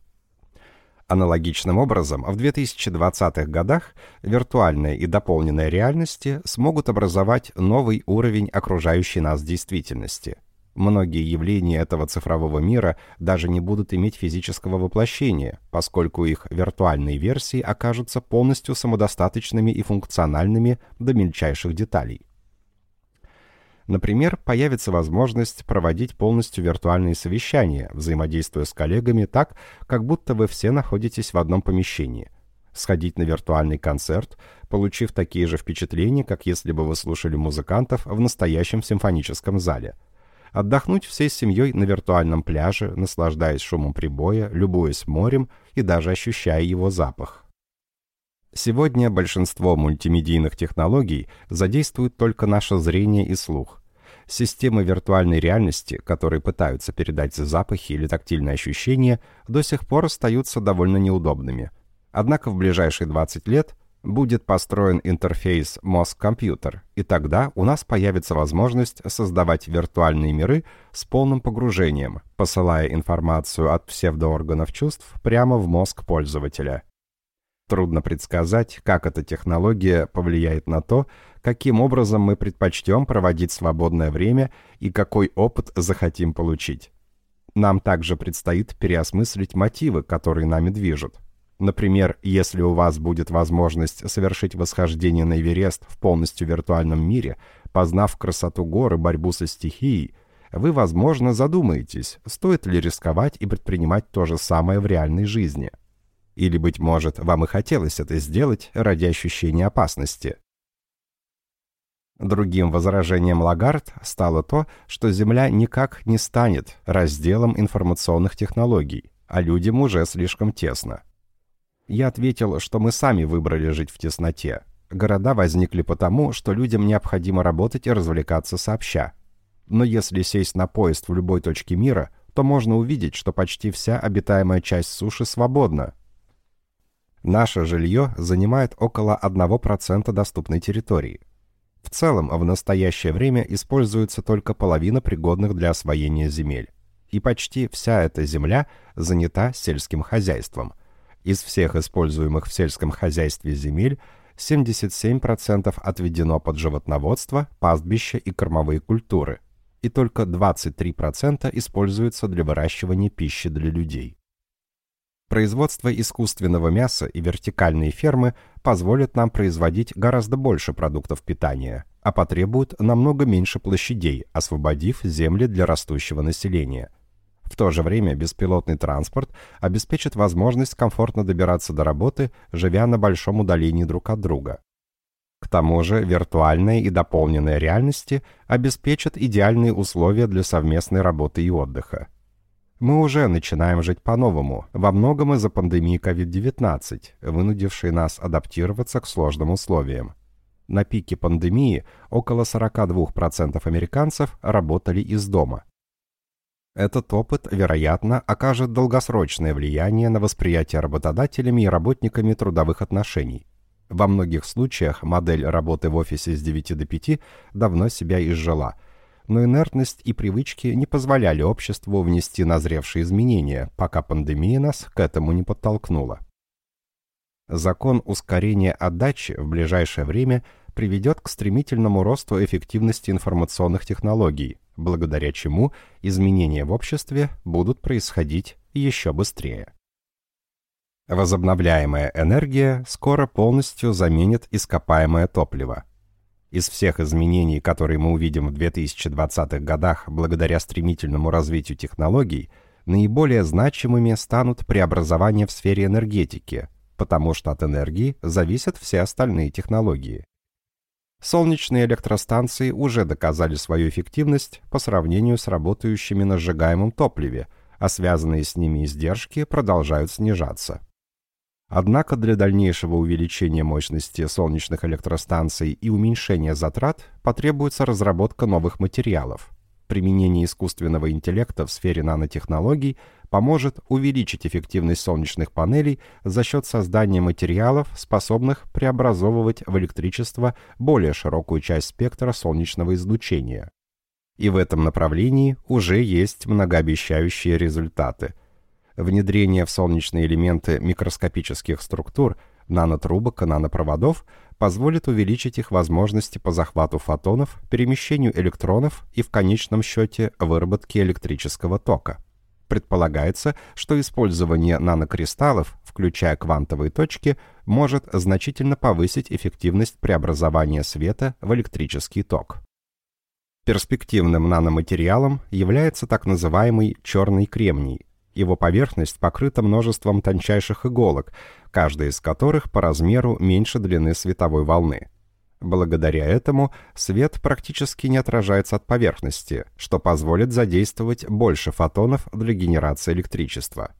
Аналогичным образом, в 2020-х годах виртуальная и дополненная реальности смогут образовать новый уровень окружающей нас действительности. Многие явления этого цифрового мира даже не будут иметь физического воплощения, поскольку их виртуальные версии окажутся полностью самодостаточными и функциональными до мельчайших деталей. Например, появится возможность проводить полностью виртуальные совещания, взаимодействуя с коллегами так, как будто вы все находитесь в одном помещении. Сходить на виртуальный концерт, получив такие же впечатления, как если бы вы слушали музыкантов в настоящем симфоническом зале. Отдохнуть всей семьей на виртуальном пляже, наслаждаясь шумом прибоя, любуясь морем и даже ощущая его запах. Сегодня большинство мультимедийных технологий задействуют только наше зрение и слух. Системы виртуальной реальности, которые пытаются передать запахи или тактильные ощущения, до сих пор остаются довольно неудобными. Однако в ближайшие 20 лет будет построен интерфейс мозг-компьютер, и тогда у нас появится возможность создавать виртуальные миры с полным погружением, посылая информацию от псевдоорганов чувств прямо в мозг пользователя. Трудно предсказать, как эта технология повлияет на то, каким образом мы предпочтем проводить свободное время и какой опыт захотим получить. Нам также предстоит переосмыслить мотивы, которые нами движут. Например, если у вас будет возможность совершить восхождение на Эверест в полностью виртуальном мире, познав красоту гор и борьбу со стихией, вы, возможно, задумаетесь, стоит ли рисковать и предпринимать то же самое в реальной жизни – или, быть может, вам и хотелось это сделать ради ощущения опасности. Другим возражением Лагард стало то, что Земля никак не станет разделом информационных технологий, а людям уже слишком тесно. Я ответил, что мы сами выбрали жить в тесноте. Города возникли потому, что людям необходимо работать и развлекаться сообща. Но если сесть на поезд в любой точке мира, то можно увидеть, что почти вся обитаемая часть суши свободна, Наше жилье занимает около 1% доступной территории. В целом, в настоящее время используется только половина пригодных для освоения земель. И почти вся эта земля занята сельским хозяйством. Из всех используемых в сельском хозяйстве земель 77% отведено под животноводство, пастбища и кормовые культуры, и только 23% используется для выращивания пищи для людей. Производство искусственного мяса и вертикальные фермы позволят нам производить гораздо больше продуктов питания, а потребуют намного меньше площадей, освободив земли для растущего населения. В то же время беспилотный транспорт обеспечит возможность комфортно добираться до работы, живя на большом удалении друг от друга. К тому же виртуальная и дополненная реальности обеспечат идеальные условия для совместной работы и отдыха. Мы уже начинаем жить по-новому, во многом из-за пандемии COVID-19, вынудившей нас адаптироваться к сложным условиям. На пике пандемии около 42% американцев работали из дома. Этот опыт, вероятно, окажет долгосрочное влияние на восприятие работодателями и работниками трудовых отношений. Во многих случаях модель работы в офисе с 9 до 5 давно себя изжила – но инертность и привычки не позволяли обществу внести назревшие изменения, пока пандемия нас к этому не подтолкнула. Закон ускорения отдачи в ближайшее время приведет к стремительному росту эффективности информационных технологий, благодаря чему изменения в обществе будут происходить еще быстрее. Возобновляемая энергия скоро полностью заменит ископаемое топливо – из всех изменений, которые мы увидим в 2020-х годах благодаря стремительному развитию технологий, наиболее значимыми станут преобразования в сфере энергетики, потому что от энергии зависят все остальные технологии. Солнечные электростанции уже доказали свою эффективность по сравнению с работающими на сжигаемом топливе, а связанные с ними издержки продолжают снижаться. Однако для дальнейшего увеличения мощности солнечных электростанций и уменьшения затрат потребуется разработка новых материалов. Применение искусственного интеллекта в сфере нанотехнологий поможет увеличить эффективность солнечных панелей за счет создания материалов, способных преобразовывать в электричество более широкую часть спектра солнечного излучения. И в этом направлении уже есть многообещающие результаты – Внедрение в солнечные элементы микроскопических структур, нанотрубок и нанопроводов позволит увеличить их возможности по захвату фотонов, перемещению электронов и в конечном счете выработке электрического тока. Предполагается, что использование нанокристаллов, включая квантовые точки, может значительно повысить эффективность преобразования света в электрический ток. Перспективным наноматериалом является так называемый черный кремний. Его поверхность покрыта множеством тончайших иголок, каждая из которых по размеру меньше длины световой волны. Благодаря этому свет практически не отражается от поверхности, что позволит задействовать больше фотонов для генерации электричества.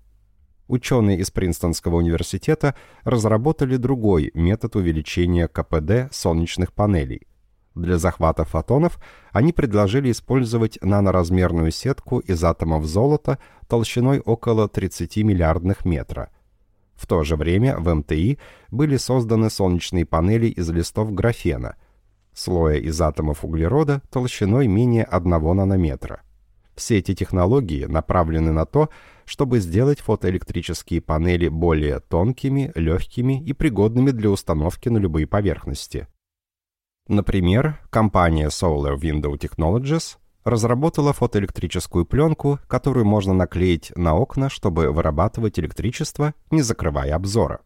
Ученые из Принстонского университета разработали другой метод увеличения КПД солнечных панелей. Для захвата фотонов они предложили использовать наноразмерную сетку из атомов золота толщиной около 30 миллиардных метра – в то же время в МТИ были созданы солнечные панели из листов графена, слоя из атомов углерода толщиной менее 1 нанометра. Все эти технологии направлены на то, чтобы сделать фотоэлектрические панели более тонкими, легкими и пригодными для установки на любые поверхности. Например, компания Solar Window Technologies разработала фотоэлектрическую пленку, которую можно наклеить на окна, чтобы вырабатывать электричество, не закрывая обзора.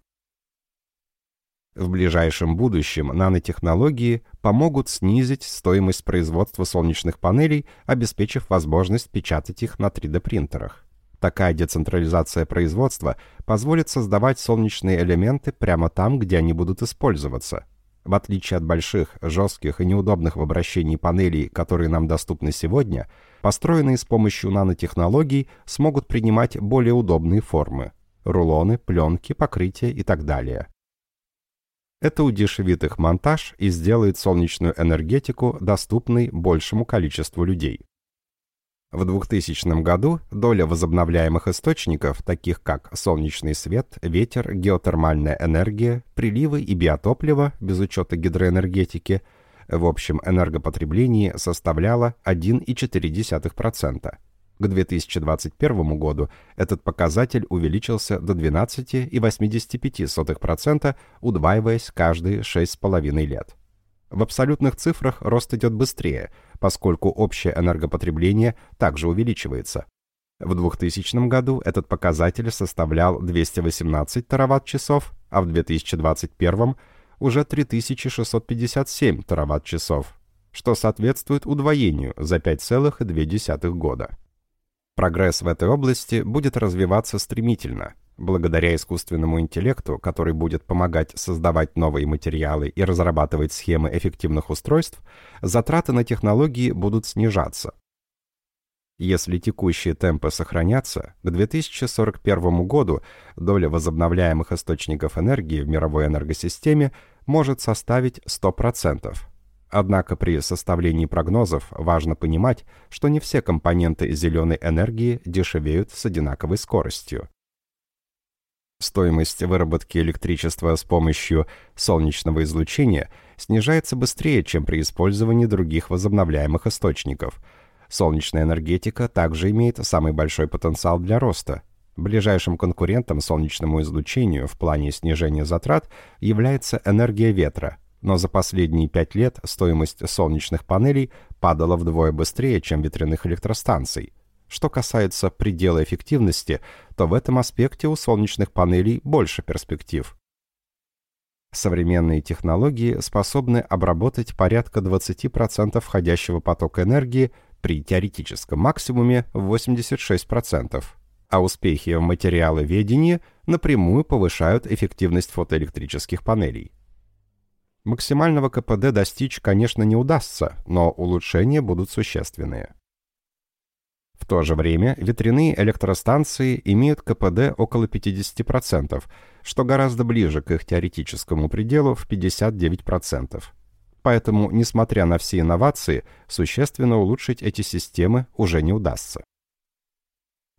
В ближайшем будущем нанотехнологии помогут снизить стоимость производства солнечных панелей, обеспечив возможность печатать их на 3D-принтерах. Такая децентрализация производства позволит создавать солнечные элементы прямо там, где они будут использоваться, в отличие от больших, жестких и неудобных в обращении панелей, которые нам доступны сегодня, построенные с помощью нанотехнологий смогут принимать более удобные формы – рулоны, пленки, покрытия и так далее. Это удешевит их монтаж и сделает солнечную энергетику доступной большему количеству людей. В 2000 году доля возобновляемых источников, таких как солнечный свет, ветер, геотермальная энергия, приливы и биотопливо, без учета гидроэнергетики, в общем энергопотреблении составляла 1,4%. К 2021 году этот показатель увеличился до 12,85%, удваиваясь каждые 6,5 лет. В абсолютных цифрах рост идет быстрее – поскольку общее энергопотребление также увеличивается. В 2000 году этот показатель составлял 218 тераватт-часов, а в 2021 уже 3657 тераватт-часов, что соответствует удвоению за 5,2 года. Прогресс в этой области будет развиваться стремительно, Благодаря искусственному интеллекту, который будет помогать создавать новые материалы и разрабатывать схемы эффективных устройств, затраты на технологии будут снижаться. Если текущие темпы сохранятся, к 2041 году доля возобновляемых источников энергии в мировой энергосистеме может составить 100%. Однако при составлении прогнозов важно понимать, что не все компоненты зеленой энергии дешевеют с одинаковой скоростью. Стоимость выработки электричества с помощью солнечного излучения снижается быстрее, чем при использовании других возобновляемых источников. Солнечная энергетика также имеет самый большой потенциал для роста. Ближайшим конкурентом солнечному излучению в плане снижения затрат является энергия ветра, но за последние пять лет стоимость солнечных панелей падала вдвое быстрее, чем ветряных электростанций – что касается предела эффективности, то в этом аспекте у солнечных панелей больше перспектив. Современные технологии способны обработать порядка 20% входящего потока энергии при теоретическом максимуме в 86%, а успехи в материаловедении напрямую повышают эффективность фотоэлектрических панелей. Максимального КПД достичь, конечно, не удастся, но улучшения будут существенные. В то же время ветряные электростанции имеют КПД около 50%, что гораздо ближе к их теоретическому пределу в 59%. Поэтому, несмотря на все инновации, существенно улучшить эти системы уже не удастся.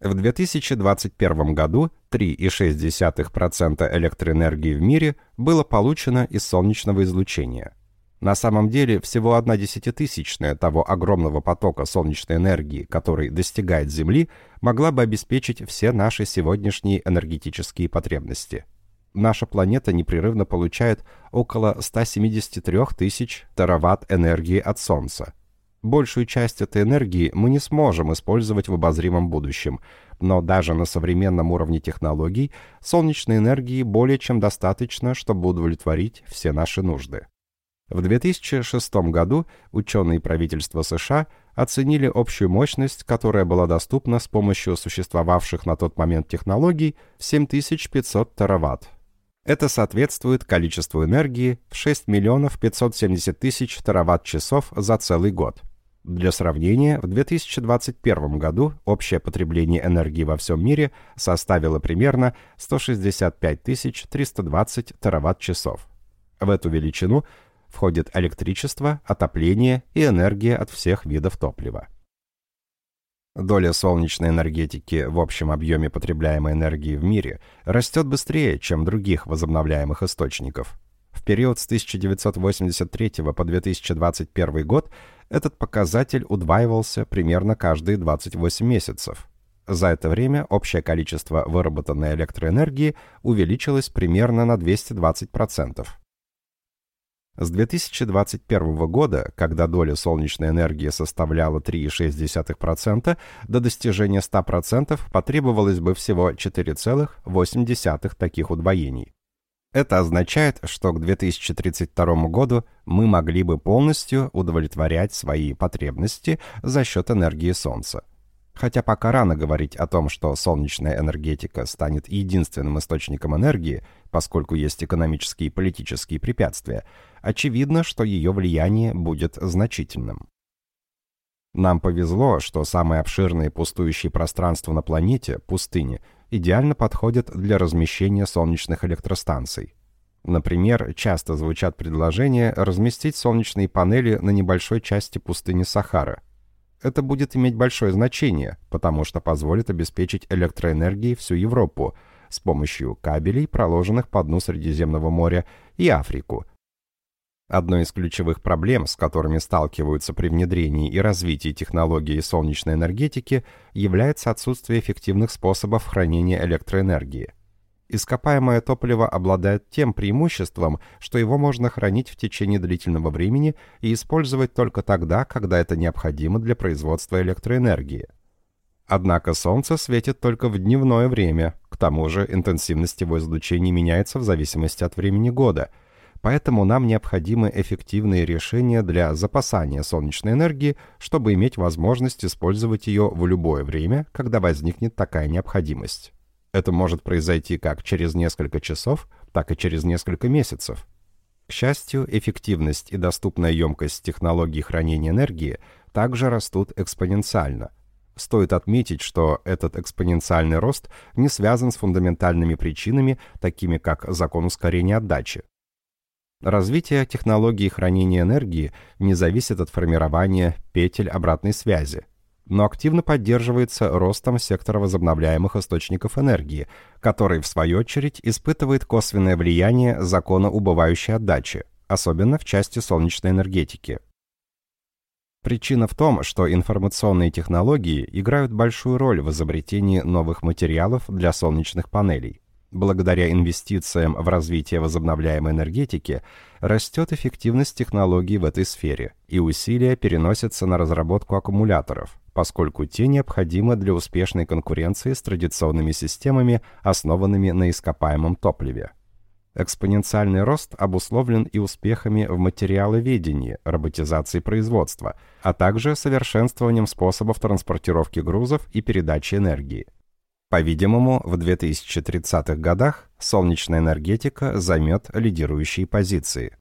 В 2021 году 3,6% электроэнергии в мире было получено из солнечного излучения – На самом деле, всего одна десятитысячная того огромного потока солнечной энергии, который достигает Земли, могла бы обеспечить все наши сегодняшние энергетические потребности. Наша планета непрерывно получает около 173 тысяч тераватт энергии от Солнца. Большую часть этой энергии мы не сможем использовать в обозримом будущем, но даже на современном уровне технологий солнечной энергии более чем достаточно, чтобы удовлетворить все наши нужды. В 2006 году ученые правительства США оценили общую мощность, которая была доступна с помощью существовавших на тот момент технологий в 7500 тераватт. Это соответствует количеству энергии в 6 миллионов 570 тысяч тераватт-часов за целый год. Для сравнения, в 2021 году общее потребление энергии во всем мире составило примерно 165 320 тераватт-часов. В эту величину – входит электричество, отопление и энергия от всех видов топлива. Доля солнечной энергетики в общем объеме потребляемой энергии в мире растет быстрее, чем других возобновляемых источников. В период с 1983 по 2021 год этот показатель удваивался примерно каждые 28 месяцев. За это время общее количество выработанной электроэнергии увеличилось примерно на 220%. С 2021 года, когда доля солнечной энергии составляла 3,6%, до достижения 100% потребовалось бы всего 4,8 таких удвоений. Это означает, что к 2032 году мы могли бы полностью удовлетворять свои потребности за счет энергии Солнца. Хотя пока рано говорить о том, что солнечная энергетика станет единственным источником энергии, поскольку есть экономические и политические препятствия, очевидно, что ее влияние будет значительным. Нам повезло, что самые обширные пустующие пространства на планете, пустыни, идеально подходят для размещения солнечных электростанций. Например, часто звучат предложения разместить солнечные панели на небольшой части пустыни Сахара – это будет иметь большое значение, потому что позволит обеспечить электроэнергией всю Европу с помощью кабелей, проложенных по дну Средиземного моря, и Африку. Одной из ключевых проблем, с которыми сталкиваются при внедрении и развитии технологии солнечной энергетики, является отсутствие эффективных способов хранения электроэнергии – Ископаемое топливо обладает тем преимуществом, что его можно хранить в течение длительного времени и использовать только тогда, когда это необходимо для производства электроэнергии. Однако Солнце светит только в дневное время, к тому же интенсивность его излучения меняется в зависимости от времени года, поэтому нам необходимы эффективные решения для запасания солнечной энергии, чтобы иметь возможность использовать ее в любое время, когда возникнет такая необходимость. Это может произойти как через несколько часов, так и через несколько месяцев. К счастью, эффективность и доступная емкость технологий хранения энергии также растут экспоненциально. Стоит отметить, что этот экспоненциальный рост не связан с фундаментальными причинами, такими как закон ускорения отдачи. Развитие технологии хранения энергии не зависит от формирования петель обратной связи но активно поддерживается ростом сектора возобновляемых источников энергии, который, в свою очередь, испытывает косвенное влияние закона убывающей отдачи, особенно в части солнечной энергетики. Причина в том, что информационные технологии играют большую роль в изобретении новых материалов для солнечных панелей. Благодаря инвестициям в развитие возобновляемой энергетики растет эффективность технологий в этой сфере, и усилия переносятся на разработку аккумуляторов, поскольку те необходимы для успешной конкуренции с традиционными системами, основанными на ископаемом топливе. Экспоненциальный рост обусловлен и успехами в материаловедении, роботизации производства, а также совершенствованием способов транспортировки грузов и передачи энергии. По-видимому, в 2030-х годах солнечная энергетика займет лидирующие позиции.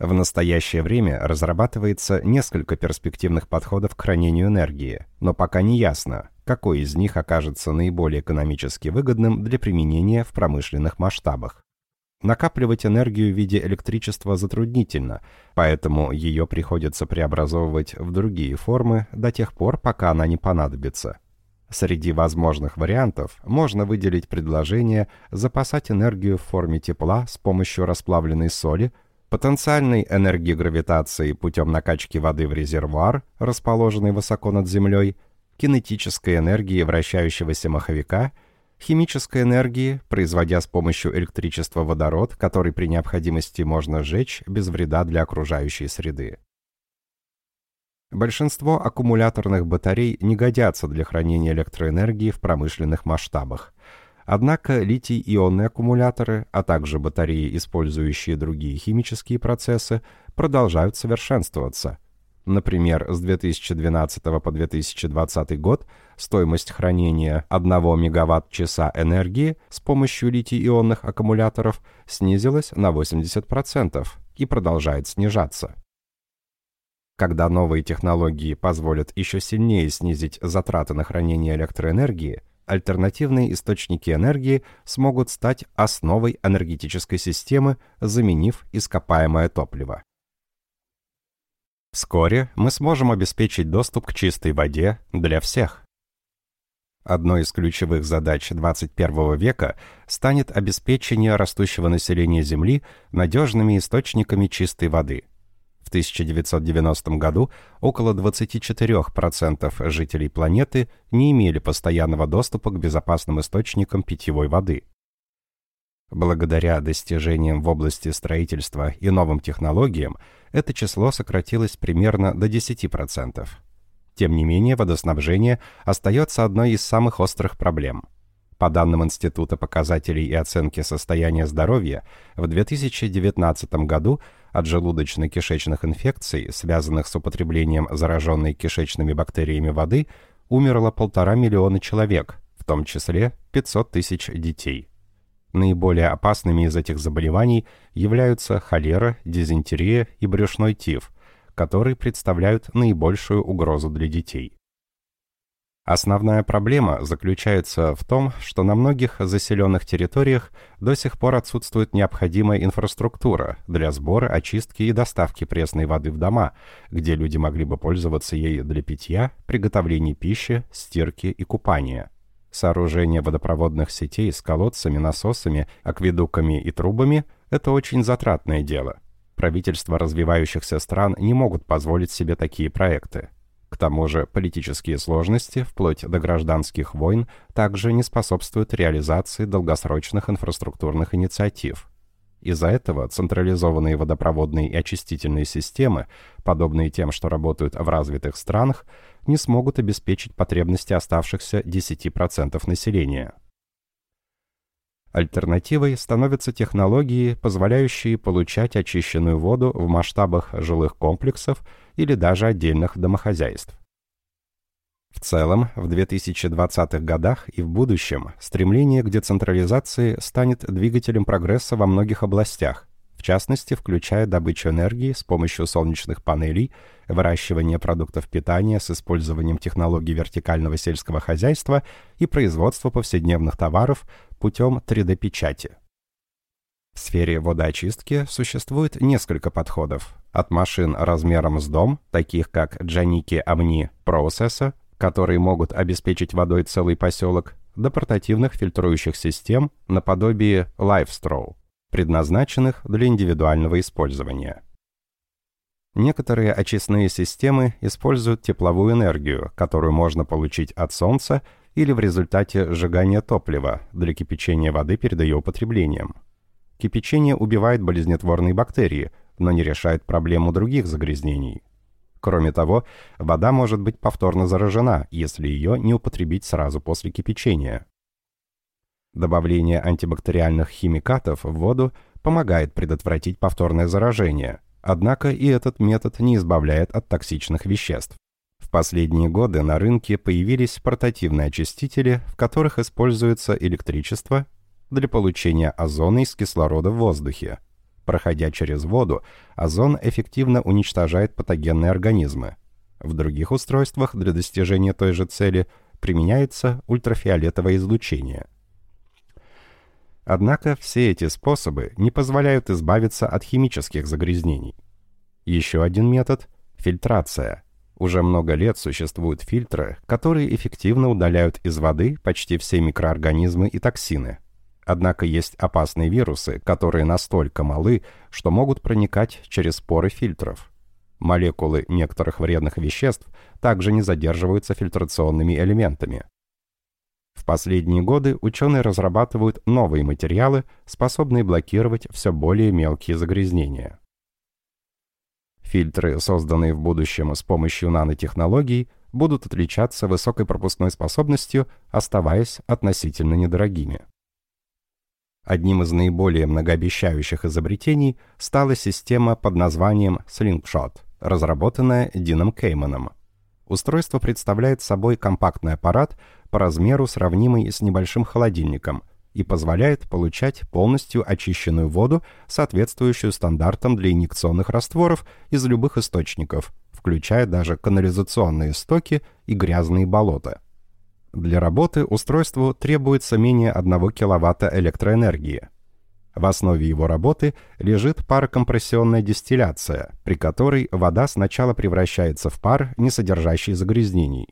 В настоящее время разрабатывается несколько перспективных подходов к хранению энергии, но пока не ясно, какой из них окажется наиболее экономически выгодным для применения в промышленных масштабах. Накапливать энергию в виде электричества затруднительно, поэтому ее приходится преобразовывать в другие формы до тех пор, пока она не понадобится. Среди возможных вариантов можно выделить предложение запасать энергию в форме тепла с помощью расплавленной соли, потенциальной энергии гравитации путем накачки воды в резервуар, расположенный высоко над Землей, кинетической энергии вращающегося маховика, химической энергии, производя с помощью электричества водород, который при необходимости можно сжечь без вреда для окружающей среды. Большинство аккумуляторных батарей не годятся для хранения электроэнергии в промышленных масштабах. Однако литий-ионные аккумуляторы, а также батареи, использующие другие химические процессы, продолжают совершенствоваться. Например, с 2012 по 2020 год стоимость хранения 1 мегаватт-часа энергии с помощью литий-ионных аккумуляторов снизилась на 80% и продолжает снижаться. Когда новые технологии позволят еще сильнее снизить затраты на хранение электроэнергии, альтернативные источники энергии смогут стать основой энергетической системы, заменив ископаемое топливо. Вскоре мы сможем обеспечить доступ к чистой воде для всех. Одной из ключевых задач 21 века станет обеспечение растущего населения Земли надежными источниками чистой воды – 1990 году около 24% жителей планеты не имели постоянного доступа к безопасным источникам питьевой воды. Благодаря достижениям в области строительства и новым технологиям это число сократилось примерно до 10%. Тем не менее, водоснабжение остается одной из самых острых проблем. По данным Института показателей и оценки состояния здоровья, в 2019 году от желудочно-кишечных инфекций, связанных с употреблением зараженной кишечными бактериями воды, умерло полтора миллиона человек, в том числе 500 тысяч детей. Наиболее опасными из этих заболеваний являются холера, дизентерия и брюшной тиф, которые представляют наибольшую угрозу для детей. Основная проблема заключается в том, что на многих заселенных территориях до сих пор отсутствует необходимая инфраструктура для сбора, очистки и доставки пресной воды в дома, где люди могли бы пользоваться ею для питья, приготовления пищи, стирки и купания. Сооружение водопроводных сетей с колодцами, насосами, акведуками и трубами – это очень затратное дело. Правительства развивающихся стран не могут позволить себе такие проекты. К тому же политические сложности, вплоть до гражданских войн, также не способствуют реализации долгосрочных инфраструктурных инициатив. Из-за этого централизованные водопроводные и очистительные системы, подобные тем, что работают в развитых странах, не смогут обеспечить потребности оставшихся 10% населения. Альтернативой становятся технологии, позволяющие получать очищенную воду в масштабах жилых комплексов или даже отдельных домохозяйств. В целом, в 2020-х годах и в будущем стремление к децентрализации станет двигателем прогресса во многих областях, в частности, включая добычу энергии с помощью солнечных панелей, выращивание продуктов питания с использованием технологий вертикального сельского хозяйства и производство повседневных товаров путем 3D-печати. В сфере водоочистки существует несколько подходов. От машин размером с дом, таких как Джаники Амни Processor, которые могут обеспечить водой целый поселок, до портативных фильтрующих систем наподобие LifeStraw, предназначенных для индивидуального использования. Некоторые очистные системы используют тепловую энергию, которую можно получить от солнца или в результате сжигания топлива для кипячения воды перед ее употреблением. Кипячение убивает болезнетворные бактерии, но не решает проблему других загрязнений. Кроме того, вода может быть повторно заражена, если ее не употребить сразу после кипячения. Добавление антибактериальных химикатов в воду помогает предотвратить повторное заражение, однако и этот метод не избавляет от токсичных веществ. В последние годы на рынке появились портативные очистители, в которых используется электричество для получения озона из кислорода в воздухе. Проходя через воду, озон эффективно уничтожает патогенные организмы. В других устройствах для достижения той же цели применяется ультрафиолетовое излучение. Однако все эти способы не позволяют избавиться от химических загрязнений. Еще один метод – фильтрация – уже много лет существуют фильтры, которые эффективно удаляют из воды почти все микроорганизмы и токсины. Однако есть опасные вирусы, которые настолько малы, что могут проникать через поры фильтров. Молекулы некоторых вредных веществ также не задерживаются фильтрационными элементами. Последние годы ученые разрабатывают новые материалы, способные блокировать все более мелкие загрязнения. Фильтры, созданные в будущем с помощью нанотехнологий, будут отличаться высокой пропускной способностью, оставаясь относительно недорогими. Одним из наиболее многообещающих изобретений стала система под названием Slingshot, разработанная Дином Кейманом. Устройство представляет собой компактный аппарат по размеру, сравнимый с небольшим холодильником, и позволяет получать полностью очищенную воду, соответствующую стандартам для инъекционных растворов из любых источников, включая даже канализационные стоки и грязные болота. Для работы устройству требуется менее 1 кВт электроэнергии. В основе его работы лежит парокомпрессионная дистилляция, при которой вода сначала превращается в пар, не содержащий загрязнений.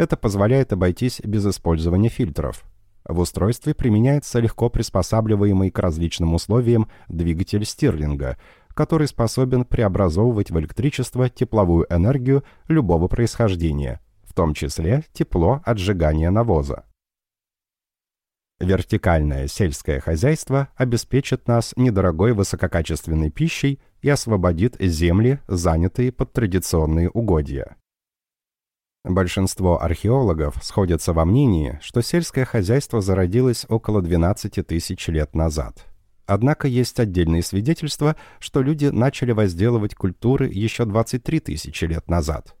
Это позволяет обойтись без использования фильтров. В устройстве применяется легко приспосабливаемый к различным условиям двигатель Стирлинга, который способен преобразовывать в электричество тепловую энергию любого происхождения – в том числе тепло от сжигания навоза. Вертикальное сельское хозяйство обеспечит нас недорогой высококачественной пищей и освободит земли, занятые под традиционные угодья. Большинство археологов сходятся во мнении, что сельское хозяйство зародилось около 12 тысяч лет назад. Однако есть отдельные свидетельства, что люди начали возделывать культуры еще 23 тысячи лет назад –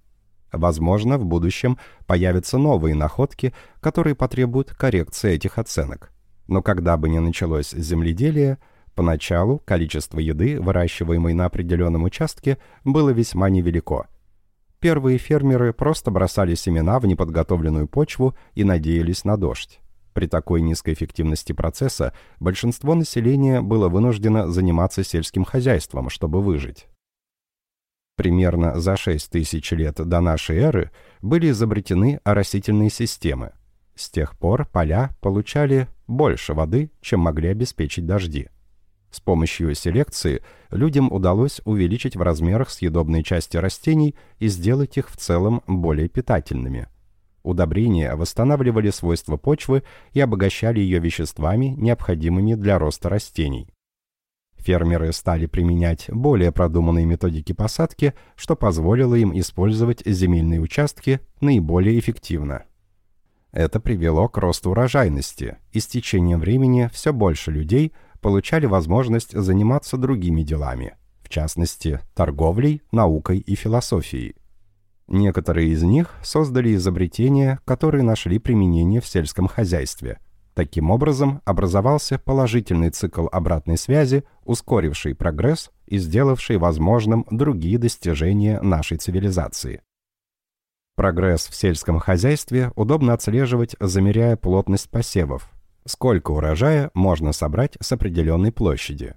Возможно, в будущем появятся новые находки, которые потребуют коррекции этих оценок. Но когда бы ни началось земледелие, поначалу количество еды, выращиваемой на определенном участке, было весьма невелико. Первые фермеры просто бросали семена в неподготовленную почву и надеялись на дождь. При такой низкой эффективности процесса большинство населения было вынуждено заниматься сельским хозяйством, чтобы выжить примерно за 6 тысяч лет до нашей эры, были изобретены оросительные системы. С тех пор поля получали больше воды, чем могли обеспечить дожди. С помощью селекции людям удалось увеличить в размерах съедобные части растений и сделать их в целом более питательными. Удобрения восстанавливали свойства почвы и обогащали ее веществами, необходимыми для роста растений. Фермеры стали применять более продуманные методики посадки, что позволило им использовать земельные участки наиболее эффективно. Это привело к росту урожайности, и с течением времени все больше людей получали возможность заниматься другими делами, в частности, торговлей, наукой и философией. Некоторые из них создали изобретения, которые нашли применение в сельском хозяйстве – Таким образом, образовался положительный цикл обратной связи, ускоривший прогресс и сделавший возможным другие достижения нашей цивилизации. Прогресс в сельском хозяйстве удобно отслеживать, замеряя плотность посевов. Сколько урожая можно собрать с определенной площади.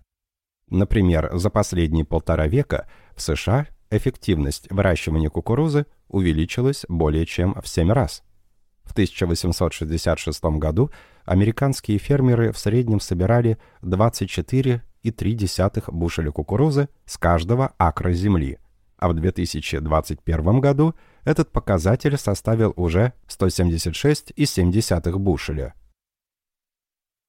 Например, за последние полтора века в США эффективность выращивания кукурузы увеличилась более чем в 7 раз. В 1866 году американские фермеры в среднем собирали 24,3 бушеля кукурузы с каждого акра земли, а в 2021 году этот показатель составил уже 176,7 бушеля.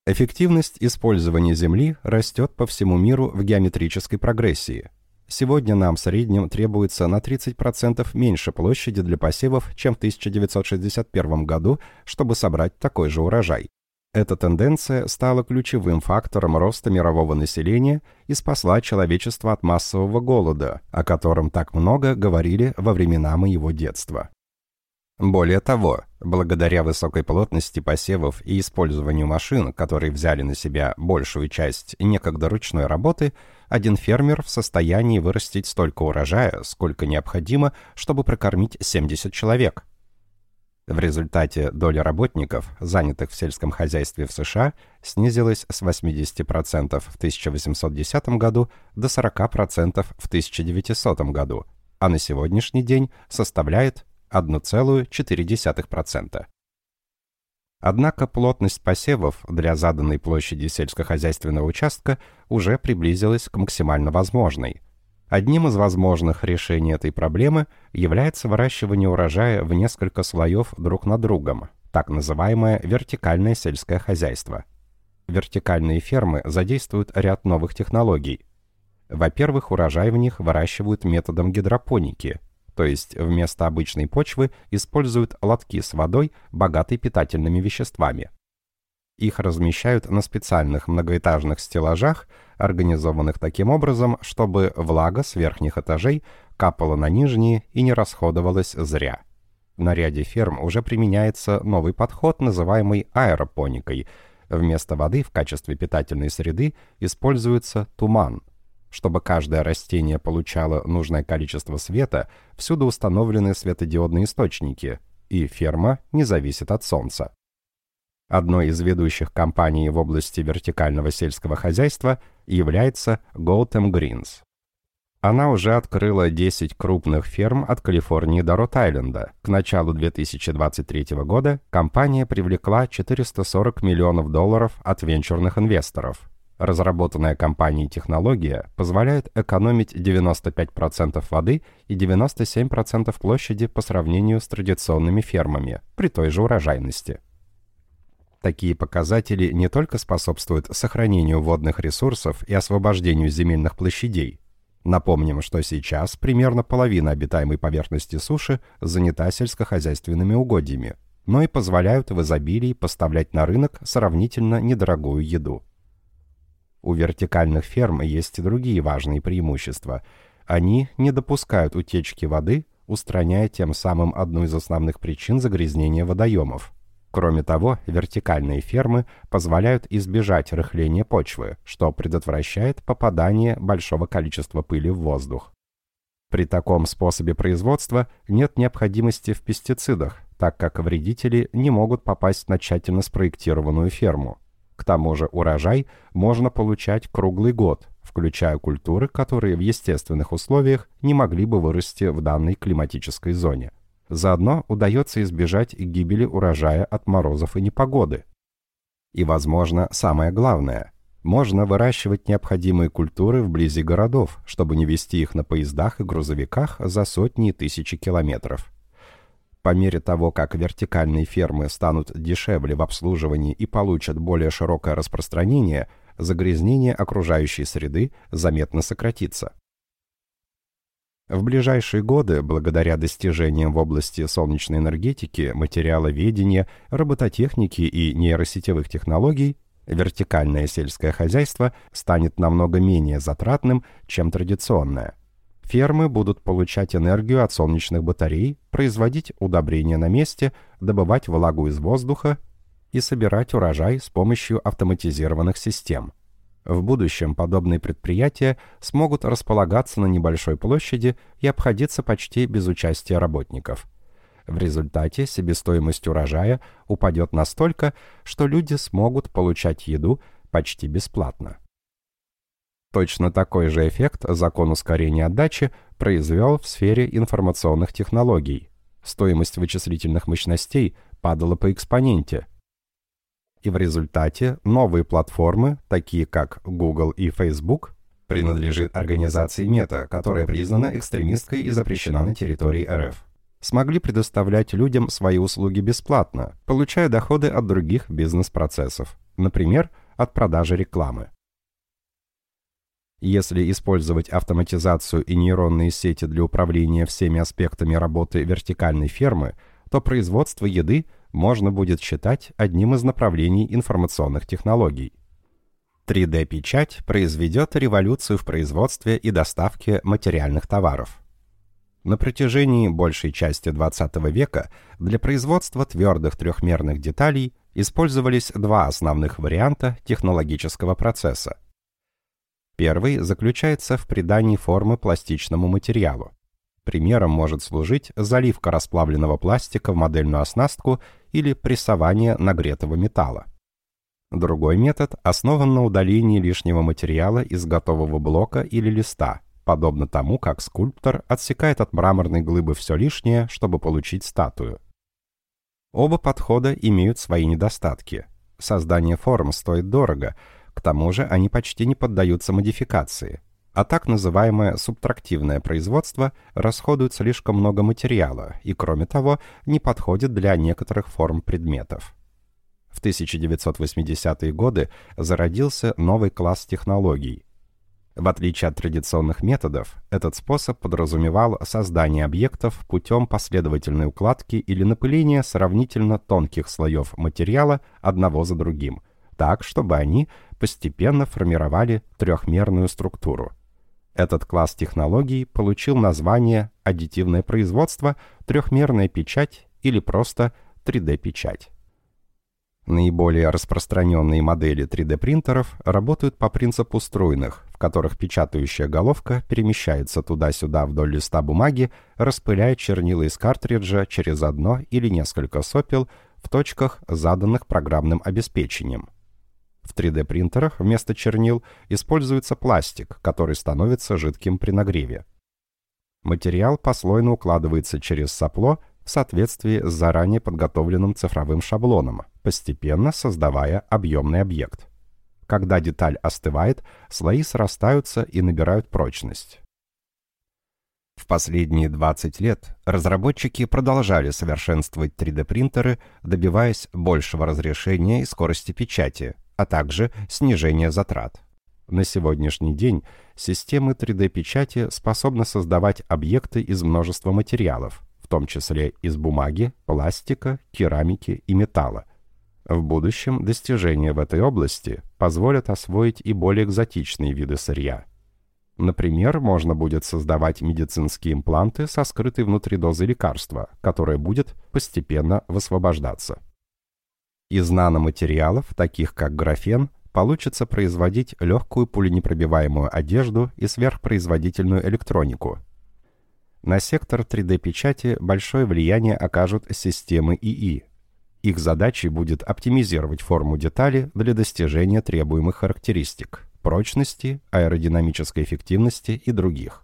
Эффективность использования земли растет по всему миру в геометрической прогрессии – Сегодня нам в среднем требуется на 30% меньше площади для посевов, чем в 1961 году, чтобы собрать такой же урожай. Эта тенденция стала ключевым фактором роста мирового населения и спасла человечество от массового голода, о котором так много говорили во времена моего детства. Более того, благодаря высокой плотности посевов и использованию машин, которые взяли на себя большую часть некогда ручной работы, один фермер в состоянии вырастить столько урожая, сколько необходимо, чтобы прокормить 70 человек. В результате доля работников, занятых в сельском хозяйстве в США, снизилась с 80% в 1810 году до 40% в 1900 году, а на сегодняшний день составляет 1,4%. Однако плотность посевов для заданной площади сельскохозяйственного участка уже приблизилась к максимально возможной. Одним из возможных решений этой проблемы является выращивание урожая в несколько слоев друг над другом, так называемое вертикальное сельское хозяйство. Вертикальные фермы задействуют ряд новых технологий. Во-первых, урожай в них выращивают методом гидропоники, то есть вместо обычной почвы используют лотки с водой, богатой питательными веществами. Их размещают на специальных многоэтажных стеллажах, организованных таким образом, чтобы влага с верхних этажей капала на нижние и не расходовалась зря. На ряде ферм уже применяется новый подход, называемый аэропоникой. Вместо воды в качестве питательной среды используется туман. Чтобы каждое растение получало нужное количество света, всюду установлены светодиодные источники, и ферма не зависит от солнца. Одной из ведущих компаний в области вертикального сельского хозяйства является Gotham Greens. Она уже открыла 10 крупных ферм от Калифорнии до Рот-Айленда. К началу 2023 года компания привлекла 440 миллионов долларов от венчурных инвесторов. Разработанная компанией технология позволяет экономить 95% воды и 97% площади по сравнению с традиционными фермами при той же урожайности. Такие показатели не только способствуют сохранению водных ресурсов и освобождению земельных площадей. Напомним, что сейчас примерно половина обитаемой поверхности суши занята сельскохозяйственными угодьями, но и позволяют в изобилии поставлять на рынок сравнительно недорогую еду. У вертикальных ферм есть другие важные преимущества. Они не допускают утечки воды, устраняя тем самым одну из основных причин загрязнения водоемов – Кроме того, вертикальные фермы позволяют избежать рыхления почвы, что предотвращает попадание большого количества пыли в воздух. При таком способе производства нет необходимости в пестицидах, так как вредители не могут попасть на тщательно спроектированную ферму. К тому же урожай можно получать круглый год, включая культуры, которые в естественных условиях не могли бы вырасти в данной климатической зоне. Заодно удается избежать гибели урожая от морозов и непогоды. И, возможно, самое главное – можно выращивать необходимые культуры вблизи городов, чтобы не везти их на поездах и грузовиках за сотни и тысячи километров. По мере того, как вертикальные фермы станут дешевле в обслуживании и получат более широкое распространение, загрязнение окружающей среды заметно сократится. В ближайшие годы, благодаря достижениям в области солнечной энергетики, материаловедения, робототехники и нейросетевых технологий, вертикальное сельское хозяйство станет намного менее затратным, чем традиционное. Фермы будут получать энергию от солнечных батарей, производить удобрения на месте, добывать влагу из воздуха и собирать урожай с помощью автоматизированных систем – в будущем подобные предприятия смогут располагаться на небольшой площади и обходиться почти без участия работников. В результате себестоимость урожая упадет настолько, что люди смогут получать еду почти бесплатно. Точно такой же эффект закон ускорения отдачи произвел в сфере информационных технологий. Стоимость вычислительных мощностей падала по экспоненте – и в результате новые платформы, такие как Google и Facebook, принадлежит организации Meta, которая признана экстремистской и запрещена на территории РФ, смогли предоставлять людям свои услуги бесплатно, получая доходы от других бизнес-процессов, например, от продажи рекламы. Если использовать автоматизацию и нейронные сети для управления всеми аспектами работы вертикальной фермы, то производство еды можно будет считать одним из направлений информационных технологий. 3D-печать произведет революцию в производстве и доставке материальных товаров. На протяжении большей части XX века для производства твердых трехмерных деталей использовались два основных варианта технологического процесса. Первый заключается в придании формы пластичному материалу. Примером может служить заливка расплавленного пластика в модельную оснастку или прессование нагретого металла. Другой метод основан на удалении лишнего материала из готового блока или листа, подобно тому, как скульптор отсекает от мраморной глыбы все лишнее, чтобы получить статую. Оба подхода имеют свои недостатки. Создание форм стоит дорого, к тому же они почти не поддаются модификации. А так называемое субтрактивное производство расходует слишком много материала и, кроме того, не подходит для некоторых форм предметов. В 1980-е годы зародился новый класс технологий. В отличие от традиционных методов, этот способ подразумевал создание объектов путем последовательной укладки или напыления сравнительно тонких слоев материала одного за другим, так, чтобы они постепенно формировали трехмерную структуру. Этот класс технологий получил название аддитивное производство, трехмерная печать или просто 3D-печать. Наиболее распространенные модели 3D-принтеров работают по принципу струйных, в которых печатающая головка перемещается туда-сюда вдоль листа бумаги, распыляя чернила из картриджа через одно или несколько сопел в точках, заданных программным обеспечением. В 3D-принтерах вместо чернил используется пластик, который становится жидким при нагреве. Материал послойно укладывается через сопло в соответствии с заранее подготовленным цифровым шаблоном, постепенно создавая объемный объект. Когда деталь остывает, слои срастаются и набирают прочность. В последние 20 лет разработчики продолжали совершенствовать 3D-принтеры, добиваясь большего разрешения и скорости печати, а также снижения затрат. На сегодняшний день системы 3D-печати способны создавать объекты из множества материалов, в том числе из бумаги, пластика, керамики и металла. В будущем достижения в этой области позволят освоить и более экзотичные виды сырья. Например, можно будет создавать медицинские импланты со скрытой внутри дозой лекарства, которое будет постепенно высвобождаться. Из наноматериалов, таких как графен, получится производить легкую пуленепробиваемую одежду и сверхпроизводительную электронику. На сектор 3D-печати большое влияние окажут системы ИИ. Их задачей будет оптимизировать форму детали для достижения требуемых характеристик – прочности, аэродинамической эффективности и других.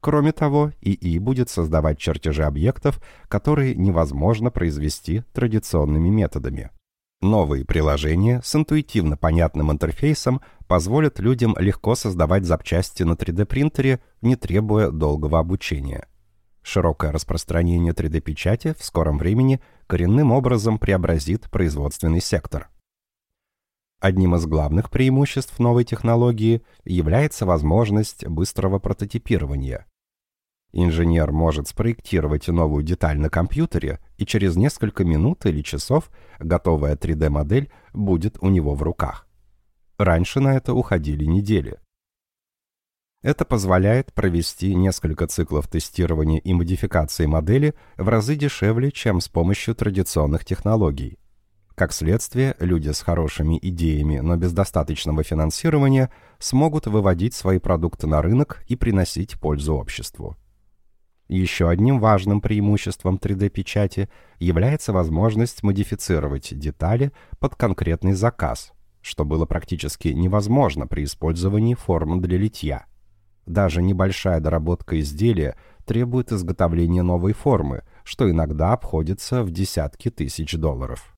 Кроме того, ИИ будет создавать чертежи объектов, которые невозможно произвести традиционными методами. Новые приложения с интуитивно понятным интерфейсом позволят людям легко создавать запчасти на 3D-принтере, не требуя долгого обучения. Широкое распространение 3D-печати в скором времени коренным образом преобразит производственный сектор. Одним из главных преимуществ новой технологии является возможность быстрого прототипирования. Инженер может спроектировать новую деталь на компьютере, и через несколько минут или часов готовая 3D-модель будет у него в руках. Раньше на это уходили недели. Это позволяет провести несколько циклов тестирования и модификации модели в разы дешевле, чем с помощью традиционных технологий. Как следствие, люди с хорошими идеями, но без достаточного финансирования смогут выводить свои продукты на рынок и приносить пользу обществу. Еще одним важным преимуществом 3D-печати является возможность модифицировать детали под конкретный заказ, что было практически невозможно при использовании форм для литья. Даже небольшая доработка изделия требует изготовления новой формы, что иногда обходится в десятки тысяч долларов.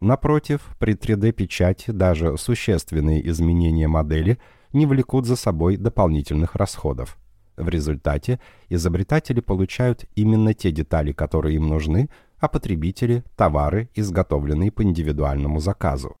Напротив, при 3D-печати даже существенные изменения модели не влекут за собой дополнительных расходов. В результате изобретатели получают именно те детали, которые им нужны, а потребители – товары, изготовленные по индивидуальному заказу.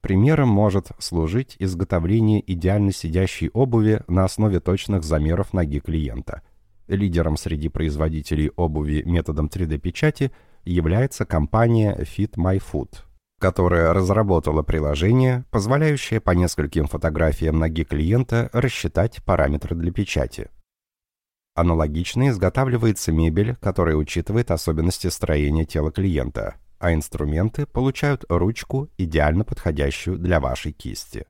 Примером может служить изготовление идеально сидящей обуви на основе точных замеров ноги клиента. Лидером среди производителей обуви методом 3D-печати является компания Fit My Foot, которая разработала приложение, позволяющее по нескольким фотографиям ноги клиента рассчитать параметры для печати. Аналогично изготавливается мебель, которая учитывает особенности строения тела клиента, а инструменты получают ручку, идеально подходящую для вашей кисти.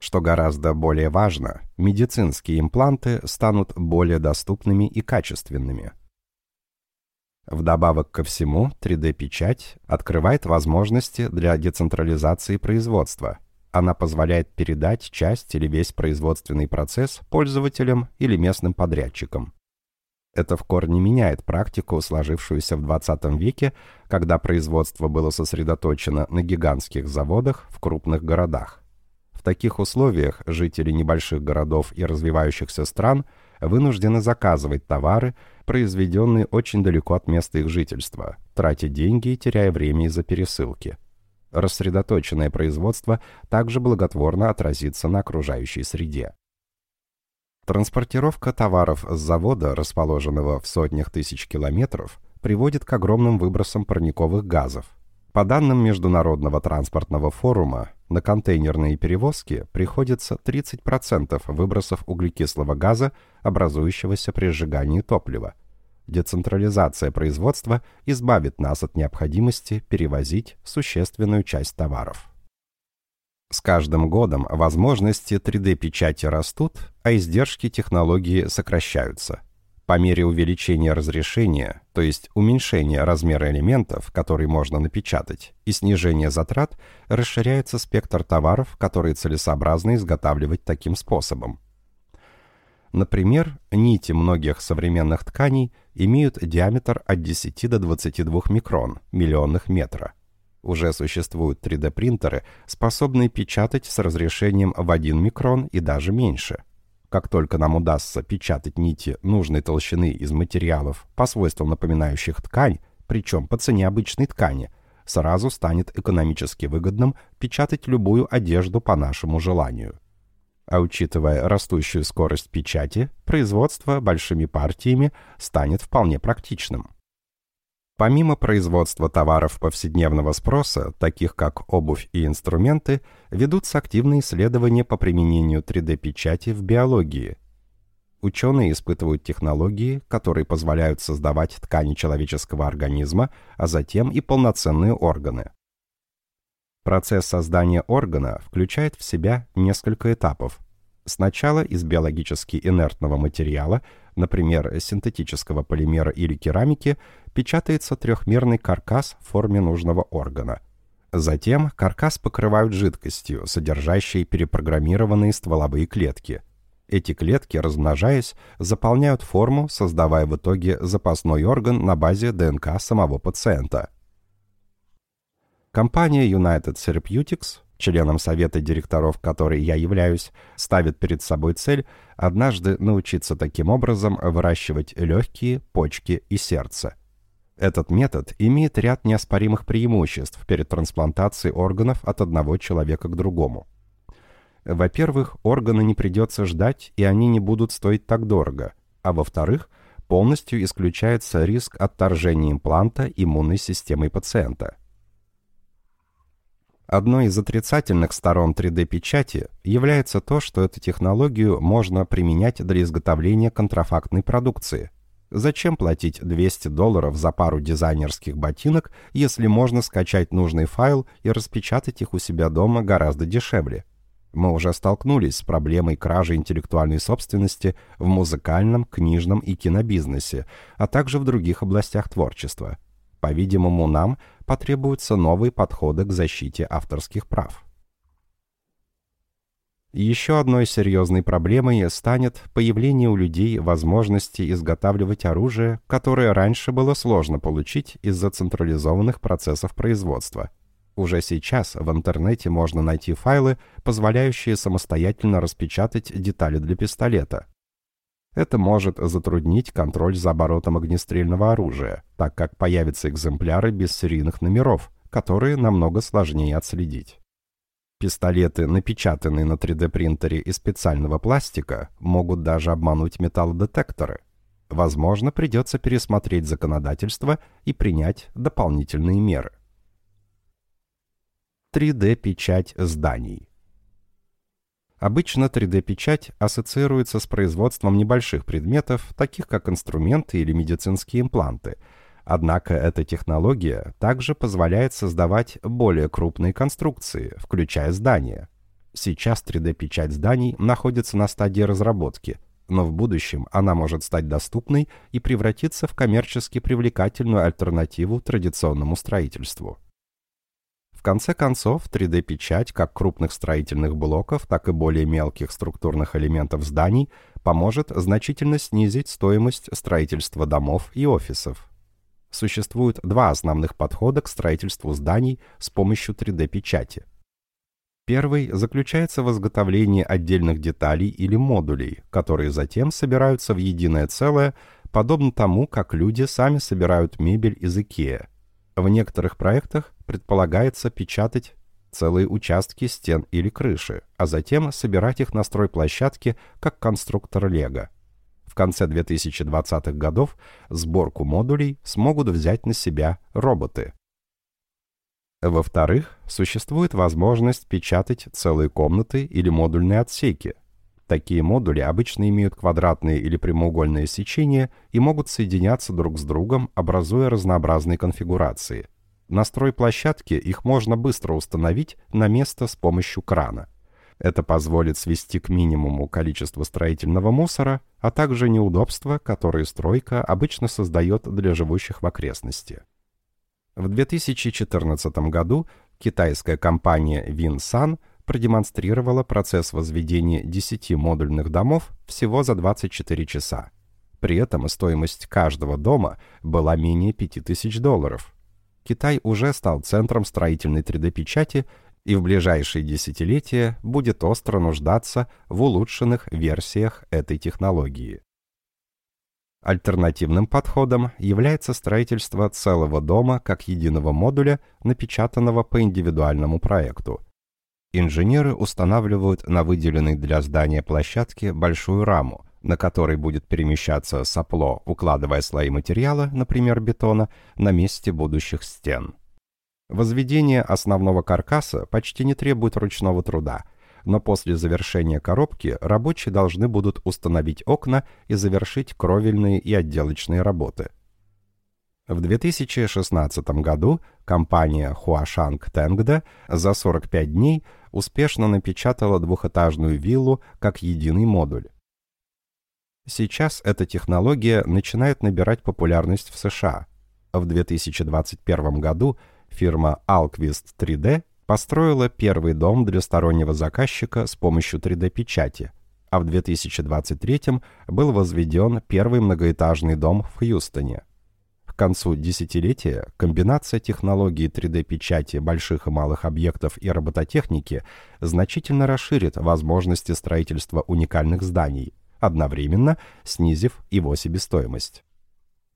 Что гораздо более важно, медицинские импланты станут более доступными и качественными – Вдобавок ко всему, 3D-печать открывает возможности для децентрализации производства. Она позволяет передать часть или весь производственный процесс пользователям или местным подрядчикам. Это в корне меняет практику, сложившуюся в 20 веке, когда производство было сосредоточено на гигантских заводах в крупных городах. В таких условиях жители небольших городов и развивающихся стран вынуждены заказывать товары, произведенные очень далеко от места их жительства, тратя деньги и теряя время из-за пересылки. Рассредоточенное производство также благотворно отразится на окружающей среде. Транспортировка товаров с завода, расположенного в сотнях тысяч километров, приводит к огромным выбросам парниковых газов. По данным Международного транспортного форума, на контейнерные перевозки приходится 30% выбросов углекислого газа, образующегося при сжигании топлива. Децентрализация производства избавит нас от необходимости перевозить существенную часть товаров. С каждым годом возможности 3D-печати растут, а издержки технологии сокращаются. По мере увеличения разрешения, то есть уменьшения размера элементов, которые можно напечатать, и снижения затрат, расширяется спектр товаров, которые целесообразно изготавливать таким способом. Например, нити многих современных тканей имеют диаметр от 10 до 22 микрон, миллионных метра – уже существуют 3D-принтеры, способные печатать с разрешением в 1 микрон и даже меньше. Как только нам удастся печатать нити нужной толщины из материалов по свойствам напоминающих ткань, причем по цене обычной ткани, сразу станет экономически выгодным печатать любую одежду по нашему желанию. А учитывая растущую скорость печати, производство большими партиями станет вполне практичным. Помимо производства товаров повседневного спроса, таких как обувь и инструменты, ведутся активные исследования по применению 3D-печати в биологии. Ученые испытывают технологии, которые позволяют создавать ткани человеческого организма, а затем и полноценные органы. Процесс создания органа включает в себя несколько этапов. Сначала из биологически инертного материала, например, синтетического полимера или керамики, печатается трехмерный каркас в форме нужного органа. Затем каркас покрывают жидкостью, содержащей перепрограммированные стволовые клетки. Эти клетки, размножаясь, заполняют форму, создавая в итоге запасной орган на базе ДНК самого пациента. Компания United Therapeutics членом совета директоров которой я являюсь, ставит перед собой цель однажды научиться таким образом выращивать легкие, почки и сердце. Этот метод имеет ряд неоспоримых преимуществ перед трансплантацией органов от одного человека к другому. Во-первых, органы не придется ждать, и они не будут стоить так дорого, а во-вторых, полностью исключается риск отторжения импланта иммунной системой пациента – Одной из отрицательных сторон 3D-печати является то, что эту технологию можно применять для изготовления контрафактной продукции. Зачем платить 200 долларов за пару дизайнерских ботинок, если можно скачать нужный файл и распечатать их у себя дома гораздо дешевле? Мы уже столкнулись с проблемой кражи интеллектуальной собственности в музыкальном, книжном и кинобизнесе, а также в других областях творчества. По-видимому, нам потребуются новые подходы к защите авторских прав. Еще одной серьезной проблемой станет появление у людей возможности изготавливать оружие, которое раньше было сложно получить из-за централизованных процессов производства. Уже сейчас в интернете можно найти файлы, позволяющие самостоятельно распечатать детали для пистолета, это может затруднить контроль за оборотом огнестрельного оружия, так как появятся экземпляры без серийных номеров, которые намного сложнее отследить. Пистолеты, напечатанные на 3D-принтере из специального пластика, могут даже обмануть металлодетекторы. Возможно, придется пересмотреть законодательство и принять дополнительные меры. 3D-печать зданий Обычно 3D-печать ассоциируется с производством небольших предметов, таких как инструменты или медицинские импланты. Однако эта технология также позволяет создавать более крупные конструкции, включая здания. Сейчас 3D-печать зданий находится на стадии разработки, но в будущем она может стать доступной и превратиться в коммерчески привлекательную альтернативу традиционному строительству конце концов, 3D-печать как крупных строительных блоков, так и более мелких структурных элементов зданий поможет значительно снизить стоимость строительства домов и офисов. Существует два основных подхода к строительству зданий с помощью 3D-печати. Первый заключается в изготовлении отдельных деталей или модулей, которые затем собираются в единое целое, подобно тому, как люди сами собирают мебель из IKEA. В некоторых проектах предполагается печатать целые участки стен или крыши, а затем собирать их на стройплощадке как конструктор Лего. В конце 2020-х годов сборку модулей смогут взять на себя роботы. Во-вторых, существует возможность печатать целые комнаты или модульные отсеки. Такие модули обычно имеют квадратные или прямоугольные сечения и могут соединяться друг с другом, образуя разнообразные конфигурации. На стройплощадке их можно быстро установить на место с помощью крана. Это позволит свести к минимуму количество строительного мусора, а также неудобства, которые стройка обычно создает для живущих в окрестности. В 2014 году китайская компания Winsan продемонстрировала процесс возведения 10 модульных домов всего за 24 часа. При этом стоимость каждого дома была менее 5000 долларов. Китай уже стал центром строительной 3D-печати и в ближайшие десятилетия будет остро нуждаться в улучшенных версиях этой технологии. Альтернативным подходом является строительство целого дома как единого модуля, напечатанного по индивидуальному проекту. Инженеры устанавливают на выделенной для здания площадке большую раму, на которой будет перемещаться сопло, укладывая слои материала, например, бетона, на месте будущих стен. Возведение основного каркаса почти не требует ручного труда, но после завершения коробки рабочие должны будут установить окна и завершить кровельные и отделочные работы. В 2016 году компания Huashang Tengde за 45 дней успешно напечатала двухэтажную виллу как единый модуль. Сейчас эта технология начинает набирать популярность в США. В 2021 году фирма Alquist 3D построила первый дом для стороннего заказчика с помощью 3D-печати, а в 2023 был возведен первый многоэтажный дом в Хьюстоне. К концу десятилетия комбинация технологий 3D-печати больших и малых объектов и робототехники значительно расширит возможности строительства уникальных зданий – одновременно снизив его себестоимость.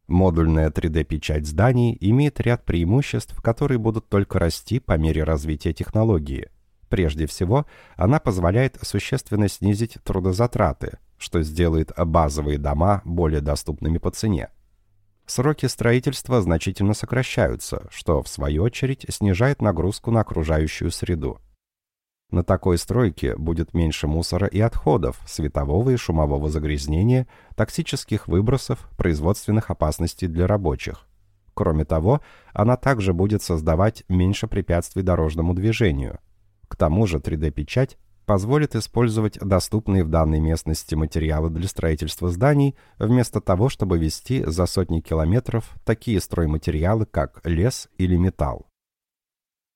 Модульная 3D-печать зданий имеет ряд преимуществ, которые будут только расти по мере развития технологии. Прежде всего, она позволяет существенно снизить трудозатраты, что сделает базовые дома более доступными по цене. Сроки строительства значительно сокращаются, что, в свою очередь, снижает нагрузку на окружающую среду. На такой стройке будет меньше мусора и отходов, светового и шумового загрязнения, токсических выбросов, производственных опасностей для рабочих. Кроме того, она также будет создавать меньше препятствий дорожному движению. К тому же 3D-печать позволит использовать доступные в данной местности материалы для строительства зданий, вместо того, чтобы везти за сотни километров такие стройматериалы, как лес или металл.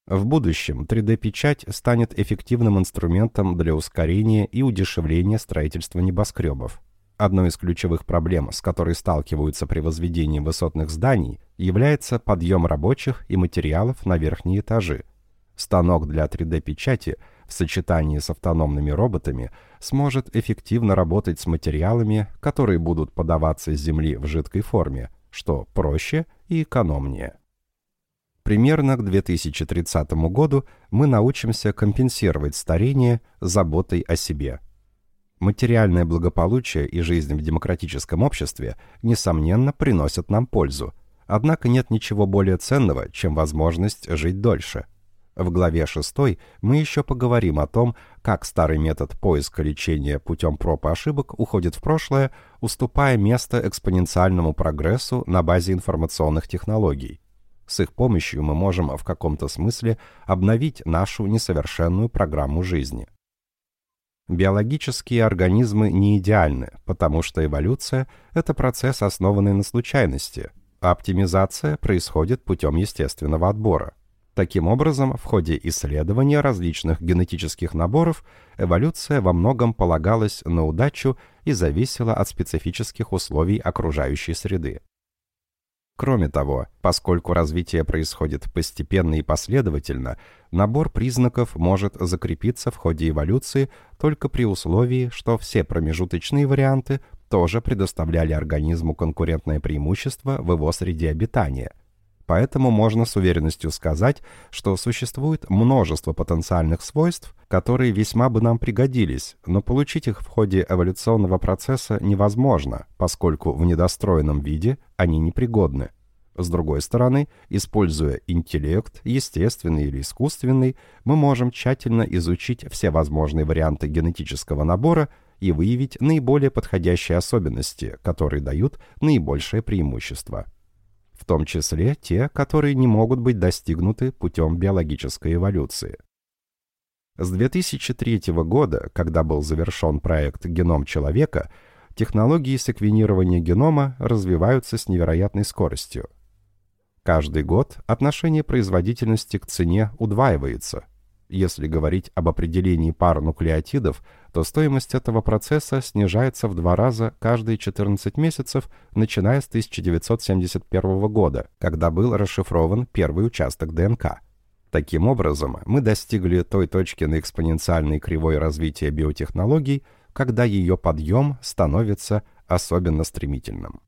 В будущем 3D-печать станет эффективным инструментом для ускорения и удешевления строительства небоскребов. Одной из ключевых проблем, с которой сталкиваются при возведении высотных зданий, является подъем рабочих и материалов на верхние этажи. Станок для 3D-печати в сочетании с автономными роботами сможет эффективно работать с материалами, которые будут подаваться с земли в жидкой форме, что проще и экономнее. Примерно к 2030 году мы научимся компенсировать старение заботой о себе. Материальное благополучие и жизнь в демократическом обществе, несомненно, приносят нам пользу. Однако нет ничего более ценного, чем возможность жить дольше. В главе 6 мы еще поговорим о том, как старый метод поиска лечения путем проб и ошибок уходит в прошлое, уступая место экспоненциальному прогрессу на базе информационных технологий. С их помощью мы можем в каком-то смысле обновить нашу несовершенную программу жизни. Биологические организмы не идеальны, потому что эволюция – это процесс, основанный на случайности, а оптимизация происходит путем естественного отбора. Таким образом, в ходе исследования различных генетических наборов эволюция во многом полагалась на удачу и зависела от специфических условий окружающей среды. Кроме того, поскольку развитие происходит постепенно и последовательно, набор признаков может закрепиться в ходе эволюции только при условии, что все промежуточные варианты тоже предоставляли организму конкурентное преимущество в его среде обитания. Поэтому можно с уверенностью сказать, что существует множество потенциальных свойств, которые весьма бы нам пригодились, но получить их в ходе эволюционного процесса невозможно, поскольку в недостроенном виде они непригодны. С другой стороны, используя интеллект, естественный или искусственный, мы можем тщательно изучить все возможные варианты генетического набора и выявить наиболее подходящие особенности, которые дают наибольшее преимущество. В том числе те, которые не могут быть достигнуты путем биологической эволюции. С 2003 года, когда был завершен проект «Геном человека», технологии секвенирования генома развиваются с невероятной скоростью. Каждый год отношение производительности к цене удваивается. Если говорить об определении пар нуклеотидов, то стоимость этого процесса снижается в два раза каждые 14 месяцев, начиная с 1971 года, когда был расшифрован первый участок ДНК – Таким образом, мы достигли той точки на экспоненциальной кривой развития биотехнологий, когда ее подъем становится особенно стремительным.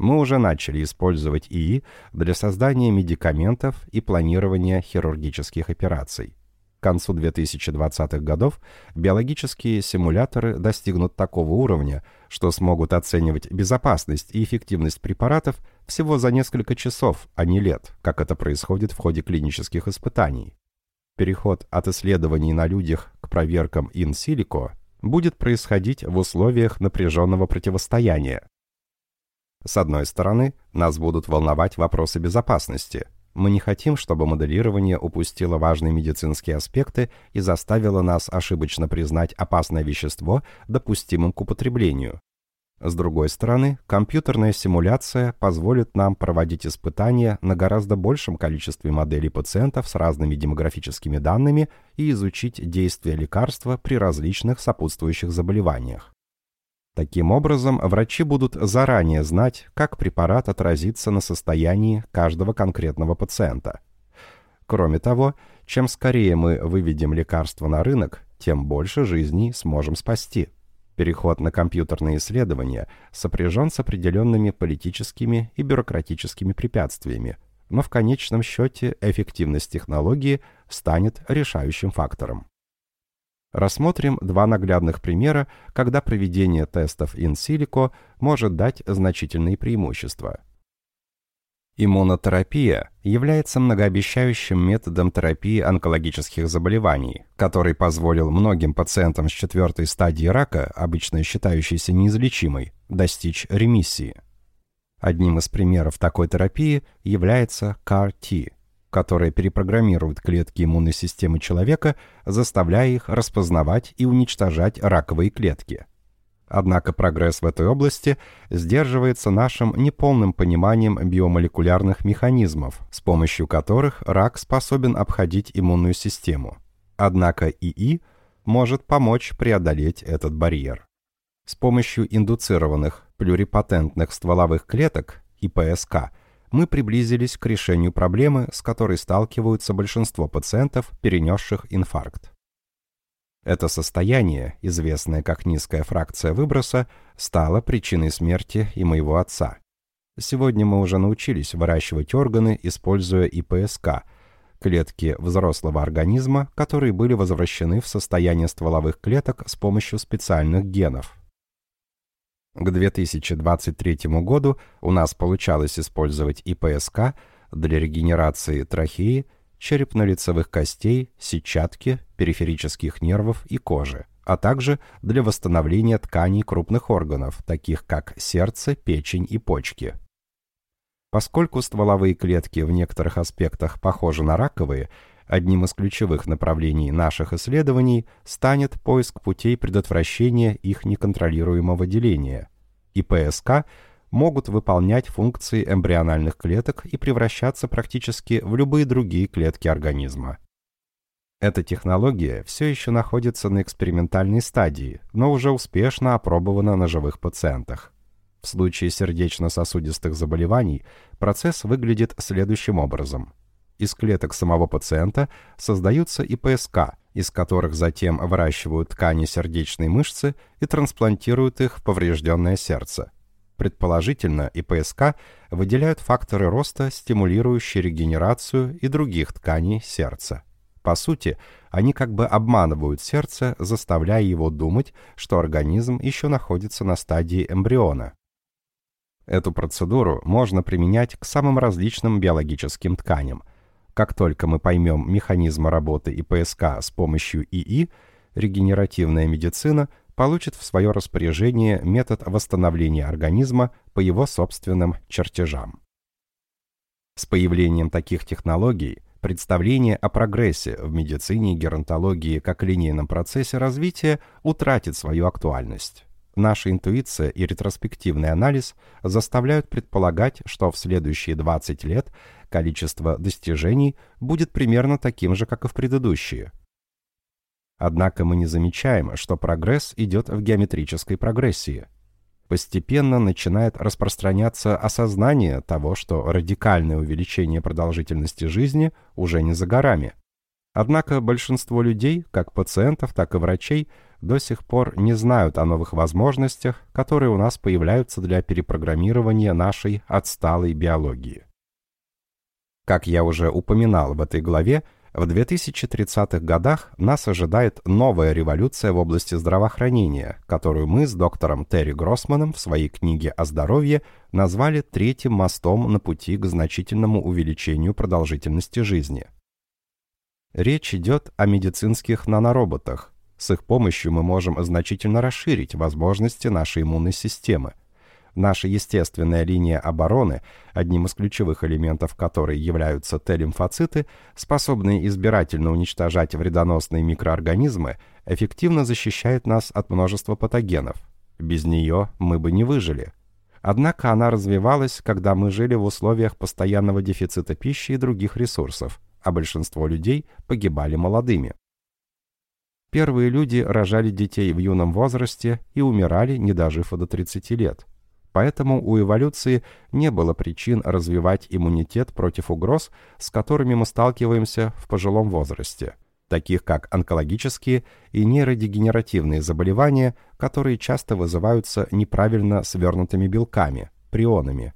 Мы уже начали использовать ИИ для создания медикаментов и планирования хирургических операций. К концу 2020-х годов биологические симуляторы достигнут такого уровня, что смогут оценивать безопасность и эффективность препаратов всего за несколько часов, а не лет, как это происходит в ходе клинических испытаний. Переход от исследований на людях к проверкам ин-силико будет происходить в условиях напряженного противостояния. С одной стороны, нас будут волновать вопросы безопасности – мы не хотим, чтобы моделирование упустило важные медицинские аспекты и заставило нас ошибочно признать опасное вещество допустимым к употреблению. С другой стороны, компьютерная симуляция позволит нам проводить испытания на гораздо большем количестве моделей пациентов с разными демографическими данными и изучить действие лекарства при различных сопутствующих заболеваниях. Таким образом, врачи будут заранее знать, как препарат отразится на состоянии каждого конкретного пациента. Кроме того, чем скорее мы выведем лекарство на рынок, тем больше жизней сможем спасти. Переход на компьютерные исследования сопряжен с определенными политическими и бюрократическими препятствиями, но в конечном счете эффективность технологии станет решающим фактором. Рассмотрим два наглядных примера, когда проведение тестов in silico может дать значительные преимущества. Иммунотерапия является многообещающим методом терапии онкологических заболеваний, который позволил многим пациентам с четвертой стадии рака, обычно считающейся неизлечимой, достичь ремиссии. Одним из примеров такой терапии является CAR-T которая перепрограммирует клетки иммунной системы человека, заставляя их распознавать и уничтожать раковые клетки. Однако прогресс в этой области сдерживается нашим неполным пониманием биомолекулярных механизмов, с помощью которых рак способен обходить иммунную систему. Однако ИИ может помочь преодолеть этот барьер. С помощью индуцированных плюрипатентных стволовых клеток, ИПСК, мы приблизились к решению проблемы, с которой сталкиваются большинство пациентов, перенесших инфаркт. Это состояние, известное как низкая фракция выброса, стало причиной смерти и моего отца. Сегодня мы уже научились выращивать органы, используя ИПСК, клетки взрослого организма, которые были возвращены в состояние стволовых клеток с помощью специальных генов. К 2023 году у нас получалось использовать ИПСК для регенерации трахеи, черепно-лицевых костей, сетчатки, периферических нервов и кожи, а также для восстановления тканей крупных органов, таких как сердце, печень и почки. Поскольку стволовые клетки в некоторых аспектах похожи на раковые, одним из ключевых направлений наших исследований станет поиск путей предотвращения их неконтролируемого деления. И ПСК могут выполнять функции эмбриональных клеток и превращаться практически в любые другие клетки организма. Эта технология все еще находится на экспериментальной стадии, но уже успешно опробована на живых пациентах. В случае сердечно-сосудистых заболеваний процесс выглядит следующим образом. Из клеток самого пациента создаются ИПСК, из которых затем выращивают ткани сердечной мышцы и трансплантируют их в поврежденное сердце. Предположительно, ИПСК выделяют факторы роста, стимулирующие регенерацию и других тканей сердца. По сути, они как бы обманывают сердце, заставляя его думать, что организм еще находится на стадии эмбриона. Эту процедуру можно применять к самым различным биологическим тканям. Как только мы поймем механизм работы ИПСК с помощью ИИ, регенеративная медицина получит в свое распоряжение метод восстановления организма по его собственным чертежам. С появлением таких технологий – представление о прогрессе в медицине и геронтологии как линейном процессе развития утратит свою актуальность. Наша интуиция и ретроспективный анализ заставляют предполагать, что в следующие 20 лет количество достижений будет примерно таким же, как и в предыдущие. Однако мы не замечаем, что прогресс идет в геометрической прогрессии – постепенно начинает распространяться осознание того, что радикальное увеличение продолжительности жизни уже не за горами. Однако большинство людей, как пациентов, так и врачей, до сих пор не знают о новых возможностях, которые у нас появляются для перепрограммирования нашей отсталой биологии. Как я уже упоминал в этой главе, в 2030-х годах нас ожидает новая революция в области здравоохранения, которую мы с доктором Терри Гроссманом в своей книге о здоровье назвали третьим мостом на пути к значительному увеличению продолжительности жизни. Речь идет о медицинских нанороботах. С их помощью мы можем значительно расширить возможности нашей иммунной системы, Наша естественная линия обороны, одним из ключевых элементов которой являются Т-лимфоциты, способные избирательно уничтожать вредоносные микроорганизмы, эффективно защищает нас от множества патогенов. Без нее мы бы не выжили. Однако она развивалась, когда мы жили в условиях постоянного дефицита пищи и других ресурсов, а большинство людей погибали молодыми. Первые люди рожали детей в юном возрасте и умирали, не дожив до 30 лет. Поэтому у эволюции не было причин развивать иммунитет против угроз, с которыми мы сталкиваемся в пожилом возрасте, таких как онкологические и нейродегенеративные заболевания, которые часто вызываются неправильно свернутыми белками, прионами.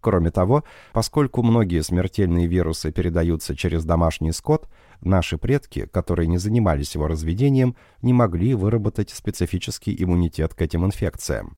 Кроме того, поскольку многие смертельные вирусы передаются через домашний скот, наши предки, которые не занимались его разведением, не могли выработать специфический иммунитет к этим инфекциям.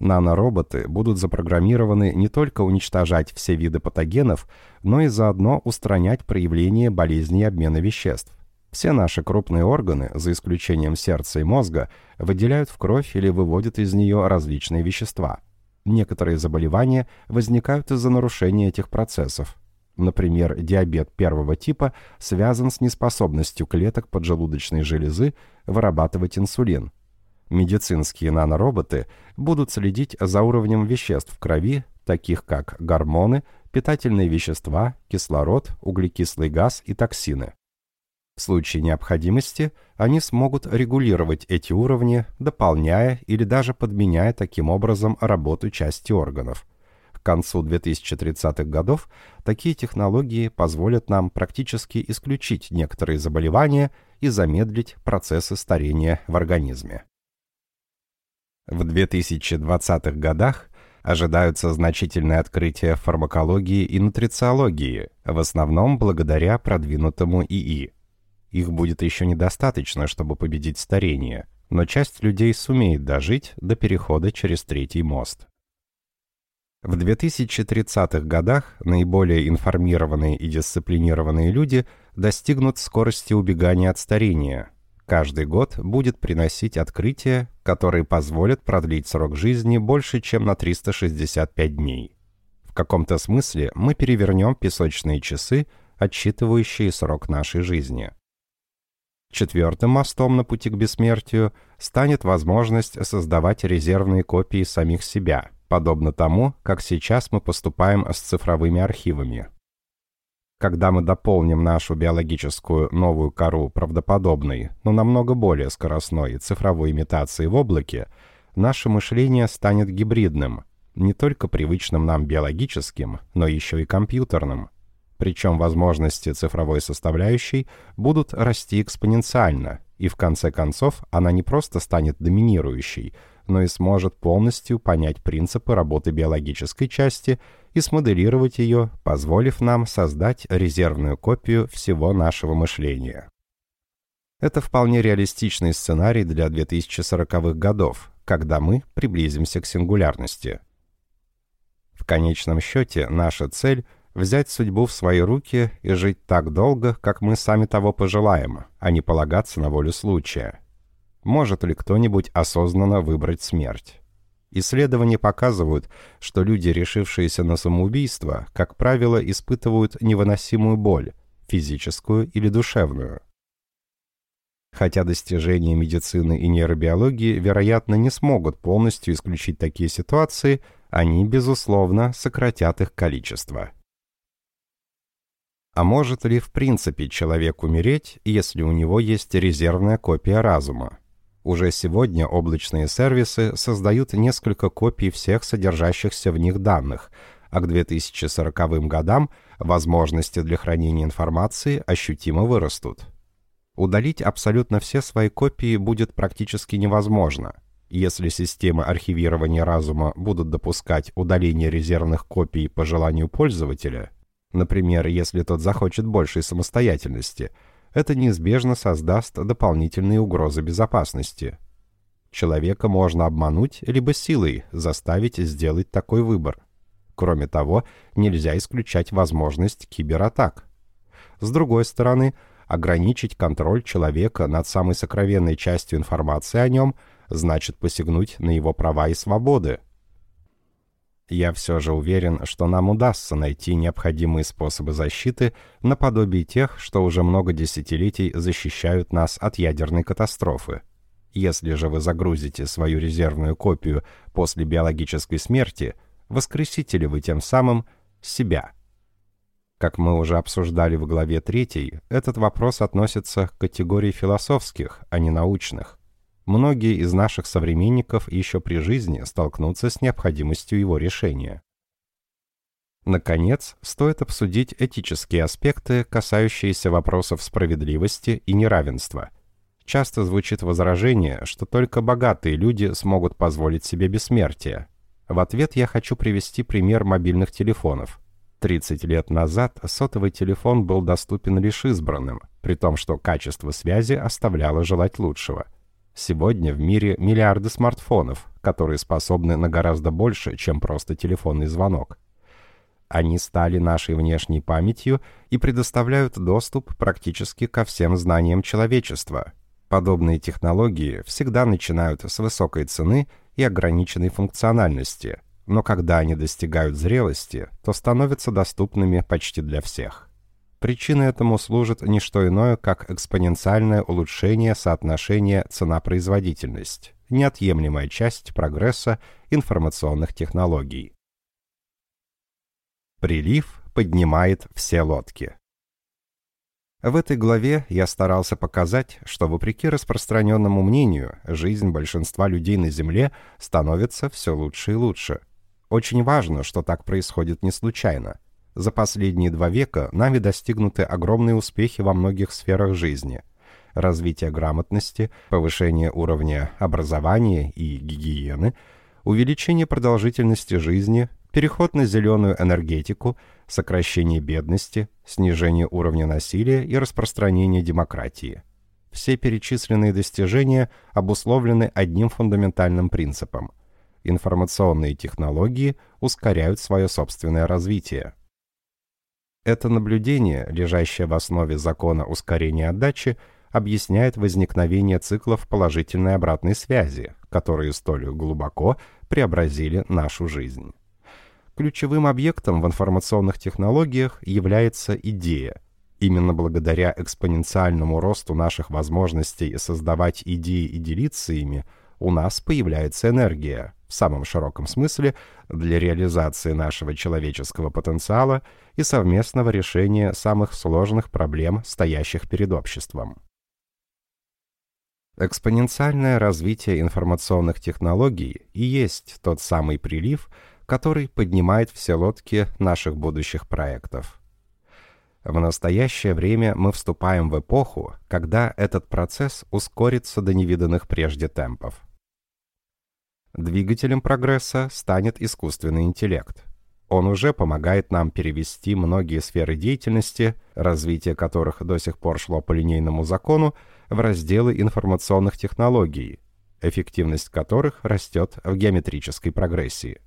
Нанороботы будут запрограммированы не только уничтожать все виды патогенов, но и заодно устранять проявления болезней обмена веществ. Все наши крупные органы, за исключением сердца и мозга, выделяют в кровь или выводят из нее различные вещества. Некоторые заболевания возникают из-за нарушения этих процессов. Например, диабет первого типа связан с неспособностью клеток поджелудочной железы вырабатывать инсулин, Медицинские нанороботы будут следить за уровнем веществ в крови, таких как гормоны, питательные вещества, кислород, углекислый газ и токсины. В случае необходимости они смогут регулировать эти уровни, дополняя или даже подменяя таким образом работу части органов. К концу 2030-х годов такие технологии позволят нам практически исключить некоторые заболевания и замедлить процессы старения в организме. В 2020-х годах ожидаются значительные открытия в фармакологии и нутрициологии, в основном благодаря продвинутому ИИ. Их будет еще недостаточно, чтобы победить старение, но часть людей сумеет дожить до перехода через третий мост. В 2030-х годах наиболее информированные и дисциплинированные люди достигнут скорости убегания от старения – каждый год будет приносить открытия, которые позволят продлить срок жизни больше, чем на 365 дней. В каком-то смысле мы перевернем песочные часы, отсчитывающие срок нашей жизни. Четвертым мостом на пути к бессмертию станет возможность создавать резервные копии самих себя – подобно тому, как сейчас мы поступаем с цифровыми архивами. Когда мы дополним нашу биологическую новую кору правдоподобной, но намного более скоростной цифровой имитацией в облаке, наше мышление станет гибридным, не только привычным нам биологическим, но еще и компьютерным. Причем возможности цифровой составляющей будут расти экспоненциально, и в конце концов она не просто станет доминирующей, но и сможет полностью понять принципы работы биологической части и смоделировать ее, позволив нам создать резервную копию всего нашего мышления. Это вполне реалистичный сценарий для 2040-х годов, когда мы приблизимся к сингулярности. В конечном счете, наша цель — взять судьбу в свои руки и жить так долго, как мы сами того пожелаем, а не полагаться на волю случая. Может ли кто-нибудь осознанно выбрать смерть? Исследования показывают, что люди, решившиеся на самоубийство, как правило, испытывают невыносимую боль, физическую или душевную. Хотя достижения медицины и нейробиологии, вероятно, не смогут полностью исключить такие ситуации, они, безусловно, сократят их количество. А может ли в принципе человек умереть, если у него есть резервная копия разума? Уже сегодня облачные сервисы создают несколько копий всех содержащихся в них данных, а к 2040 годам возможности для хранения информации ощутимо вырастут. Удалить абсолютно все свои копии будет практически невозможно. Если системы архивирования разума будут допускать удаление резервных копий по желанию пользователя, Например, если тот захочет большей самостоятельности, это неизбежно создаст дополнительные угрозы безопасности. Человека можно обмануть, либо силой заставить сделать такой выбор. Кроме того, нельзя исключать возможность кибератак. С другой стороны, ограничить контроль человека над самой сокровенной частью информации о нем значит посягнуть на его права и свободы, я все же уверен, что нам удастся найти необходимые способы защиты наподобие тех, что уже много десятилетий защищают нас от ядерной катастрофы. Если же вы загрузите свою резервную копию после биологической смерти, воскресите ли вы тем самым себя? Как мы уже обсуждали в главе 3, этот вопрос относится к категории философских, а не научных многие из наших современников еще при жизни столкнутся с необходимостью его решения. Наконец, стоит обсудить этические аспекты, касающиеся вопросов справедливости и неравенства. Часто звучит возражение, что только богатые люди смогут позволить себе бессмертие. В ответ я хочу привести пример мобильных телефонов. 30 лет назад сотовый телефон был доступен лишь избранным, при том, что качество связи оставляло желать лучшего. Сегодня в мире миллиарды смартфонов, которые способны на гораздо больше, чем просто телефонный звонок. Они стали нашей внешней памятью и предоставляют доступ практически ко всем знаниям человечества. Подобные технологии всегда начинают с высокой цены и ограниченной функциональности, но когда они достигают зрелости, то становятся доступными почти для всех. Причиной этому служит не что иное, как экспоненциальное улучшение соотношения цена-производительность, неотъемлемая часть прогресса информационных технологий. Прилив поднимает все лодки. В этой главе я старался показать, что вопреки распространенному мнению, жизнь большинства людей на Земле становится все лучше и лучше. Очень важно, что так происходит не случайно. За последние два века нами достигнуты огромные успехи во многих сферах жизни. Развитие грамотности, повышение уровня образования и гигиены, увеличение продолжительности жизни, переход на зеленую энергетику, сокращение бедности, снижение уровня насилия и распространение демократии. Все перечисленные достижения обусловлены одним фундаментальным принципом. Информационные технологии ускоряют свое собственное развитие. Это наблюдение, лежащее в основе закона ускорения отдачи, объясняет возникновение циклов положительной обратной связи, которые столь глубоко преобразили нашу жизнь. Ключевым объектом в информационных технологиях является идея. Именно благодаря экспоненциальному росту наших возможностей создавать идеи и делиться ими, у нас появляется энергия, в самом широком смысле, для реализации нашего человеческого потенциала и совместного решения самых сложных проблем, стоящих перед обществом. Экспоненциальное развитие информационных технологий и есть тот самый прилив, который поднимает все лодки наших будущих проектов. В настоящее время мы вступаем в эпоху, когда этот процесс ускорится до невиданных прежде темпов. Двигателем прогресса станет искусственный интеллект. Он уже помогает нам перевести многие сферы деятельности, развитие которых до сих пор шло по линейному закону, в разделы информационных технологий, эффективность которых растет в геометрической прогрессии.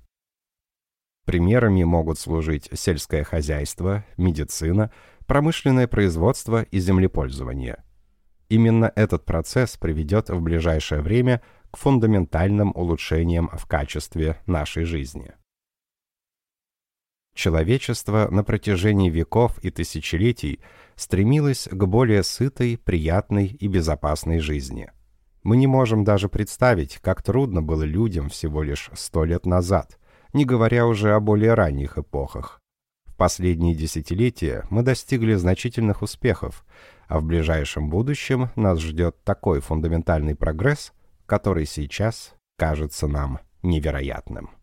Примерами могут служить сельское хозяйство, медицина, промышленное производство и землепользование. Именно этот процесс приведет в ближайшее время к фундаментальным улучшениям в качестве нашей жизни. Человечество на протяжении веков и тысячелетий стремилось к более сытой, приятной и безопасной жизни. Мы не можем даже представить, как трудно было людям всего лишь сто лет назад – не говоря уже о более ранних эпохах. В последние десятилетия мы достигли значительных успехов, а в ближайшем будущем нас ждет такой фундаментальный прогресс, который сейчас кажется нам невероятным.